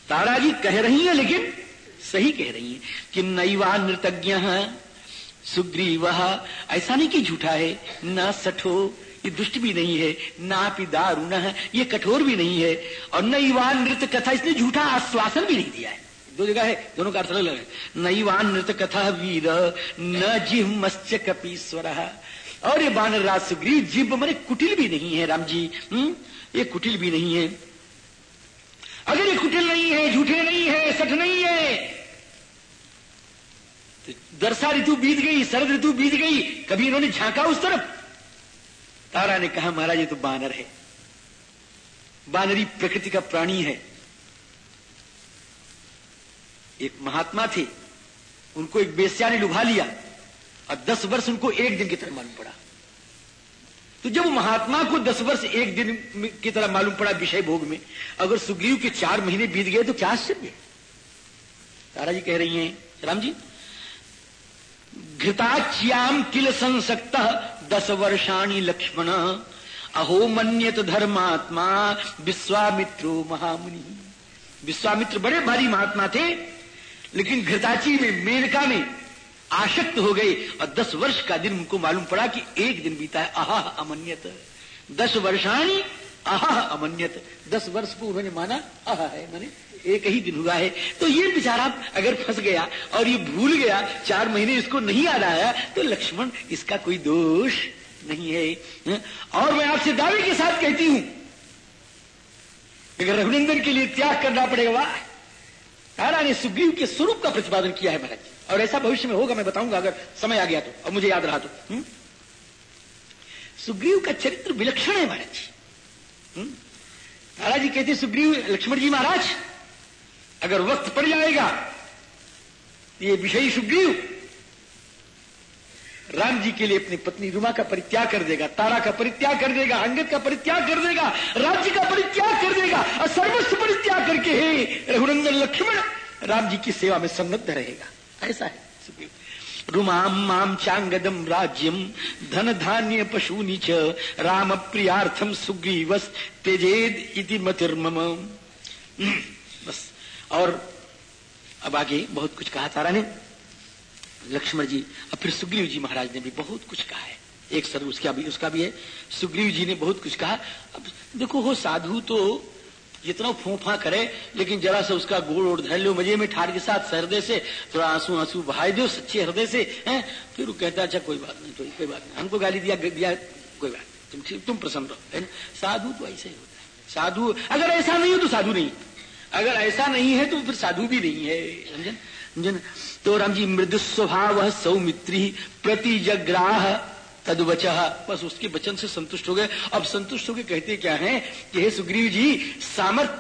तारा जी कह रही है, लेकिन सही कह रही है कि नैवा नृतज्ञ सुग्रीव ऐसा नहीं कि झूठा है, न सठो, ये दुष्ट भी नहीं है, ना दारुण ये कठोर भी नहीं है। और नईवान नृत्य कथा इसने झूठा आश्वासन भी नहीं दिया है। दो जगह है, दोनों का अर्थ अलग है। नईवान नृत्य कथा वीर, न जिह मत्स्य कपीश्वर और ये बानर राज सुग्रीव जीव मरे कुटिल भी नहीं है, राम जी। हम्म ये कुटिल भी नहीं है। अगर ये कुटिल नहीं है, झूठे नहीं है, सठ नहीं है तो दरसा ऋतु बीत गई, शरद ऋतु बीत गई, कभी इन्होंने झांका उस तरफ़? तारा ने कहा, महाराज, ये तो बानर है। बानरी प्रकृति का प्राणी है। एक महात्मा थे, उनको एक बेस्या ने लुभा लिया, और दस वर्ष उनको एक दिन की तरह मालूम पड़ा। तो जब महात्मा को दस वर्ष एक दिन की तरह मालूम पड़ा विषय भोग में, अगर सुग्रीव के चार महीने बीत गए तो क्या आश्चर्य? तारा जी कह रही हैं राम जी घृताच्याम किल संसक्त दस वर्षाणी लक्ष्मण, अहो मन्यत धर्मात्मा, विश्वामित्रो महामुनि। विश्वामित्र बड़े भारी महात्मा थे, लेकिन घृताची में, मेनका में आशक्त हो गए और दस वर्ष का दिन उनको मालूम पड़ा कि एक दिन बीता है। आह, अमन्यत। दस वर्षाणी, आह, अमन्यत। दस वर्ष को उन्होंने माना, आह है, माने एक ही दिन हुआ है। तो ये बेचारा अगर फंस गया और ये भूल गया, चार महीने इसको नहीं याद आया तो लक्ष्मण, इसका कोई दोष नहीं है। और मैं आपसे दावे के साथ कहती हूँ, अगर रघुनंदन के लिए त्याग करना पड़ेगा वाह तारा ने सुग्रीव के स्वरूप का प्रतिपादन किया है महाराज। और ऐसा भविष्य में होगा, मैं बताऊँगा अगर समय आ गया तो और मुझे याद रहा तो? सुग्रीव का चरित्र विलक्षण है महाराज। तारा जी कहते सुग्रीव, लक्ष्मण जी महाराज, अगर वक्त पड़ जाएगा, ये विषयी सुग्रीव राम जी के लिए अपनी पत्नी रुमा का परित्याग कर देगा, तारा का परित्याग कर देगा, अंगद का परित्याग कर देगा, राज्य का परित्याग कर देगा और सर्वस्व परित्याग करके हे रघुनंदन लक्ष्मण राम जी की सेवा में सन्नद्ध रहेगा। ऐसा है रुमाम, माम, चांगदम, राज्यम, धन धान्य पशु नीच राम प्रियार्थम सुग्रीवस तेजेद इति मतिर्मम। [CLEARS THROAT] बस। और अब आगे बहुत कुछ कहा तारा ने लक्ष्मण जी और फिर सुग्रीव जी महाराज ने भी बहुत कुछ कहा है। एक सर उसका भी उसका भी है। सुग्रीव जी ने बहुत कुछ कहा। अब देखो, हो साधु तो जितना फोफा करे, लेकिन जरा सा उसका गोड़ ओढ़ धर लो मज़े में ठार के साथ हृदय से, थोड़ा आँसू आँसू बहाय दो सच्चे हृदय से, हैं? फिर वो कहता अच्छा कोई बात नहीं तो कोई बात नहीं। हमको गाली दिया दिया, कोई बात तुम तुम प्रसन्न रहो, है साधु तो ऐसे ही होता है। साधु, अगर ऐसा नहीं हो तो साधु नहीं। अगर ऐसा नहीं है तो फिर साधु भी नहीं है, समझे? समझे तो राम जी मृदु स्वभाव सौमित्री प्रति जग्राह तदवच। बस उसके वचन से संतुष्ट हो गए। अब संतुष्ट होकर कहते क्या है कि हे सुग्रीव जी, सामर्थ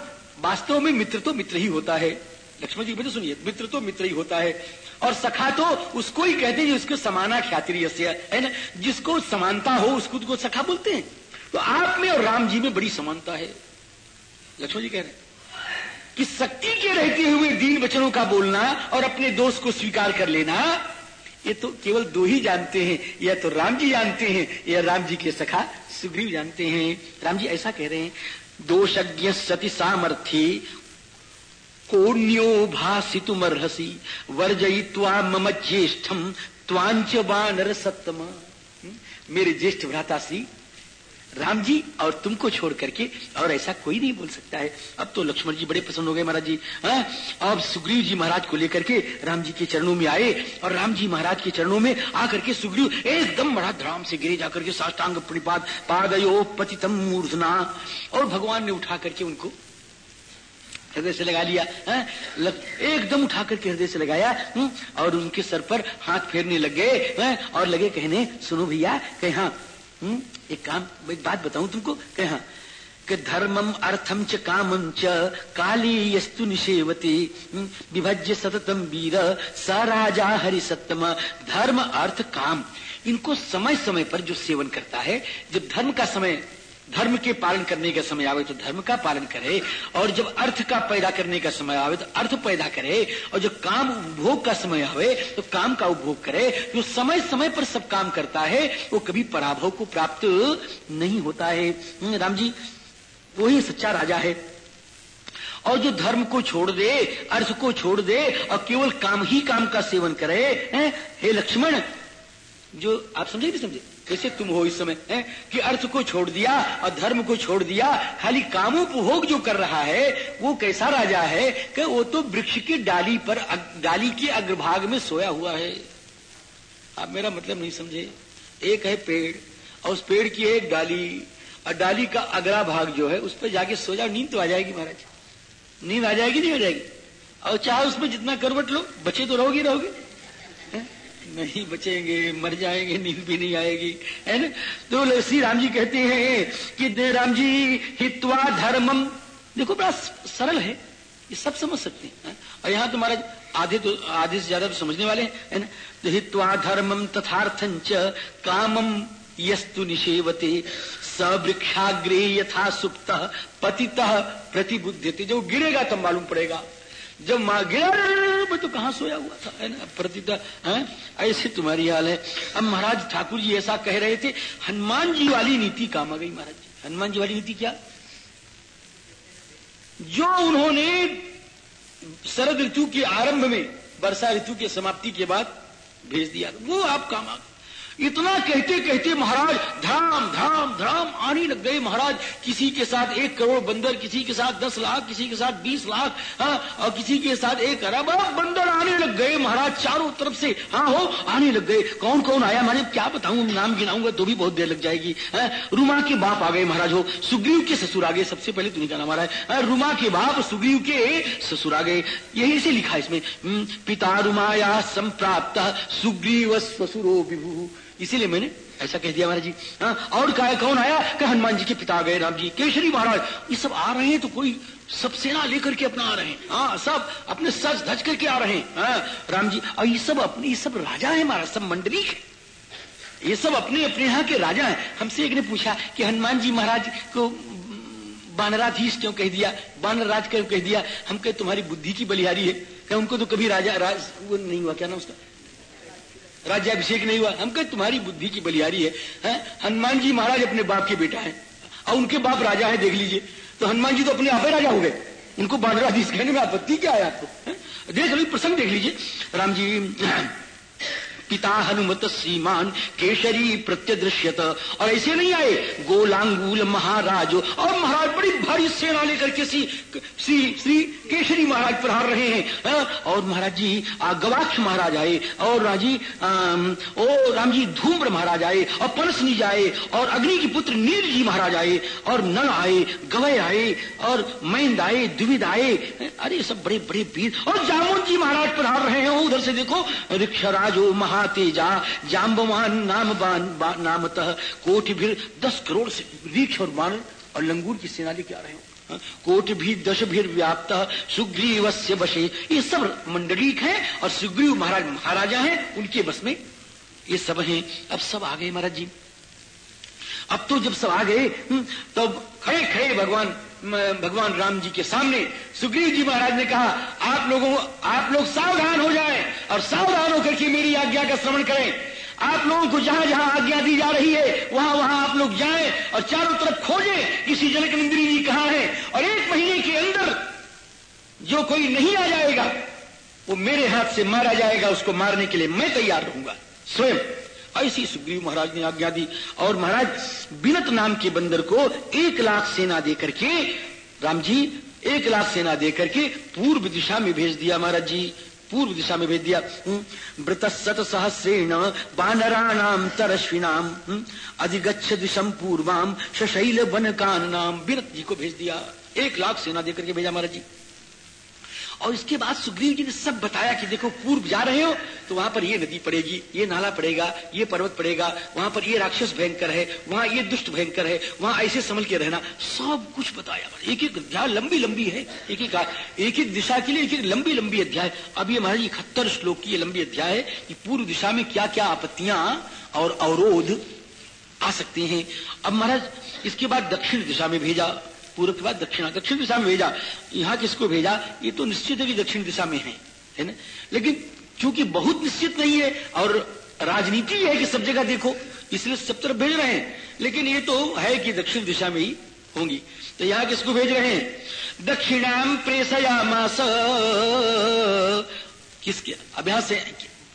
वास्तव में मित्र तो मित्र ही होता है। लक्ष्मण जी, मुझे सुनिए, मित्र तो मित्र ही होता है। और सखा तो उसको ही कहते हैं जिसको समाना ख्याति है ना? जिसको समानता हो उसको सखा बोलते हैं। तो आप में और राम जी में बड़ी समानता है। लक्ष्मण जी कह रहे हैं कि शक्ति के रहते हुए दीन वचनों का बोलना और अपने दोस्त को स्वीकार कर लेना, ये तो केवल दो ही जानते हैं। या तो राम जी जानते हैं, या राम जी के सखा सुग्रीव जानते हैं। राम जी ऐसा कह रहे हैं, दोषज्ञ सती सामर्थ्य कोन्यो भाषितुमर्हसी वर्जयित्वा मम ज्येष्ठम त्वांच बानर सत्तम। हम्म? मेरे ज्येष्ठ भ्राता सी राम जी, और तुमको छोड़ करके और ऐसा कोई नहीं बोल सकता है अब तो लक्ष्मण जी बड़े पसंद हो गए महाराज जी हाँ? अब सुग्रीव जी महाराज को लेकर के राम जी के चरणों में आए और राम जी महाराज के चरणों में आकर के सुग्रीव एकदम बड़ा राम से गिरे जाकर के साष्टांग प्रणिपात पादयो पतितम मूर्धना और भगवान ने उठा करके उनको हृदय से लगा लिया, है? एकदम उठा करके हृदय से लगाया हुँ? और उनके सर पर हाथ फेरने लग गए और लगे कहने, सुनो भैया, कहे हाँ एक काम एक बात बताऊँ तुमको? कहा कि धर्मम अर्थम च कामम च काली यस्तु निषेवती विभज्य सततम वीर, स राजा हरि सत्यम धर्म, अर्थ, काम। इनको समय समय पर जो सेवन करता है, जब धर्म का समय धर्म के पालन करने का समय आवे तो धर्म का पालन करे और जब अर्थ का पैदा करने का समय आवे तो अर्थ पैदा करे और जब काम उपभोग का समय आवे तो काम का उपभोग करे जो समय समय पर सब काम करता है वो कभी पराभव को प्राप्त नहीं होता है। हम्म, राम जी वही सच्चा राजा है। और जो धर्म को छोड़ दे अर्थ को छोड़ दे और केवल काम ही काम का सेवन करे हे? लक्ष्मण जो आप समझे नहीं समझे? कैसे तुम हो इस समय, है? कि अर्थ को छोड़ दिया और धर्म को छोड़ दिया, खाली कामोपभोग जो कर रहा है, वो कैसा राजा है कि वो तो वृक्ष की डाली पर डाली के अग्रभाग में सोया हुआ है। आप मेरा मतलब नहीं समझे? एक है पेड़, और उस पेड़ की एक डाली, और डाली का अगला भाग जो है, उस पर जाके सो जाओ, नींद तो आ जाएगी महाराज। नींद आ जाएगी, नहीं आ जाएगी? और चाहे उसमें जितना करवट लो, बचे तो रहोगे रहोगे। नहीं बचेंगे, मर जाएँगे, नींद भी नहीं आएगी, है ना? तो श्री राम जी कहते हैं कि राम जी, हित्वा धर्मम। देखो, बड़ा सरल है। ये सब समझ सकते हैं और यहाँ तो महाराज, आधे तो आधे से ज़्यादा तो समझने वाले हैं ना? तो हित्वा धर्मम तथार्थंच कामम यस्तु निषेवते। सवृक्षाग्रे यथा सुप्त, पतित प्रतिबुद्ध जो गिरेगा तब मालूम पड़ेगा। जब माँ गिरा मैं तो कहा सोया हुआ था? है ना प्रतिदा है? ऐसे तुम्हारी हाल है। अब महाराज ठाकुर जी ऐसा कह रहे थे, हनुमान जी वाली नीति काम आ गई महाराज जी। हनुमान जी वाली नीति क्या? जो उन्होंने शरद ऋतु के आरंभ में, वर्षा ऋतु के समाप्ति के बाद भेज दिया, वो आप काम आ गए। इतना कहते कहते महाराज धराम धाम धराम आने लग गए महाराज। किसी के साथ एक करोड़ बंदर किसी के साथ दस लाख किसी के साथ बीस लाख हाँ और किसी के साथ एक अरब बंदर आने लग गए महाराज चारों तरफ़ से। हाँ हो आने लग गए। कौन कौन आया? मैंने क्या बताऊँ? नाम गिनाऊँगा तो भी बहुत देर लग जाएगी। हाँ, रुमा के बाप आ गए महाराज हो। सुग्रीव के ससुर आ गए। सबसे पहले तुम्हें का नाम आ रहा है हाँ, रुमा के बाप सुग्रीव के ससुर आ गए। यही से लिखा इसमें हम्म, पिता रुमाया संप्राप्त सुग्रीव ससुरो विभू। इसीलिए मैंने ऐसा कह दिया महाराज जी। हाँ और कहा कौन आया? कि हनुमान जी के पिता गए, राम जी। केशरी महाराज, ये सब आ रहे हैं तो कोई सब सेना लेकर के अपना आ रहे हैं। हाँ सब अपने सज धज करके आ रहे हैं। हाँ राम जी, और ये सब अपने ये सब राजा है महाराज, सब मंडली ये सब अपने अपने यहाँ के राजा हैं। हमसे एक ने पूछा कि हनुमान जी महाराज को बानराधीश क्यों कह दिया? बानराज क्यों कह दिया? हम कहे, तुम्हारी बुद्धि की बलिहारी है। क्या उनको तो कभी राजा राज वो नहीं हुआ, क्या ना उसका? राज्याभिषेक नहीं हुआ। हम कहे तुम्हारी बुद्धि की बलियारी है, है? हनुमान जी महाराज अपने बाप के बेटा है और उनके बाप राजा है देख लीजिए। तो हनुमान जी तो अपने आप ही राजा हो गए। उनको बानराधीश कहने में आपत्ति क्या है आपको देख लो प्रसंग देख लीजिए। राम जी पिता हनुमत श्रीमान केशरी प्रत्यदृश्यत। और ऐसे नहीं आए गोलांगूल महाराज और महाराज बड़ी भारी सेना लेकर के श्री श्री केशरी महाराज प्रहार रहे हैं। हाँ, और महाराज जी गवाक्ष महाराज आए और राज़ी ओ राम जी धूम्र महाराज आए और परसनी जाए और अग्नि की पुत्र नील जी महाराज आए और नल आए गवय आए और मैंद आए द्विविद आए। अरे सब बड़े बड़े वीर। और जामुन जी महाराज प्रहार रहे हैं। उधर से देखो रिक्षराजो महा तेजा जाम्बवान नाम बान नामतः कोटि भी दस करोड़ से वृक्ष और मान और लंगूर की सेना लेके आ रहे हो। हाँ, कोट भी दश भी व्याप्त सुग्रीव से बसे। ये सब मंडलीक है और सुग्रीव महाराज महाराजा है उनके बस में। ये सब हैं। अब सब आ गए महाराज जी। अब तो जब सब आ गए हम्म, तब खड़े खड़े भगवान भगवान राम जी के सामने सुग्रीव जी महाराज ने कहा, आप लोगों, आप लोग सावधान हो जाएँ और सावधान होकर के मेरी आज्ञा का श्रवण करें। आप लोगों को जहाँ जहाँ आज्ञा दी जा रही है, वहाँ वहाँ आप लोग जाएँ और चारों तरफ़ खोजें। किसी जनक नंदिनी जी कहाँ है, और एक महीने के अंदर जो कोई नहीं आ जाएगा, वो मेरे हाथ से मारा जाएगा, उसको मारने के लिए मैं तैयार रहूँगा। स्वयं ऐसी सुग्रीव महाराज ने आज्ञा दी और महाराज बिनत नाम के बंदर को एक लाख सेना देकर के राम जी एक लाख सेना देकर के पूर्व दिशा में भेज दिया महाराज जी पूर्व दिशा में भेज दिया। हम्म, व्रत सत सहस्रेण बानराणाम तरश्विनाम हम्म, अधिगच्छ दिशम पूर्वाम शशैल वन कान नाम बिरत जी को भेज दिया। एक लाख सेना देकर के भेजा महाराज जी। और इसके बाद सुग्रीव जी ने सब बताया कि देखो, पूर्व जा रहे हो तो वहाँ पर ये नदी पड़ेगी, ये नाला पड़ेगा, ये पर्वत पड़ेगा, वहाँ पर ये राक्षस भयंकर है, वहाँ ये दुष्ट भयंकर है, वहाँ ऐसे संभल के रहना। सब कुछ बताया एक एक अध्याय लंबी लंबी है एक एक एक एक दिशा के लिए एक एक लंबी लंबी अध्याय। अब ये महाराज इकहत्तर श्लोक की ये लंबी अध्याय है कि पूर्व दिशा में क्या क्या आपत्तियाँ और अवरोध आ सकते हैं। अब महाराज, इसके बाद दक्षिण दिशा में भेजा। पूर्व के बाद दक्षिण दक्षिण दिशा में भेजा, यहाँ किसको भेजा? ये तो निश्चित है कि दक्षिण दिशा में है है ना? लेकिन क्योंकि बहुत निश्चित नहीं है और राजनीति है कि सब जगह देखो, इसलिए सब तरफ़ भेज रहे हैं। लेकिन ये तो है कि दक्षिण दिशा में ही होंगी। तो यहाँ किसको भेज रहे हैं? दक्षिणाम मास किसके अब यहाँ से,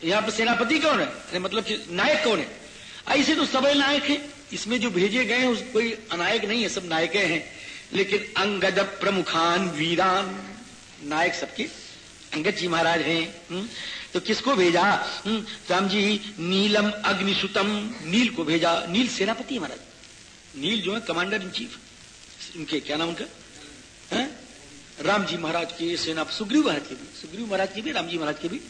यहाँ पर सेनापति कौन है? अरे मतलब नायक कौन है? ऐसे तो सब नायक है। इसमें जो भेजे गए हैं कोई अनायक नहीं है, सब नायक हैं। लेकिन अंगद प्रमुखान वीरान। नायक सबके अंगद जी महाराज हैं हम्म? तो किसको भेजा? हम्म? राम जी, नीलम अग्निशुतम नील को भेजा। नील सेनापति महाराज। नील जो है कमांडर इन चीफ। उनके क्या नाम उनका? राम जी महाराज के सेना सुग्रीव महाराज के भी। सुग्रीव महाराज के भी, राम जी महाराज के भी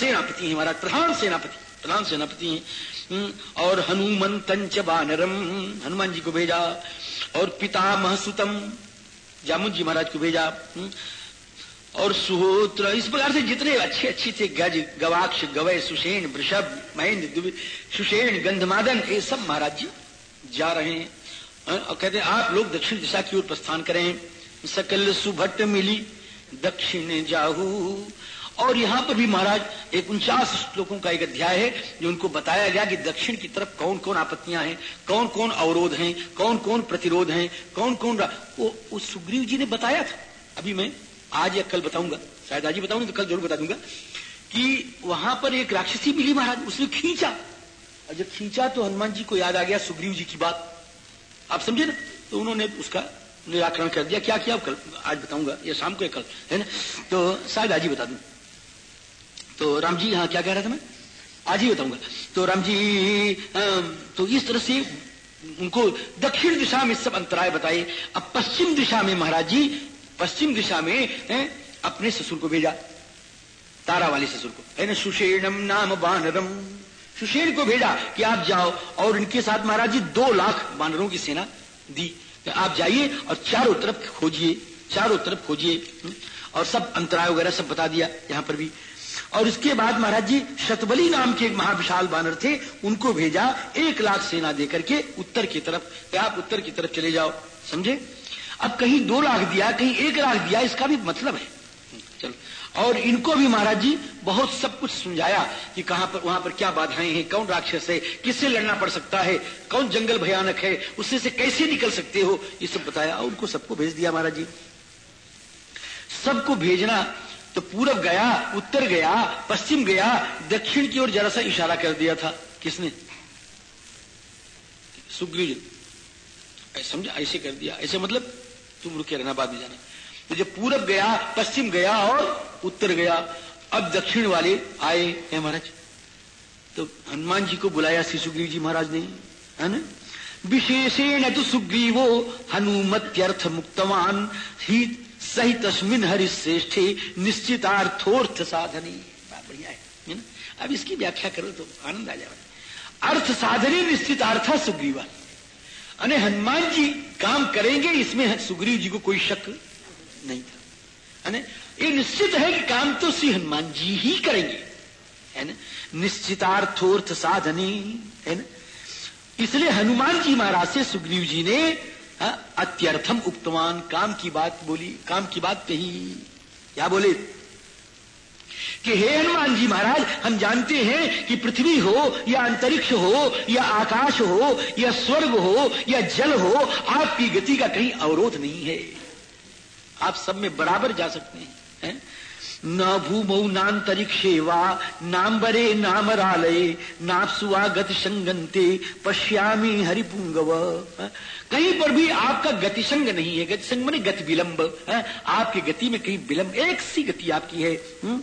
सेनापति है महाराज। प्रधान सेनापति। प्रधान सेनापति हैं। हम्म? और हनुमंत बानरम। हनुमान जी को भेजा। और पिता सुतम जामुन जी महाराज को भेजा। हम्म, और सुहोत्र इस प्रकार से जितने अच्छे अच्छे थे गज गवाक्ष गवय सुषेण वृषभ महेंद्र सुषेण गंधमादन ये सब महाराज जी जा रहे हैं और कहते हैं आप लोग दक्षिण दिशा की ओर प्रस्थान करें। सकल सुभट मिली दक्षिण जाहू। और यहाँ पर भी महाराज एक उनचास श्लोकों का एक अध्याय है, जो उनको बताया गया कि दक्षिण की तरफ़ कौन कौन आपत्तियाँ हैं कौन कौन अवरोध हैं कौन कौन प्रतिरोध हैं कौन कौन वो उस सुग्रीव जी ने बताया था। अभी मैं आज या कल बताऊँगा, शायद आज ही बताऊँगा तो कल ज़रूर बता दूँगा, कि वहाँ पर एक राक्षसी मिली महाराज, उसने खींचा। और जब खींचा तो हनुमान जी को याद आ गया सुग्रीव जी की बात। आप समझे ना? तो उन्होंने उसका निराकरण कर दिया। क्या किया? कल, आज बताऊँगा, या शाम को कल, है ना? तो शायद आज ही बता दूँगा तो राम जी हाँ क्या कह रहा था मैं? आज ही बताऊँगा। तो राम जी तो इस तरह से उनको दक्षिण दिशा में सब अंतराय बताए। अब पश्चिम दिशा में महाराज जी, पश्चिम दिशा में अपने ससुर को भेजा। तारा वाले ससुर को। है ना, सुषेणम नाम बानरम। सुषेण को भेजा कि आप जाओ और इनके साथ महाराज जी दो लाख बानरों की सेना दी। तो आप जाइए और चारों तरफ़ खोजिए, चारों तरफ़ खोजिए। और सब अंतराय वगैरह सब बता दिया। यहाँ पर भी और इसके बाद महाराज जी, शतबली नाम के एक महाविशाल बानर थे, उनको भेजा, एक लाख सेना देकर के उत्तर की तरफ़ आप उत्तर की तरफ़ चले जाओ। समझे? अब कहीं दो लाख दिया, कहीं एक लाख दिया, इसका भी मतलब है। चलो। और इनको भी महाराज जी, बहुत सब कुछ समझाया कि कहाँ पर, वहाँ पर क्या बाधाएँ हैं, कौन राक्षस है, किससे लड़ना पड़ सकता है, कौन जंगल भयानक है, उससे से कैसे निकल सकते हो, ये सब बताया, और उनको सबको भेज दिया महाराज जी। सबको भेजना तो पूरब गया, उत्तर गया, पश्चिम गया, दक्षिण की ओर जरा सा इशारा कर दिया था। किसने? सुग्रीव जी। समझा, ऐसे कर दिया। ऐसे मतलब तुम रुके रहना बाद में जाना। तो जब पूरब गया, पश्चिम गया और उत्तर गया, अब दक्षिण वाले आए, हैं महाराज। तो हनुमान जी को बुलाया श्री सुग्रीव जी महाराज ने, है ना? विशेषेण तो सुग्रीवो हनुमत्यर्थ मुक्तवान ही सही तस्मिन हरि श्रेष्ठ निश्चितार्थोर्थ साधनी। बात बढ़िया है ना? अब इसकी व्याख्या करो तो आनंद आ जाए अर्थ साधनी निश्चित निश्चितार्थ सुग्रीवा। अने हनुमान जी काम करेंगे, इसमें सुग्रीव जी को कोई शक नहीं था। अने ये निश्चित है कि काम तो श्री हनुमान जी ही करेंगे, है ना? निश्चितार्थोर्थ साधनी, है ना? इसलिए हनुमान जी महाराज से सुग्रीव जी ने हाँ, अत्यर्थम उपतमान काम की बात बोली काम की बात कही। क्या बोले? कि हे हनुमान जी महाराज हम जानते हैं कि पृथ्वी हो या अंतरिक्ष हो या आकाश हो या स्वर्ग हो या जल हो आपकी गति का कहीं अवरोध नहीं है। आप सब में बराबर जा सकते हैं है? न भूमौ नान्तरिक्षे वा नाम्बरे नापसुआ गति संगंते पश्यामी हरिपुंगव कहीं पर भी आपका गतिसंग नहीं है गतिसंग मैंने गति विलंब आपकी गति में कहीं विलंब एक सी गति आपकी है हुँ?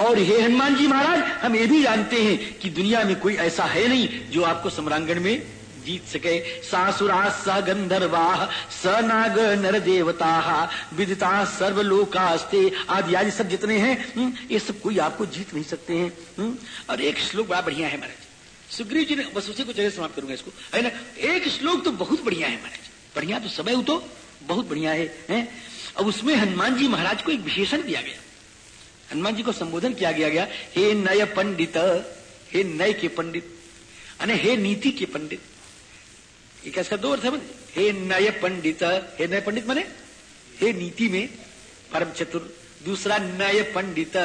और हे हनुमान जी महाराज हम ये भी जानते हैं कि दुनिया में कोई ऐसा है नहीं जो आपको सम्रांगण में जीत सके। सासुरा स गंधर्वा स नाग नर देवता विदिता सर्वलोकास्ते आदि आदि सब जितने हैं हम्म, ये सब कोई आपको जीत नहीं सकते हैं हम्म, और एक श्लोक बड़ा बढ़िया है महाराज। सुग्रीव जी ने बस उसी को जगह समाप्त करूँगा इसको। है ना? एक श्लोक तो बहुत बढ़िया है महाराज। बढ़िया तो समय तो बहुत बढ़िया है, है? अब उसमें हनुमान जी महाराज को एक विशेषण दिया गया। हनुमान जी को संबोधन किया गया गया हे नय पंडित हे नय के पंडित अने हे नीति के पंडित। एक इसका दो अर्थ है हे नय पंडित हे नय पंडित माने? हे नीति में परम चतुर दूसरा नय पंडित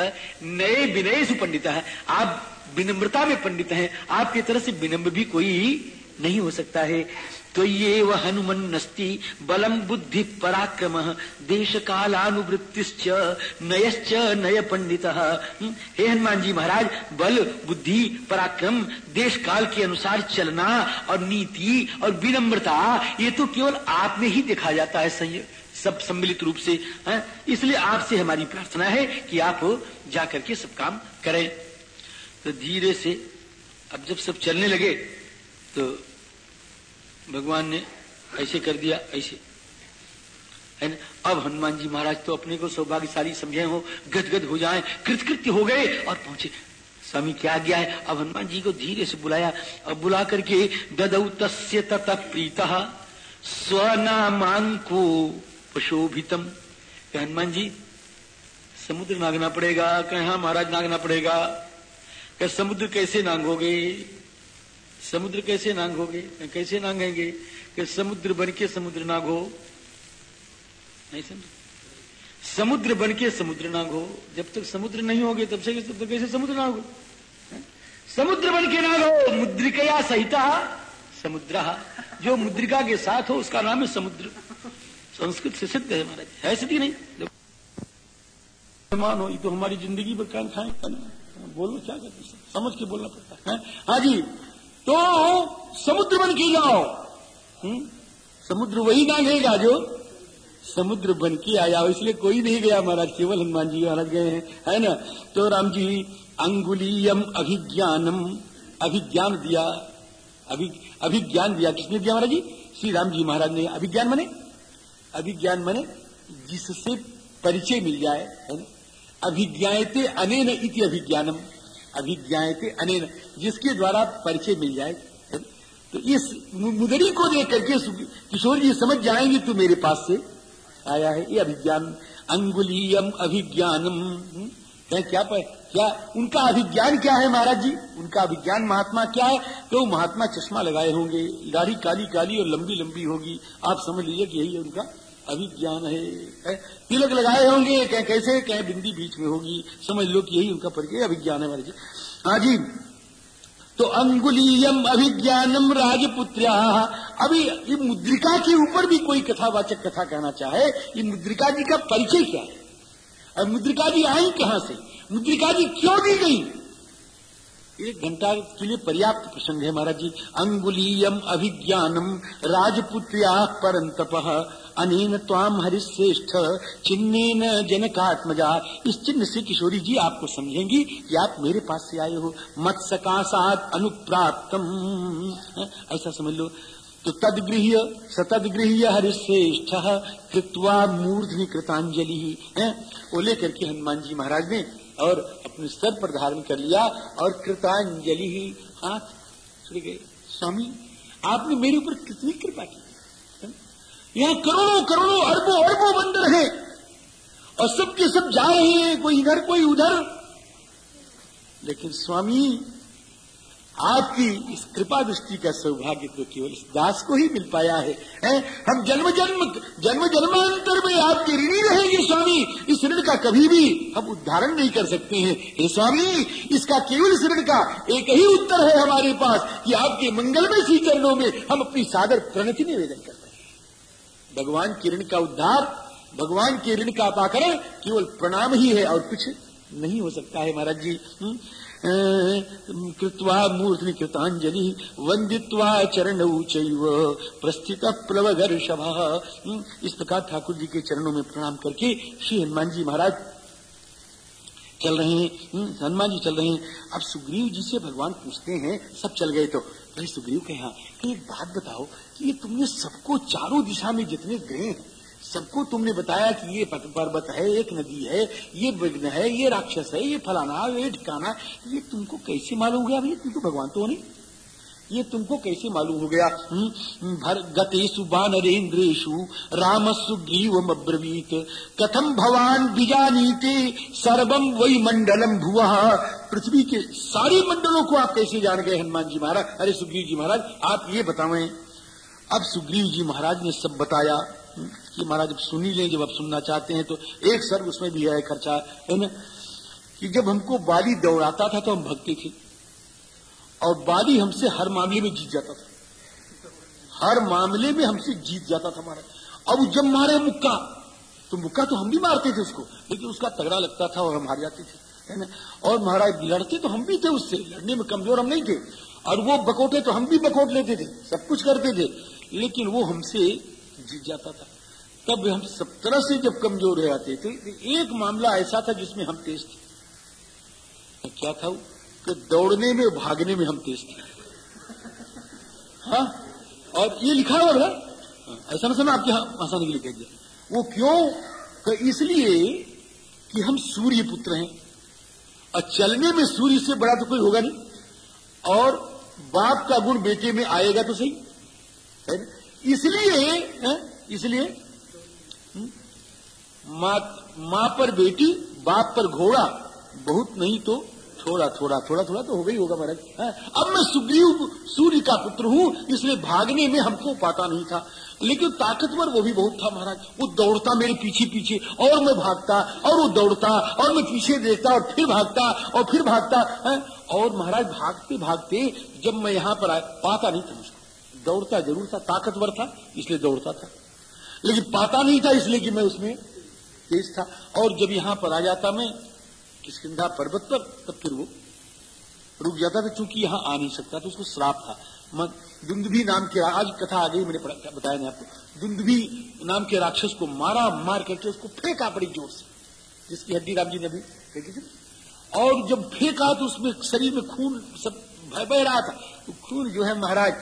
नए विनय सुपंडित है। आप विनम्रता में पंडित हैं आपकी तरह से विनम्र भी कोई नहीं हो सकता है। तो ये वह हनुमन नस्ती बलम बुद्धि पराक्रम देश कालानुवृत्तिश्च नयश्च नय पंडित। हम्म, हे हनुमान जी महाराज बल बुद्धि पराक्रम देश काल के अनुसार चलना और नीति और विनम्रता ये तो केवल आप में ही देखा जाता है सब सम्मिलित रूप से, है? इसलिए आपसे हमारी प्रार्थना है कि आप जाकर के सब काम करें। तो धीरे से, अब जब सब चलने लगे तो भगवान ने ऐसे कर दिया, ऐसे। है ना? अब हनुमान जी महाराज तो अपने को सौभाग्यशाली समझे हो, गदगद हो जाए, कृतकृत्य हो गए और पहुँचे। स्वामी, क्या गया है? अब हनुमान जी को धीरे से बुलाया। अब बुला करके ददौ तस्य तत प्रीत स्वनामांको प्रशोभितम हनुमान जी, समुद्र नागना पड़ेगा। कहा हाँ महाराज, नागना पड़ेगा। क्या समुद्र कैसे नांगोगे? समुद्र कैसे नांगोगे? कैसे नांगेंगे? कि समुद्र बन के समुद्र नागो। नहीं समझ? समुद्र बन के समुद्र नागो। जब तक समुद्र नहीं होगे, तब से तब तक कैसे समुद्र नागो समुद्र बन के नागो। मुद्रिकया सहिता समुद्र। जो मुद्रिका के साथ हो, उसका नाम है समुद्र। संस्कृत से सिद्ध है महाराज। है सिद्धि नहीं? मान हो तो हमारी ज़िंदगी पर कान खाए बोलो क्या करते समझ के बोलना पड़ता है। हाँ? जी। तो समुद्र बन के जाओ। हुँ? समुद्र वही नागेगा जो समुद्र बन के आया इसलिए कोई नहीं गया महाराज, केवल हनुमान जी महाराज गए हैं। है ना? तो राम जी, अंगुलीयम अभिज्ञानम, अभिज्ञान दिया। अभि, अभिज्ञान दिया। किसने दिया महाराज जी? श्री राम जी महाराज ने अभिज्ञान मने। अभिज्ञान मने जिससे परिचय मिल जाए है ना? अभिज्ञाते अनेन इति अभिज्ञानम। अभिज्ञाते अनेन जिसके द्वारा परिचय मिल जाए तो इस मुदरी को देख करके किशोर जी समझ जाएँगे तू मेरे पास से आया है ये अभिज्ञान। अंगुलीयम अभिज्ञानम। है क्या क्या पर, क्या उनका अभिज्ञान क्या है महाराज जी? उनका अभिज्ञान महात्मा क्या है? तो महात्मा चश्मा लगाए होंगे। दाढ़ी काली काली और लंबी लंबी होगी। आप समझ लीजिए कि यही है उनका अभिज्ञान है तिलक लगाए होंगे, कह, कैसे, कह, बिंदी बीच में होगी। समझ लो कि यही उनका परिचय अभिज्ञान है महाराज हाँ जी। तो अंगुलीयम अभिज्ञानम राजपुत्र्या। अभी ये मुद्रिका के ऊपर भी कोई कथावाचक कथा कहना चाहे, ये मुद्रिका जी का परिचय क्या है? और मुद्रिका जी आई कहाँ से? मुद्रिका जी क्यों दी गई? एक घंटा के लिए पर्याप्त प्रसंग है महाराज जी। अंगुलीयम अभिज्ञानम राजपुत्र्या परंतप अनेन त्वाम हरिश्रेष्ठ चिन्ह जनकात्मजा। इस चिन्ह से किशोरी जी आपको समझेंगी कि आप मेरे पास से आए हो। मत सकाशात अनुप्राप्तम। ऐसा समझ लो। तो तदगृह्य, सतदगृह्य हरिश्रेष्ठ कृत्वा मूर्धनि कृतांजलि है? वो लेकर के हनुमान जी महाराज ने और अपने सर पर धारण कर लिया और कृतांजलि ही हाथ छुड़ गए। स्वामी, आपने मेरे ऊपर कितनी कृपा की? यहाँ करोड़ों करोड़ों अरबों अरबों बंदर हैं और सब के सब जा रहे हैं, कोई इधर कोई उधर। लेकिन स्वामी आपकी इस कृपा दृष्टि का सौभाग्य तो केवल इस दास को ही मिल पाया है, है? हम जन्म जन्म जन्म जन्मांतर में आपके ऋणी रहेंगे स्वामी इस ऋण का कभी भी हम उद्धारण नहीं कर सकते हैं हे स्वामी इसका केवल इस ऋण का एक ही उत्तर है हमारे पास कि आपके मंगलमय श्री चरणों में हम अपनी सादर प्रणति निवेदन कर रहे हैं भगवान के ऋण का उद्धार भगवान के ऋण का अपाकरण केवल प्रणाम ही है और कुछ नहीं हो सकता है महाराज जी हम्म? कृत्वा मूर्ति कृतांजलि वंदित्वा चरण चैव प्रस्थित सभा इस प्रकार ठाकुर जी के चरणों में प्रणाम करके श्री हनुमान जी महाराज चल रहे हैं। हनुमान जी चल रहे हैं। अब सुग्रीव जी से भगवान पूछते हैं, सब चल गए तो भाई सुग्रीव के यहाँ, एक बात बताओ कि तुमने सबको चारों दिशा में जितने गए हैं सबको तुमने बताया कि ये पर्वत है एक नदी है ये विघ्न है ये राक्षस है ये फलाना ये ठिकाना ये तुमको कैसे मालूम हो गया? भैया तुम तो भगवान तो नहीं। ये तुमको कैसे मालूम हो गया? हम्म, भर गतेशु बानरेन्द्रेशु राम सुग्रीव अब्रवीत कथम भवान बीजानीते? सर्वम वही मंडलम भुआ पृथ्वी के सारे मंडलों को आप कैसे जान गए हनुमान जी महाराज? अरे सुग्रीव जी महाराज आप ये बतावें अब सुग्रीव जी महाराज ने सब बताया। कि महाराज जब सुनी लें, जब आप सुनना चाहते हैं तो एक सर्व उसमें भी है खर्चा। है ना कि जब हमको बाली दौड़ाता था तो हम भगते थे। और बाली हमसे हर मामले में जीत जाता था। हर मामले में हमसे जीत जाता था महाराज। अब जब मारे मुक्का तो मुक्का तो हम भी मारते थे उसको, लेकिन उसका तगड़ा लगता था और हम हार जाते थे। है ना और महाराज, लड़ते तो हम भी थे उससे, लड़ने में कमज़ोर हम नहीं थे। और वो बकोटे तो हम भी बकोट लेते थे, सब कुछ करते थे। लेकिन वो हमसे जीत जाता था। तब हम सब तरह से जब कमज़ोर हो जाते थे तो एक मामला ऐसा था जिसमें हम तेज थे। तो क्या था कि दौड़ने में, भागने में हम तेज थे। हाँ? और ये लिखा हुआ बड़ा ऐसा ना समय आपके आसानी के लिए कह दिया। वो क्यों? इसलिए कि हम सूर्य पुत्र हैं। और चलने में सूर्य से बड़ा तो कोई होगा नहीं। और बाप का गुण बेटे में आएगा तो सही। है इसलिए इसलिए माँ माँ पर बेटी, बाप पर घोड़ा, बहुत नहीं तो थोड़ा थोड़ा थोड़ा थोड़ा तो हो गई होगा महाराज। अब मैं सुग्रीव, सूर्य का पुत्र हूँ, इसलिए भागने में हमको पाता नहीं था। लेकिन ताकतवर वो भी बहुत था महाराज। वो दौड़ता मेरे पीछे पीछे, और मैं भागता, और वो दौड़ता, और मैं पीछे देखता, और फिर भागता, और फिर भागता, है? और महाराज, भागते भागते जब मैं यहाँ पर आया, पाता नहीं था दौड़ता ज़रूर था, ताकतवर था, इसलिए दौड़ता था। लेकिन पाता नहीं था इसलिए कि मैं उसमें तेज था। और जब यहाँ पर आ जाता मैं, किसकिधा पर्वत पर, तब फिर वो रुक जाता था, क्योंकि यहाँ आ नहीं सकता तो उसको श्राप था। दुंदभी नाम के आज कथा आ गई, मैंने बताया नहीं आपको। दुंदभी नाम के राक्षस को मारा, मार करके उसको फेंका बड़ी ज़ोर से, जिसकी हड्डी राम जी ने अभी फेंकी थी। और जब फेंका तो उसमें शरीर में खून सब बह रहा था तो खून जो है महाराज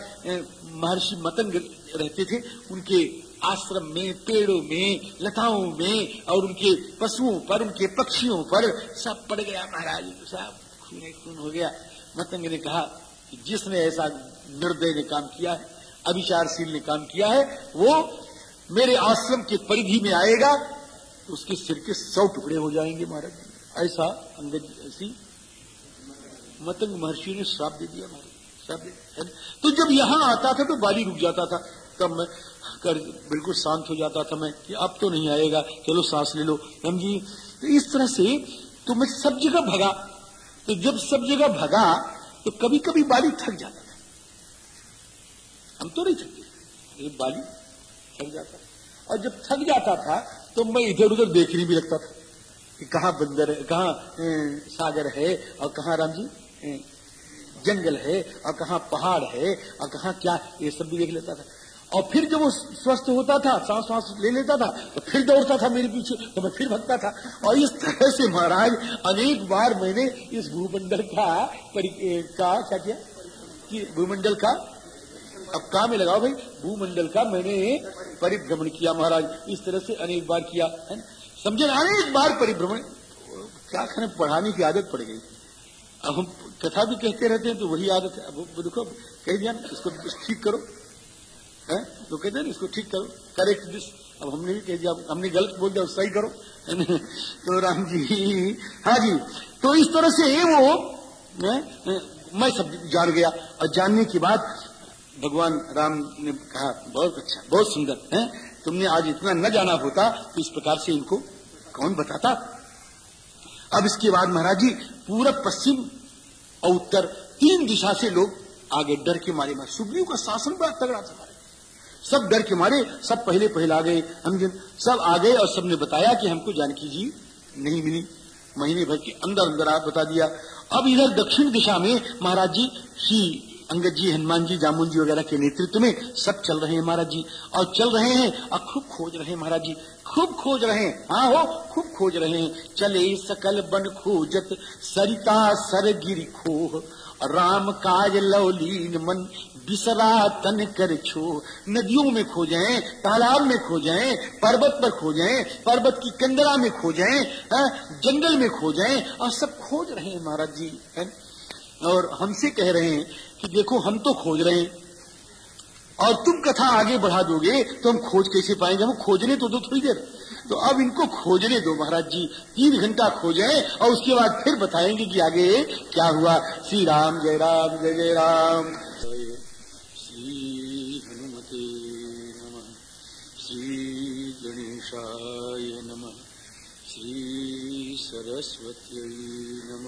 महर्षि मतंग रहते थे, उनके आश्रम में, पेड़ों में, लताओं में, और उनके पशुओं पर, उनके पक्षियों पर सब पड़ गया महाराज। सब खून खून हो गया। मतंग ने कहा कि जिसने ऐसा निर्दय ने काम किया है अभिचारशील ने काम किया है, वो मेरे आश्रम के परिधि में आएगा तो उसके सिर के सौ टुकड़े हो जाएँगे महाराज। ऐसा अंगद ऐसी मतंग महर्षि ने श्राप दे दिया तो जब यहाँ आता था तो बाली रुक जाता था। तब मैं कर, बिल्कुल शांत हो जाता था मैं कि अब तो नहीं आएगा, चलो सांस ले लो। हम जी तो इस तरह से तो मैं सब जगह भगा। तो जब सब जगह भगा तो कभी कभी बाली थक जाता था। हम तो नहीं थकते। बाली थक जाता और जब थक जाता था तो मैं इधर उधर देखने भी लगता था कि कहा बंदर है, कहा सागर है और कहा राम जी? जंगल है, और कहा पहाड़ है, और कहा क्या, ये सब भी देख लेता था। और फिर जब वो स्वस्थ होता था, सांस सांस ले लेता था तो फिर दौड़ता था मेरे पीछे तो मैं फिर भगता था। और इस तरह से महाराज, अनेक बार मैंने इस भूमंडल का का क्या किया? कि भूमंडल का? अब काम में लगाओ भाई, भूमंडल का मैंने परिभ्रमण किया महाराज, इस तरह से अनेक बार किया, है समझे अनेक बार परिभ्रमण। क्या कहने पढ़ाने की आदत पड़ गई। अब हम कथा भी कहते रहते हैं तो वही आदत है। अब देखो, कह दिया ना, इसको ठीक करो। है? तो कहते हैं इसको ठीक करो। करेक्ट दिस अब हमने भी कह दिया हमने गलत बोल दिया सही करो। तो राम जी हाँ जी। तो इस तरह से वो मैं सब जान गया। और जानने के बाद भगवान राम ने कहा, बहुत अच्छा बहुत सुंदर, है? तुमने आज इतना न जाना होता तो इस प्रकार से इनको कौन बताता? अब इसके बाद महाराज जी पूरब पश्चिम और उत्तर तीन दिशा से लोग आगे डर के मारे मारे। सुग्रीव का शासन बड़ा तगड़ा था मारे सब डर के मारे, सब पहले पहले आ गए। हम सब आ गए और सबने बताया कि हमको जानकी जी नहीं मिली। महीने भर के अंदर अंदर आप बता दिया। अब इधर दक्षिण दिशा में महाराज जी श्री अंगद जी, हनुमान जी, जामुन जी वगैरह के नेतृत्व में सब चल रहे हैं महाराज जी। और चल रहे हैं और खूब खोज रहे हैं महाराज जी। खूब खोज रहे हैं। हाँ हो, खूब खोज रहे हैं। चले सकल बन खोजत, सरिता सर गिरी खोह। राम काज लवलीन मन बिसरा तन कर छो नदियों में खो जाए तालाब में खो जाए पर्वत पर खो जाए पर्वत की कंदरा में खो जाए जंगल में खो जाए और सब खोज रहे हैं महाराज जी, है? और हमसे कह रहे हैं कि देखो हम तो खोज रहे हैं। और तुम कथा आगे बढ़ा दोगे तो हम खोज कैसे पाएँगे? हम खोजने तो दो थोड़ी देर। तो अब इनको खोजने दो महाराज जी। तीन घंटा खोजें और उसके बाद फिर बताएँगे कि आगे क्या हुआ। श्री राम, जय राम, जय जय राम। श्री हनुमते नम। श्री गणेशाय नम। श्री सरस्वती नम।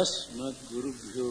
अस्मद्गुरुभ्यो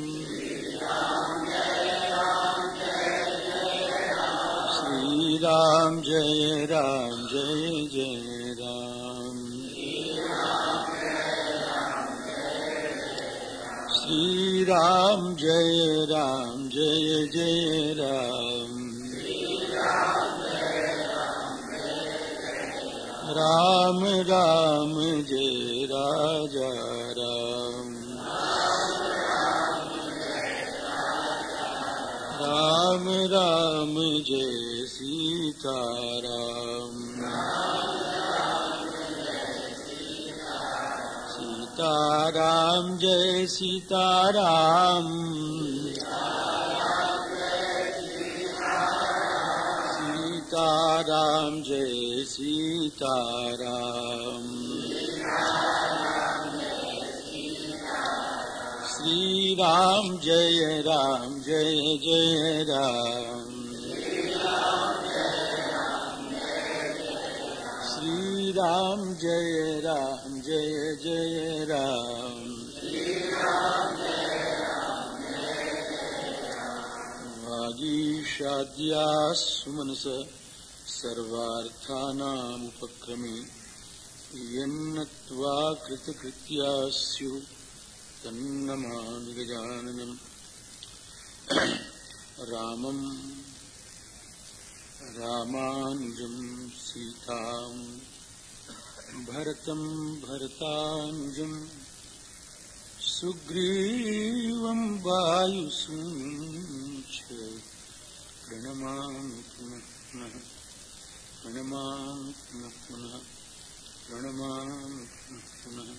राम जय राम जय जय राम। श्री राम जय राम जय जय राम। राम राम जय राजा राम। राम राम जय सीताराम। सीताराम जय सीताराम। सीताराम जय सीताराम। श्री राम जय राम जय जय राम। राम जय राम जय जय राम। वागीषाद्या सुमनस सर्वार्थानामुपक्रमे यन्नत्वा कृतकृत्या स्युः रामानुजम् सीताम् भरतम् भरतानुजम् सुग्रीवम् वायुसूच प्रणमामि पुनः पुनः प्रणमामि पुनः पुनः प्रणमामि पुनः पुनः।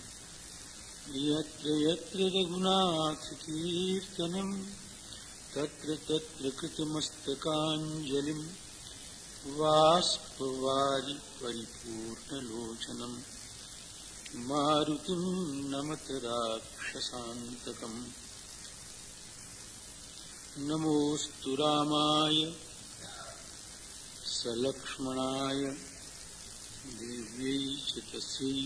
यत्र यत्र रघुनाथकीर्तनम् तत्र तत्र कृतमस्तकाञ्जलिम् वाष्पवारि परिपूर्णलोचनम् मारुतिम् नमत राक्षसान्तकम् नमोऽस्तु रामाय सलक्ष्मणाय दिव्यै च तस्यै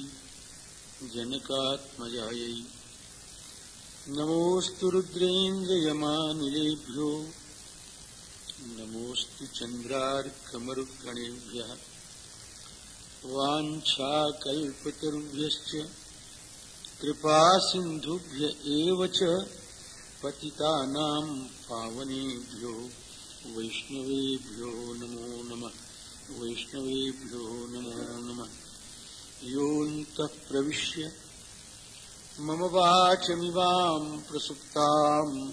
जनकात्मजायै। नमोऽस्तु नमोऽस्तु चन्द्रार्कमरुगणेभ्यः वाञ्छाकल्पतरुभ्यश्च, कृपासिन्धुभ्य एव च पावनेभ्यो, वैष्णवेभ्यो नमो नमः, वैष्णवेभ्यो नमो नमः। योऽन्तः प्रविश्य मम वाचमिवाम् प्रसुप्ताम्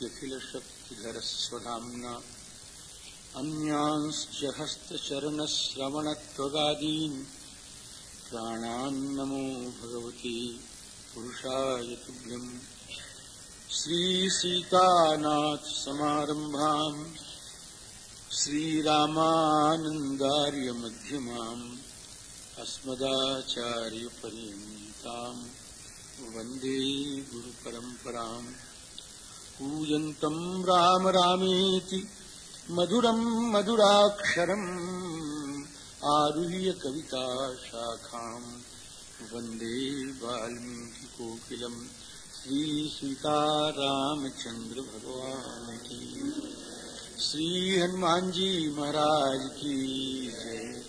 सञ्जीवयत्यखिलशक्तिधरस्वधाम्ना अन्यांश्च हस्तचरणश्रवणत्वगादीन् प्राणान्नमो भगवती पुरुषाय तुभ्यम्। श्रीसीतानाथसमारम्भाम् श्रीरामानन्दार्यमध्यमाम्। अस्मदाचार्यपर्यन्ताम्। वन्दे गुरुपरम्पराम् पूयन्तम् राम रामेति मधुरम् मधुराक्षरम्, आरुह्य कविता शाखाम्। वंदे वाल्मीकिकोकिलम् श्री सीतारामचन्द्र भगवान की। श्री हनुमान जी महाराज की जय।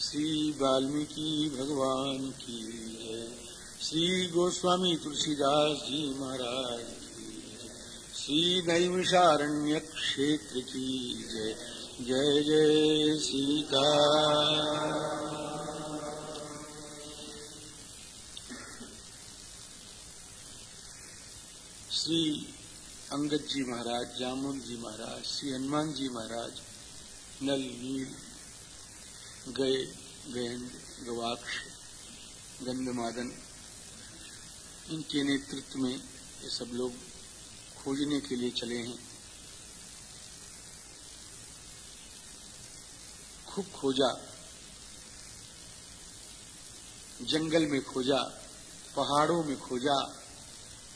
श्री वाल्मीकि भगवान की जय। श्री गोस्वामी तुलसीदास जी महाराज श्री नैमिषारण्य क्षेत्र की जय। जय जय सीता। श्री अंगद जी महाराज, जामुन जी महाराज, श्री हनुमान जी महाराज, नल नील, गए गयेंद्र गवाक्ष, गंधमादन, इनके नेतृत्व में ये सब लोग खोजने के लिए चले हैं। खूब खोजा। जंगल में खोजा, पहाड़ों में खोजा,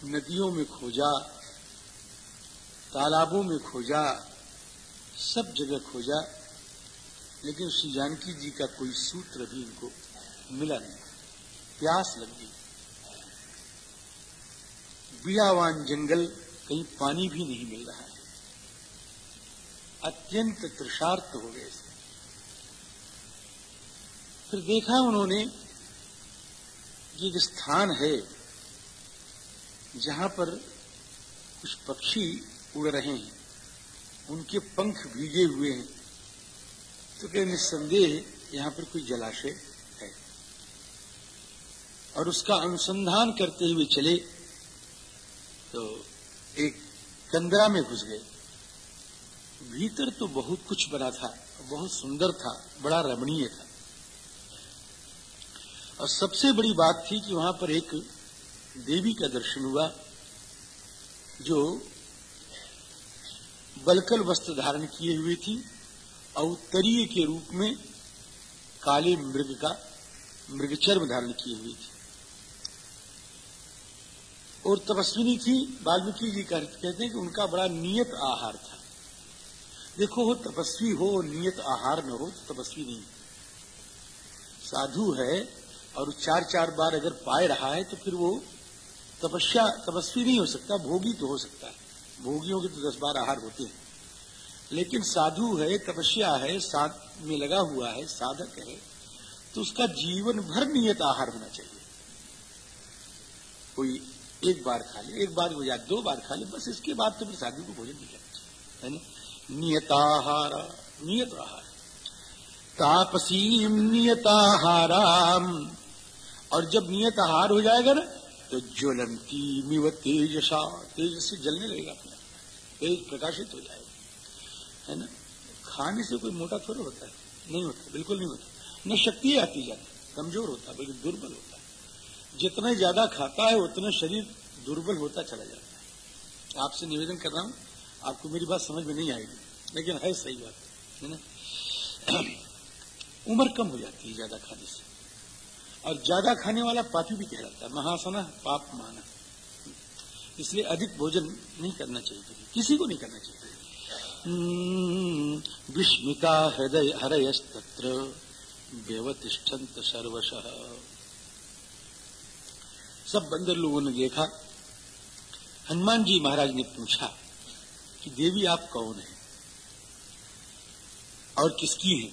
नदियों में खोजा, तालाबों में खोजा, सब जगह खोजा, लेकिन श्री जानकी जी का कोई सूत्र भी इनको मिला नहीं। प्यास लग। गई बियावान जंगल कहीं पानी भी नहीं मिल रहा है। अत्यंत तृषार्थ हो गए फिर देखा उन्होंने कि एक स्थान है जहाँ पर कुछ पक्षी उड़ रहे हैं, उनके पंख भीगे हुए हैं। तो क्या निस्संदेह यहाँ पर कोई जलाशय है? और उसका अनुसंधान करते हुए चले तो एक कंदरा में घुस गए। भीतर तो बहुत कुछ बना था, बहुत सुंदर था, बड़ा रमणीय था। और सबसे बड़ी बात थी कि वहाँ पर एक देवी का दर्शन हुआ, जो बलकल वस्त्र धारण किए हुए थी और उत्तरीय के रूप में काले मृग का मृगचर्म धारण किए हुए थी। और तपस्विनी थी, वाल्मीकि जी कहते हैं कि उनका बड़ा नियत आहार था। देखो, हो तपस्वी हो, नियत आहार न हो तो तपस्वी नहीं। साधु है और चार चार बार अगर पाए रहा है तो फिर वो तपस्या, तपस्वी नहीं हो सकता, भोगी तो हो सकता है। भोगियों के तो दस बार आहार होते हैं। लेकिन साधु है, तपस्या है साध में लगा हुआ है, साधक है तो उसका जीवन भर नियत आहार होना चाहिए। कोई एक बार खा ले, एक बार हो या दो बार खा ले, बस इसके बाद तो फिर साधु को भोजन नहीं करना है ना? नियताहार नियत आहार तापसी नियताहाराम। और जब नियत आहार हो जाएगा ना तो ज्वलंती मिव तेजसा तेज से जलने लगेगा अपना, तेज प्रकाशित हो जाएगा, है ना? खाने से कोई मोटा थोड़ा होता है, नहीं होता, बिल्कुल नहीं होता। न शक्ति आती जाती, कमज़ोर होता बल्कि दुर्बल होता। जितना ज़्यादा खाता है उतना शरीर दुर्बल होता चला जाता है। आपसे निवेदन कर रहा हूँ आपको मेरी बात समझ में नहीं आएगी लेकिन है सही बात है ना? उम्र कम हो जाती है ज़्यादा खाने से। और ज़्यादा खाने वाला पापी भी कहलाता है। महासना पाप माना। इसलिए अधिक भोजन नहीं करना चाहिए। किसी को नहीं करना चाहिए। हम्म, विस्मिता हृदय हरयस्तत्र व्यवतिष्ठंत सर्वश। सब बंदर लोगों ने देखा। हनुमान जी महाराज ने पूछा कि देवी आप कौन है? और किसकी है?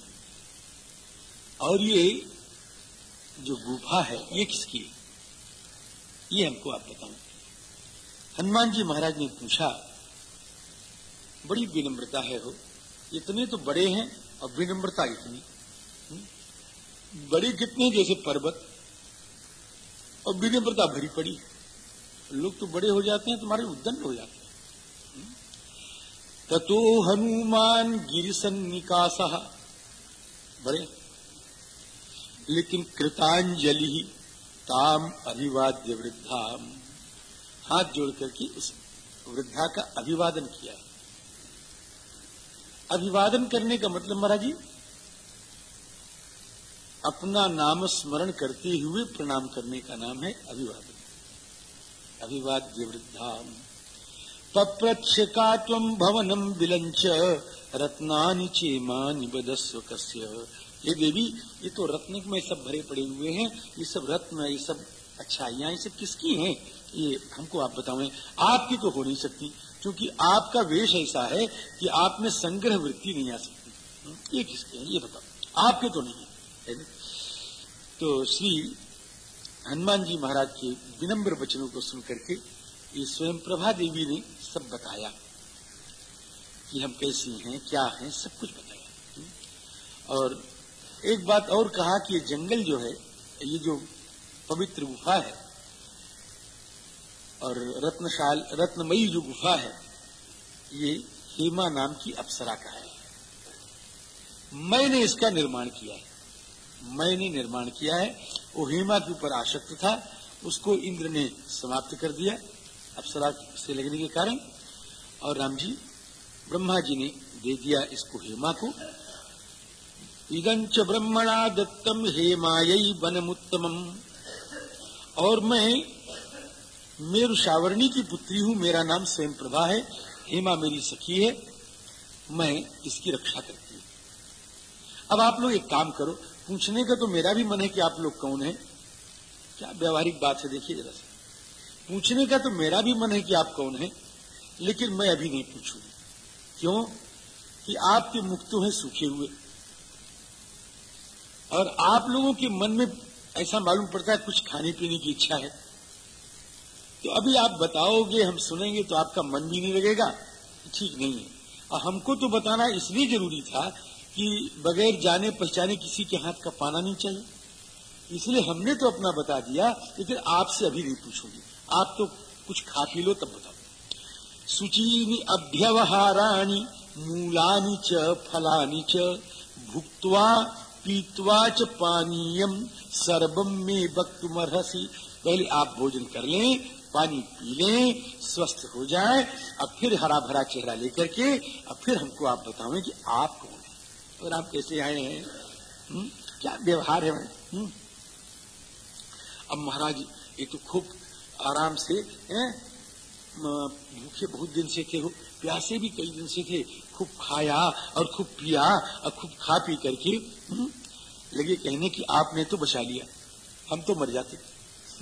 और ये जो गुफा है, ये किसकी है? ये हमको आप बताओ। हनुमान जी महाराज ने पूछा, बड़ी विनम्रता है हो। इतने तो बड़े हैं और विनम्रता इतनी। बड़े कितने जैसे पर्वत और विनम्रता भरी पड़ी। लोग तो बड़े हो जाते हैं, तुम्हारे उद्दंड हो जाते हैं। ततो हनुमान गिरिसन्निकास बड़े। लेकिन कृतांजलि ताम अभिवाद्य वृद्धाम। हाथ जोड़ करके उस वृद्धा का अभिवादन किया अभिवादन करने का मतलब महाराज जी अपना नाम स्मरण करते हुए प्रणाम करने का नाम है अभिवादन। अभिवाद्य वृद्धाम पप्रच्छ का तम भवनम विलंच रत्नानि चेमानि बदस्व कस्य। ये देवी, ये तो रत्न में सब भरे पड़े हुए हैं। ये सब रत्न, ये सब अच्छाइयाँ, ये सब किसकी हैं? ये हमको आप बताओ। आपकी तो हो नहीं सकती, क्योंकि आपका वेश ऐसा है कि आप में संग्रह वृत्ति नहीं आ सकती। ये किसके हैं? ये बताओ। आपके तो नहीं है। तो श्री हनुमान जी महाराज के विनम्र वचनों को सुन करके ये स्वयं प्रभा देवी ने सब बताया कि हम कैसे हैं, क्या हैं, सब कुछ बताया। और एक बात और कहा कि ये जंगल जो है, ये जो पवित्र गुफा है, और रत्नशाल, रत्नमयी जो गुफा है, ये हेमा नाम की अप्सरा का है। मैंने इसका निर्माण किया है। मैंने निर्माण किया है। वो हेमा के ऊपर आशक्त था। उसको इंद्र ने समाप्त कर दिया अप्सरा से लगने के कारण। और राम जी, ब्रह्मा जी ने दे दिया इसको हेमा को। इदंच ब्रह्मणा दत्तम हेमायई वनमुत्तमम। और मैं मेरु सावरणी की पुत्री हूँ। मेरा नाम स्वयं प्रभा है। हेमा मेरी सखी है। मैं इसकी रक्षा करती हूँ। अब आप लोग एक काम करो। पूछने का तो मेरा भी मन है कि आप लोग कौन है? क्या व्यवहारिक बात है, देखिए जरा से। पूछने का तो मेरा भी मन है कि आप कौन है, लेकिन मैं अभी नहीं पूछूँगी। क्यों? कि आपके मुख तो हैं सूखे हुए। और आप लोगों के मन में ऐसा मालूम पड़ता है कुछ खाने पीने की इच्छा है। तो अभी आप बताओगे, हम सुनेंगे तो आपका मन भी नहीं लगेगा। ठीक नहीं है। और हमको तो बताना इसलिए ज़रूरी था कि बगैर जाने पहचाने किसी के हाथ का पाना नहीं चाहिए। इसलिए हमने तो अपना बता दिया, लेकिन आपसे अभी नहीं पूछूँगी। आप तो कुछ खा पी लो, तब बताओ। सुचीनी अभ्यवहाराणी, मूलानी च, फलानी च भुक्वा पीतवा च पानीयम सर्वम में वक्तुमर्हसी। पहले आप भोजन कर लें, पानी पी लें, स्वस्थ हो जाए, अब फिर हरा भरा चेहरा लेकर के, अब फिर हमको आप बताओ कि आप और आप कैसे आए हैं? हुँ? हम्म? क्या व्यवहार है? हुँ? अब महाराज ये तो खूब आराम से भूखे बहुत दिन से थे हो प्यासे भी कई दिन से थे खूब खाया और खूब पिया और खूब खा पी करके हम्म, लगे कहने कि आपने तो बचा लिया। हम तो मर जाते।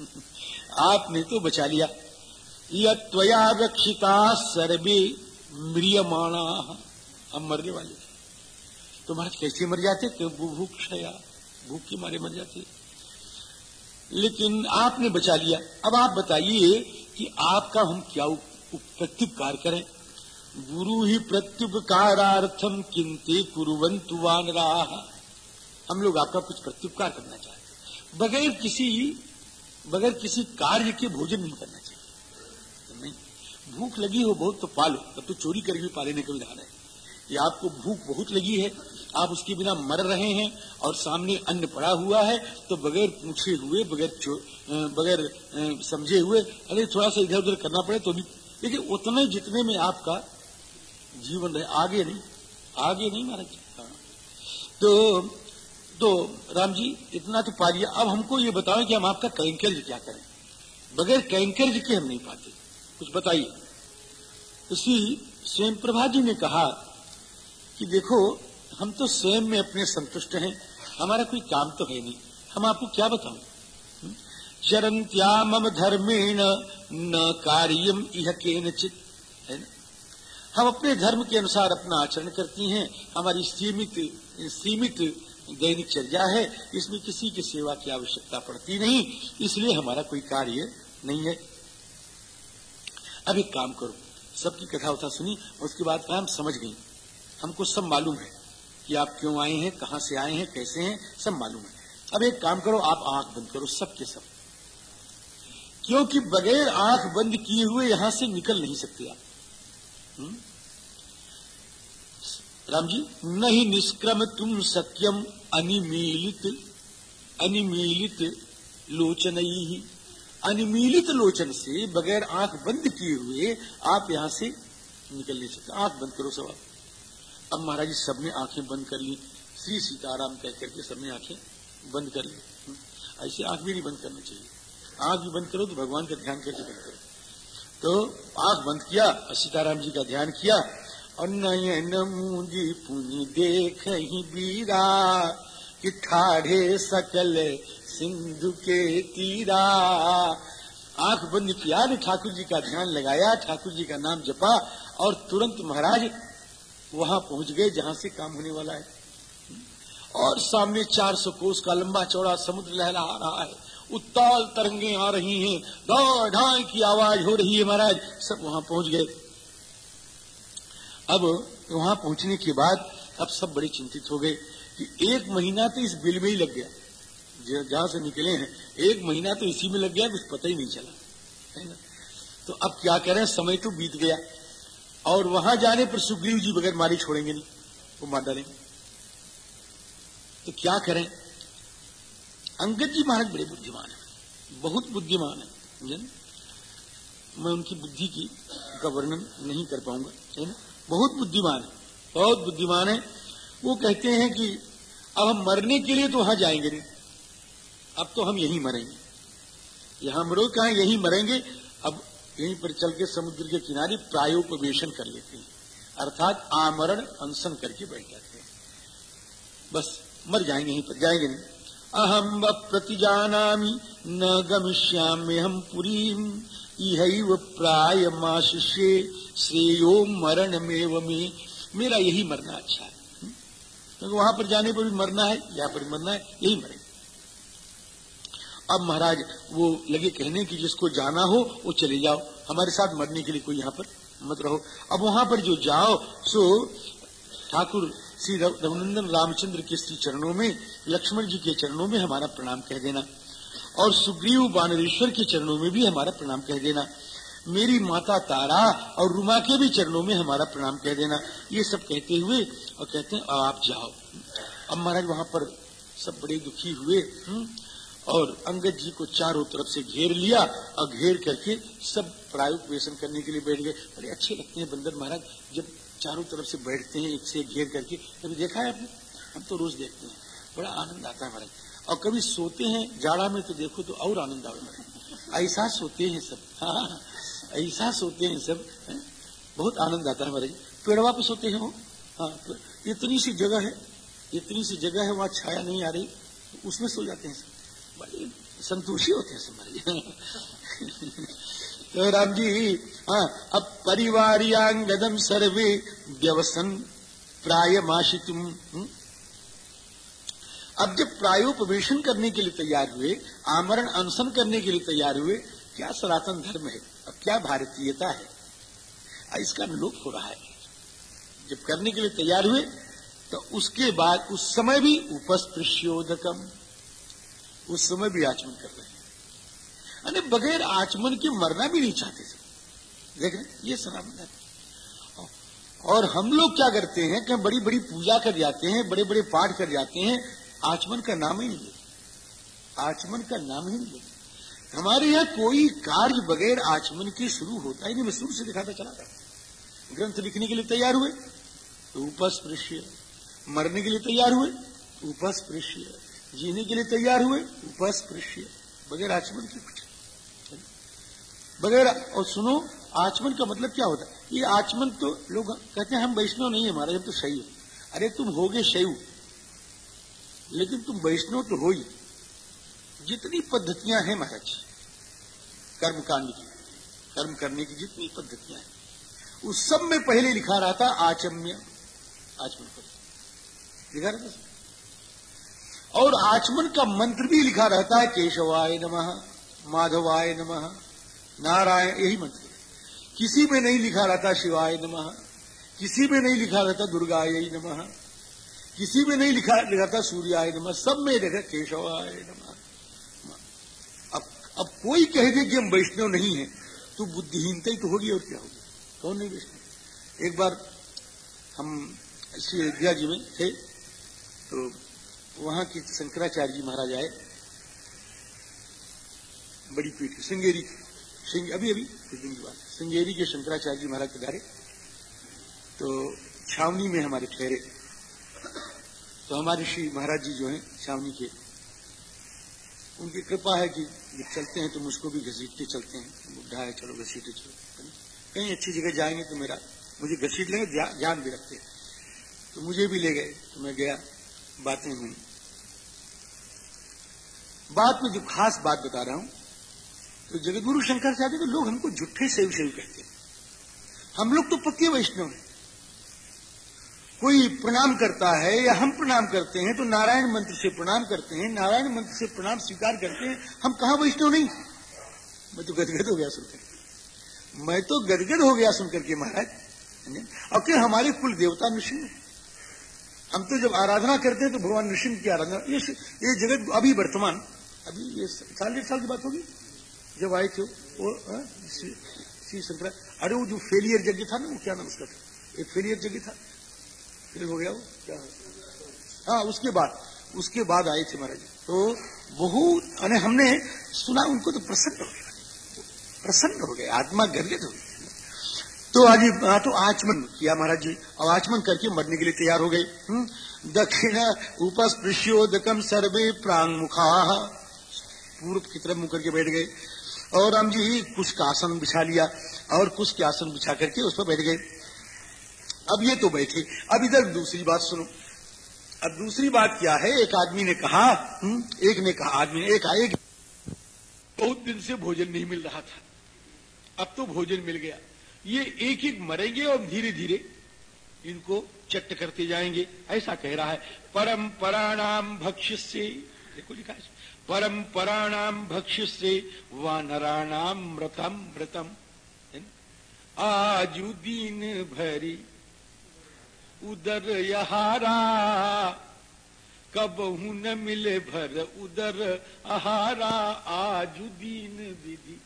[LAUGHS] आपने तो बचा लिया। यया रक्षिता सर्वे म्रियमाणा। हम मरने वाले। तो महाराज कैसे मर जाते तो भूख क्षया भूख के मारे मर जाते। लेकिन आपने बचा लिया। अब आप बताइए कि आपका हम क्या प्रत्युपकार करें? गुरु ही प्रत्युपकारार्थम किंते कुरुवंतु वान हम लोग आपका कुछ प्रत्युपकार करना चाहते बगैर किसी बगैर किसी कार्य के भोजन नहीं करना चाहिए। नहीं, भूख लगी हो बहुत तो पालो। तब तो चोरी करके भी पालेने का विधान है। ये आपको भूख बहुत लगी है। आप उसके बिना मर रहे हैं और सामने अन्न पड़ा हुआ है तो बगैर पूछे हुए, बगैर बगैर समझे हुए, अरे थोड़ा सा इधर उधर करना पड़े तो भी। लेकिन उतने जितने में आपका जीवन रहे, आगे नहीं आगे नहीं महाराज हाँ। तो तो राम जी, इतना तो पा लिया अब हमको ये बताओ कि हम आपका कैंकर्ज क्या करें? बगैर कैंकर्ज के हम नहीं पाते। कुछ बताइए। इसी स्वयं प्रभा जी ने कहा कि देखो हम तो स्वयं में अपने संतुष्ट हैं। हमारा कोई काम तो है नहीं। हम आपको क्या बताऊँ? हम्म? चरंत्या मम धर्मेण न कार्यम इह के है ना? हम अपने धर्म के अनुसार अपना आचरण करती हैं। हमारी सीमित सीमित दैनिक चर्या है। इसमें किसी की सेवा की आवश्यकता पड़ती नहीं। इसलिए हमारा कोई कार्य नहीं है। अब एक काम करो। सबकी कथा उथा सुनी, उसके बाद हम समझ गई हमको सब मालूम है। कि आप क्यों आए हैं, कहाँ से आए हैं, कैसे हैं, सब मालूम है। अब एक काम करो, आप आँख बंद करो, सबके सब। क्योंकि बगैर आँख बंद किए हुए यहाँ से निकल नहीं सकते आप। हम्म? राम जी नहीं निष्क्रम तुम सत्यम अनिमीलित अनिमीलित लोचन। ही अनिमीलित लोचन से बगैर आँख बंद किए हुए आप यहाँ से निकल नहीं सकते। आँख बंद करो सवाल अब महाराज जी, सबने आँखें बंद कर ली। श्री सीताराम कह करके सबने आँखें बंद कर ली। हम्म? ऐसे आँख भी नहीं बंद करना चाहिए। आँख भी बंद करो तो भगवान का ध्यान करके बंद करो? तो आँख बंद किया, और सीताराम जी का ध्यान किया। और नयन मुंजी पुनि देख ही बीरा, कि ठाढ़े सकल सिंधु के तीरा। आँख बंद किया ठाकुर जी का ध्यान लगाया, ठाकुर जी का नाम जपा, और तुरंत महाराज वहाँ पहुँच गए, जहाँ से काम होने वाला है। और सामने 400 कोस का लंबा चौड़ा समुद्र लहरा रहा है। उत्ताल तरंगे आ रही हैं। दौड़ ढाई की आवाज़ हो रही है महाराज। सब वहाँ पहुँच गए। अब वहाँ पहुँचने के बाद अब सब बड़े चिंतित हो गए कि एक महीना तो इस बिल में ही लग गया। जहाँ से निकले हैं, एक महीना तो इसी में लग गया, कुछ पता ही नहीं चला। है ना? तो अब क्या करें? समय तो बीत गया। और वहाँ जाने पर सुग्रीव जी बगैर मारी छोड़ेंगे नहीं। वो मार डालेंगे। तो क्या करें? अंगद जी महाराज बड़े बुद्धिमान है। बहुत बुद्धिमान है। मैं उनकी बुद्धि की का वर्णन नहीं कर पाऊँगा, है ना? बहुत बुद्धिमान है। बहुत बुद्धिमान है। वो कहते हैं कि अब हम मरने के लिए तो वहाँ जाएँगे नहीं। अब तो हम यहीं मरेंगे। यहाँ मरो कहा यहीं मरेंगे? यहीं पर चल के समुद्र के किनारे प्रायोपवेशन कर लेते हैं। अर्थात आमरण, अनशन करके बैठ जाते हैं। बस, मर जाएँगे यहीं पर, जाएँगे नहीं। अहम व प्रतिजानामी, न गमिष्याम्य हम पुरी इह प्राय माशिष्य श्रेयो मरण में। मेरा यही मरना अच्छा है। हम्म? क्योंकि वहाँ पर जाने पर भी मरना है, यहाँ पर मरना है, यही मरेंगे। अब महाराज, वो लगे कहने की जिसको जाना हो, वो चले जाओ। हमारे साथ मरने के लिए कोई यहाँ पर मत रहो। अब वहाँ पर जो जाओ, सो ठाकुर श्री रघुनंदन रामचंद्र के श्री चरणों में, लक्ष्मण जी के चरणों में हमारा प्रणाम कह देना। और सुग्रीव बानरेश्वर के चरणों में भी हमारा प्रणाम कह देना। मेरी माता तारा और रुमा के भी चरणों में हमारा प्रणाम कह देना। ये सब कहते हुए, और कहते हैं, आप जाओ। अब महाराज, वहाँ पर सब बड़े दुखी हुए। हुँ? और अंगद जी को चारों तरफ़ से घेर लिया और घेर करके सब प्रायोपवेशन करने के लिए बैठ गए। बड़े अच्छे लगते हैं बंदर महाराज, जब चारों तरफ़ से बैठते हैं, एक से घेर करके। कभी देखा है आपने? हम तो रोज देखते हैं। बड़ा आनंद आता है महाराज। और कभी सोते हैं जाड़ा में तो देखो तो और आनंद आवे ऐसा सोते हैं सब। हाँ ऐसा सोते हैं सब? बहुत आनंद आता है महाराज। पेड़वा पे सोते हैं वो? हाँ इतनी सी जगह है, इतनी सी जगह है, वहाँ छाया नहीं आ रही तो उसमें सो जाते हैं सब। बड़े संतोषी होते हैं सब तो राम जी हाँ अब परिवारियांगदम सर्वे व्यवसन प्राय माशितुम हम्म? अब जब प्रायोपवेशन करने के लिए तैयार हुए, आमरण अनशन करने के लिए तैयार हुए, क्या सनातन धर्म है? अब क्या भारतीयता है? इसका लोप हो रहा है। जब करने के लिए तैयार हुए तो उसके बाद, उस समय भी उपस्पृश्योदकम। उस समय भी आचमन कर रहे हैं। अरे बगैर आचमन के मरना भी नहीं चाहते थे। देख रहे ये सनातन और हम लोग क्या करते हैं कि बड़ी बड़ी पूजा कर जाते हैं बड़े बड़े पाठ कर जाते हैं, आचमन का नाम ही नहीं लेते। आचमन का नाम ही नहीं लेते। हमारे यहाँ कोई कार्य बगैर आचमन के शुरू होता ही नहीं। मैं शुरू से दिखाता चला था। ग्रंथ लिखने के लिए तैयार हुए तो उपस्पृश्य। मरने के लिए तैयार हुए उपस्पृश्य। जीने के लिए तैयार हुए, बस उपस्पृश्य बगैर आचमन के कुछ। बगैर, और सुनो, आचमन का मतलब क्या होता है? ये आचमन तो लोग कहते हैं, हम वैष्णव नहीं है हम तो शैव अरे, तुम हो गए शैव, लेकिन तुम वैष्णव तो हो ही। जितनी पद्धतियाँ हैं महाराज कर्मकांड की, कर्म करने की जितनी पद्धतियाँ हैं, उस सब में पहले लिखा रहा था आचम्य, आचमन कर लिखा रहता और आचमन का मंत्र भी लिखा रहता है, केशवाय नमः, माधवाय नमः, नारायण, यही मंत्र किसी में नहीं लिखा रहता शिवाय नमः, किसी में नहीं लिखा रहता दुर्गाय नमः, किसी में नहीं लिखा था सूर्याय नमः, सब में लिखा केशवाय नमः। अब अब कोई कह दे कि हम वैष्णव नहीं है तो बुद्धिहीनता ही तो होगी और क्या होगी? कौन नहीं वैष्णव? एक बार हम श्री अयोध्या जी में थे तो वहाँ के शंकराचार्य जी महाराज आए। बड़ी पीठ की श्रृंगेरी की अभी अभी, कुछ दिन की बात श्रृंगेरी के शंकराचार्य जी महाराज के दारे। तो छावनी में हमारे ठहरे। तो हमारे श्री महाराज जी जो हैं, छावनी के, उनकी कृपा है कि जब चलते हैं तो मुझको भी घसीटते चलते हैं। बुढ़ा है, चलो घसीटे चलो। कहीं अच्छी जगह जाएँगे तो मेरा, मुझे घसीट लेंगे ध्यान भी रखते तो मुझे भी ले गए। तो मैं गया। बातें हुई। बात में जो खास बात बता रहा हूँ तो जगतगुरु शंकराचार्य को लोग हमको झूठे सेव सेव कहते हैं। हम लोग तो पक्के वैष्णव हैं। कोई प्रणाम करता है या हम प्रणाम करते हैं तो नारायण मंत्र से प्रणाम करते हैं, नारायण मंत्र से प्रणाम स्वीकार करते हैं। हम कहा वैष्णव नहीं? मैं तो गदगद हो गया सुनकर। मैं तो गदगद हो गया सुनकर के महाराज। और क्या हमारे कुल देवता नृसिंह हम तो जब आराधना करते हैं तो भगवान नृसिंह की आराधना, ये ये जगत अभी वर्तमान, अभी ये साल डेढ़ साल की बात होगी, जब आए थे वो श्री शंकर अरे वो जो फेलियर यज्ञ था ना, वो क्या नाम उसका था? एक फेलियर यज्ञ था। फिर हो गया वो, क्या? हाँ उसके बाद उसके बाद आए थे महाराज। तो बहुत, अने हमने सुना उनको तो प्रसन्न हो गया। प्रसन्न हो गए आत्मा गर्वित हो गई तो आज तो आचमन। किया महाराज जी और आचमन करके मरने के लिए तैयार हो गए हम्म, दक्षिण उपस्पृश्योदकम सर्वे प्रांग मुखा पूर्व की तरफ़ मुकर के बैठ गए। और राम जी कुछ का आसन बिछा लिया और कुछ के आसन बिछा करके उस पर बैठ गए। अब ये तो बैठे। अब इधर दूसरी बात सुनो। अब दूसरी बात क्या है? एक आदमी ने कहा हुँ? एक ने कहा आदमी ने एक आए। बहुत दिन से भोजन नहीं मिल रहा था। अब तो भोजन मिल गया। ये एक एक मरेंगे और धीरे धीरे इनको चट्ट करते जाएँगे। ऐसा कह रहा है परंपराणाम भक्ष्य से देखो लिखा है परंपराणाम भक्ष्य से वानराणाम मृतम मृतम। आजू दीन भरी उदर यहारा, कब हूँ न मिले भर उदर आहारा आजु दीन विधि।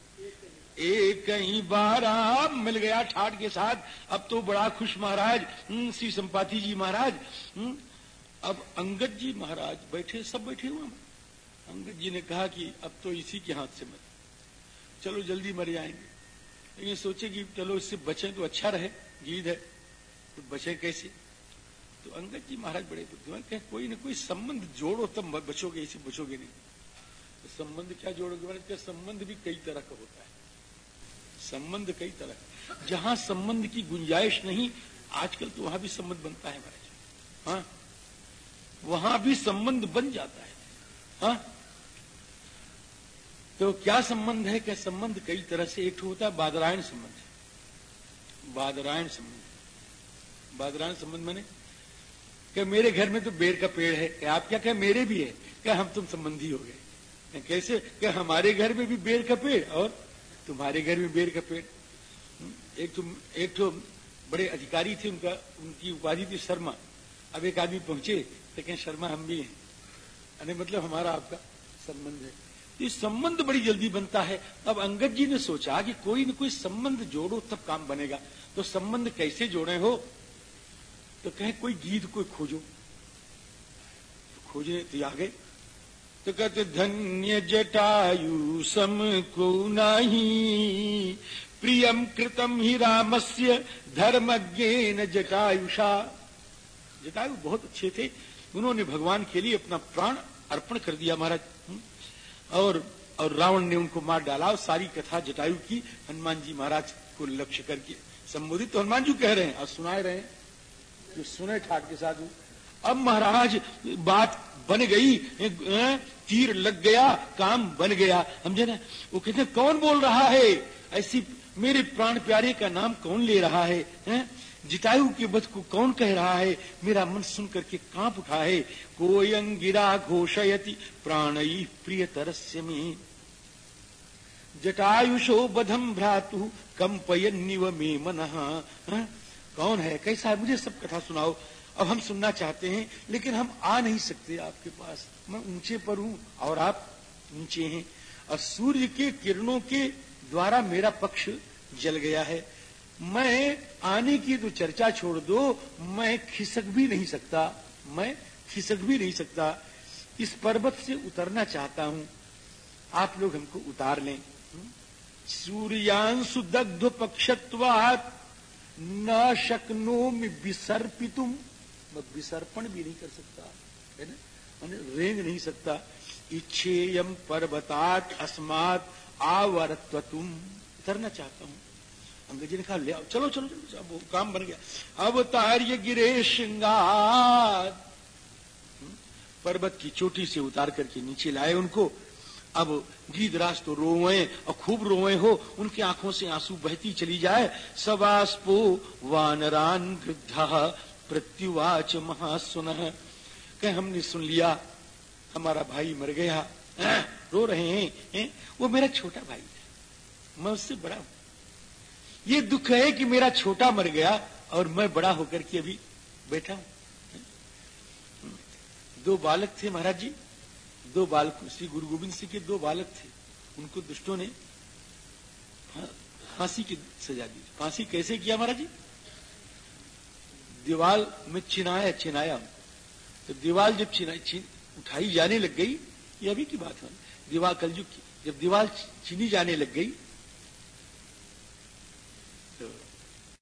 एक ही बारा मिल गया ठाट के साथ। अब तो बड़ा खुश महाराज। हम्म, श्री संपाति जी महाराज। हम्म, अब अंगद जी महाराज बैठे सब बैठे हुए अंगद जी ने कहा कि अब तो इसी के हाथ से मर चलो जल्दी मर जाएँगे। लेकिन सोचे कि चलो इससे बचे तो अच्छा रहे गीत है। तो बचे कैसे? तो अंगद जी महाराज बड़े बुद्धिमान कहे कोई ना कोई संबंध जोड़ो तब बचोगे इसे बचोगे नहीं। तो संबंध क्या जोड़ोगे? महाराज क्या संबंध भी कई तरह का होता है। संबंध कई तरह जहाँ संबंध की गुंजाइश नहीं, आजकल तो वहाँ भी संबंध बनता है महाराज। हाँ? वहाँ भी संबंध बन जाता है। हाँ? तो क्या संबंध है? क्या संबंध कई तरह से? एक होता है बादरायण संबंध। बादरायण संबंध। बादरायण संबंध मैंने? क्या मेरे घर में तो बेर का पेड़ है। क्या आप क्या क्या मेरे भी है? क्या हम तुम संबंधी हो गए। कैसे? क्या हमारे घर में भी बेर का पेड़ और तुम्हारे घर में बेर का पेड़। एक तो एक तो बड़े अधिकारी थे उनका, उनकी उपाधि थी शर्मा। अब एक आदमी पहुँचे तो कहें, शर्मा, हम भी हैं। अरे मतलब हमारा आपका संबंध है। ये संबंध बड़ी जल्दी बनता है। अब अंगद जी ने सोचा कि कोई न कोई संबंध जोड़ो, तब काम बनेगा। तो संबंध कैसे जोड़े हो? तो कहे, कोई गीत कोई खोजो। तो खोजे तो आ गए। तो कहते धन्य जटायु सम को नहीं। प्रियम कृतम ही रामस्य धर्मज्ञ न जटायुषा। जटायु बहुत अच्छे थे। उन्होंने भगवान के लिए अपना प्राण अर्पण कर दिया महाराज। हम्म। और और रावण ने उनको मार डाला और सारी कथा जटायु की हनुमान जी महाराज को लक्ष्य करके संबोधित तो हनुमान जी कह रहे हैं और सुनाए रहे हैं। जो सुने ठाट के साधु। अब महाराज, बात बन गई तीर लग गया काम बन गया। समझे ना? वो कहते कौन बोल रहा है? ऐसी मेरे प्राण प्यारे का नाम कौन ले रहा है, है? जितायु के बध को कौन कह रहा है? मेरा मन सुन करके काँप उठा है। कोई अंगिरा घोषयति प्राण प्रिय तरस्य में। जटायुषो बधम भ्रातु कंपयन्निव में मन। कौन है? कैसा है? मुझे सब कथा सुनाओ। अब हम सुनना चाहते हैं, लेकिन हम आ नहीं सकते आपके पास। मैं ऊँचे पर हूँ और आप नीचे हैं। और सूर्य के किरणों के द्वारा मेरा पक्ष जल गया है। मैं आने की तो चर्चा छोड़ दो, मैं खिसक भी नहीं सकता, मैं खिसक भी नहीं सकता। इस पर्वत से उतरना चाहता हूँ। आप लोग हमको उतार लें। सूर्यांशु दग्ध पक्षत्वात न शक्नो विसर्पितुम। विसर्पण भी नहीं कर सकता, है ना? मैंने रेंग नहीं सकता। इच्छेयम पर्वतात अस्मात आवरत्व तुम उतरना चाहता हूँ। अंग्रेज़ी ने कहा, ले आओ, चलो चलो चलो अब काम बन गया। अब तार्य गिरे श्रृंगार पर्वत की चोटी से उतार करके नीचे लाए उनको। अब गीदराज तो रोए, और खूब रोए हो, उनकी आँखों से आँसू बहती चली जाए। सवास्पो वानरान वृद्धा प्रत्युवाच महासुन। कह हमने सुन लिया। हमारा भाई मर गया। रो रहे हैं, हैं? वो मेरा छोटा भाई है। मैं उससे बड़ा हूँ। ये दुख है कि मेरा छोटा मर गया और मैं बड़ा होकर के अभी बैठा हूँ। दो बालक थे महाराज जी। दो बालक श्री गुरु गोविंद सिंह के दो बालक थे। उनको दुष्टों ने फांसी की सजा दी। फांसी कैसे किया महाराज जी? दीवाल में चिनाया चिनाया। तो दीवाल जब चिना उठाई जाने लग गई, ये अभी की बात है। दीवार कलयुग की, जब दीवार चिनी जाने लग गई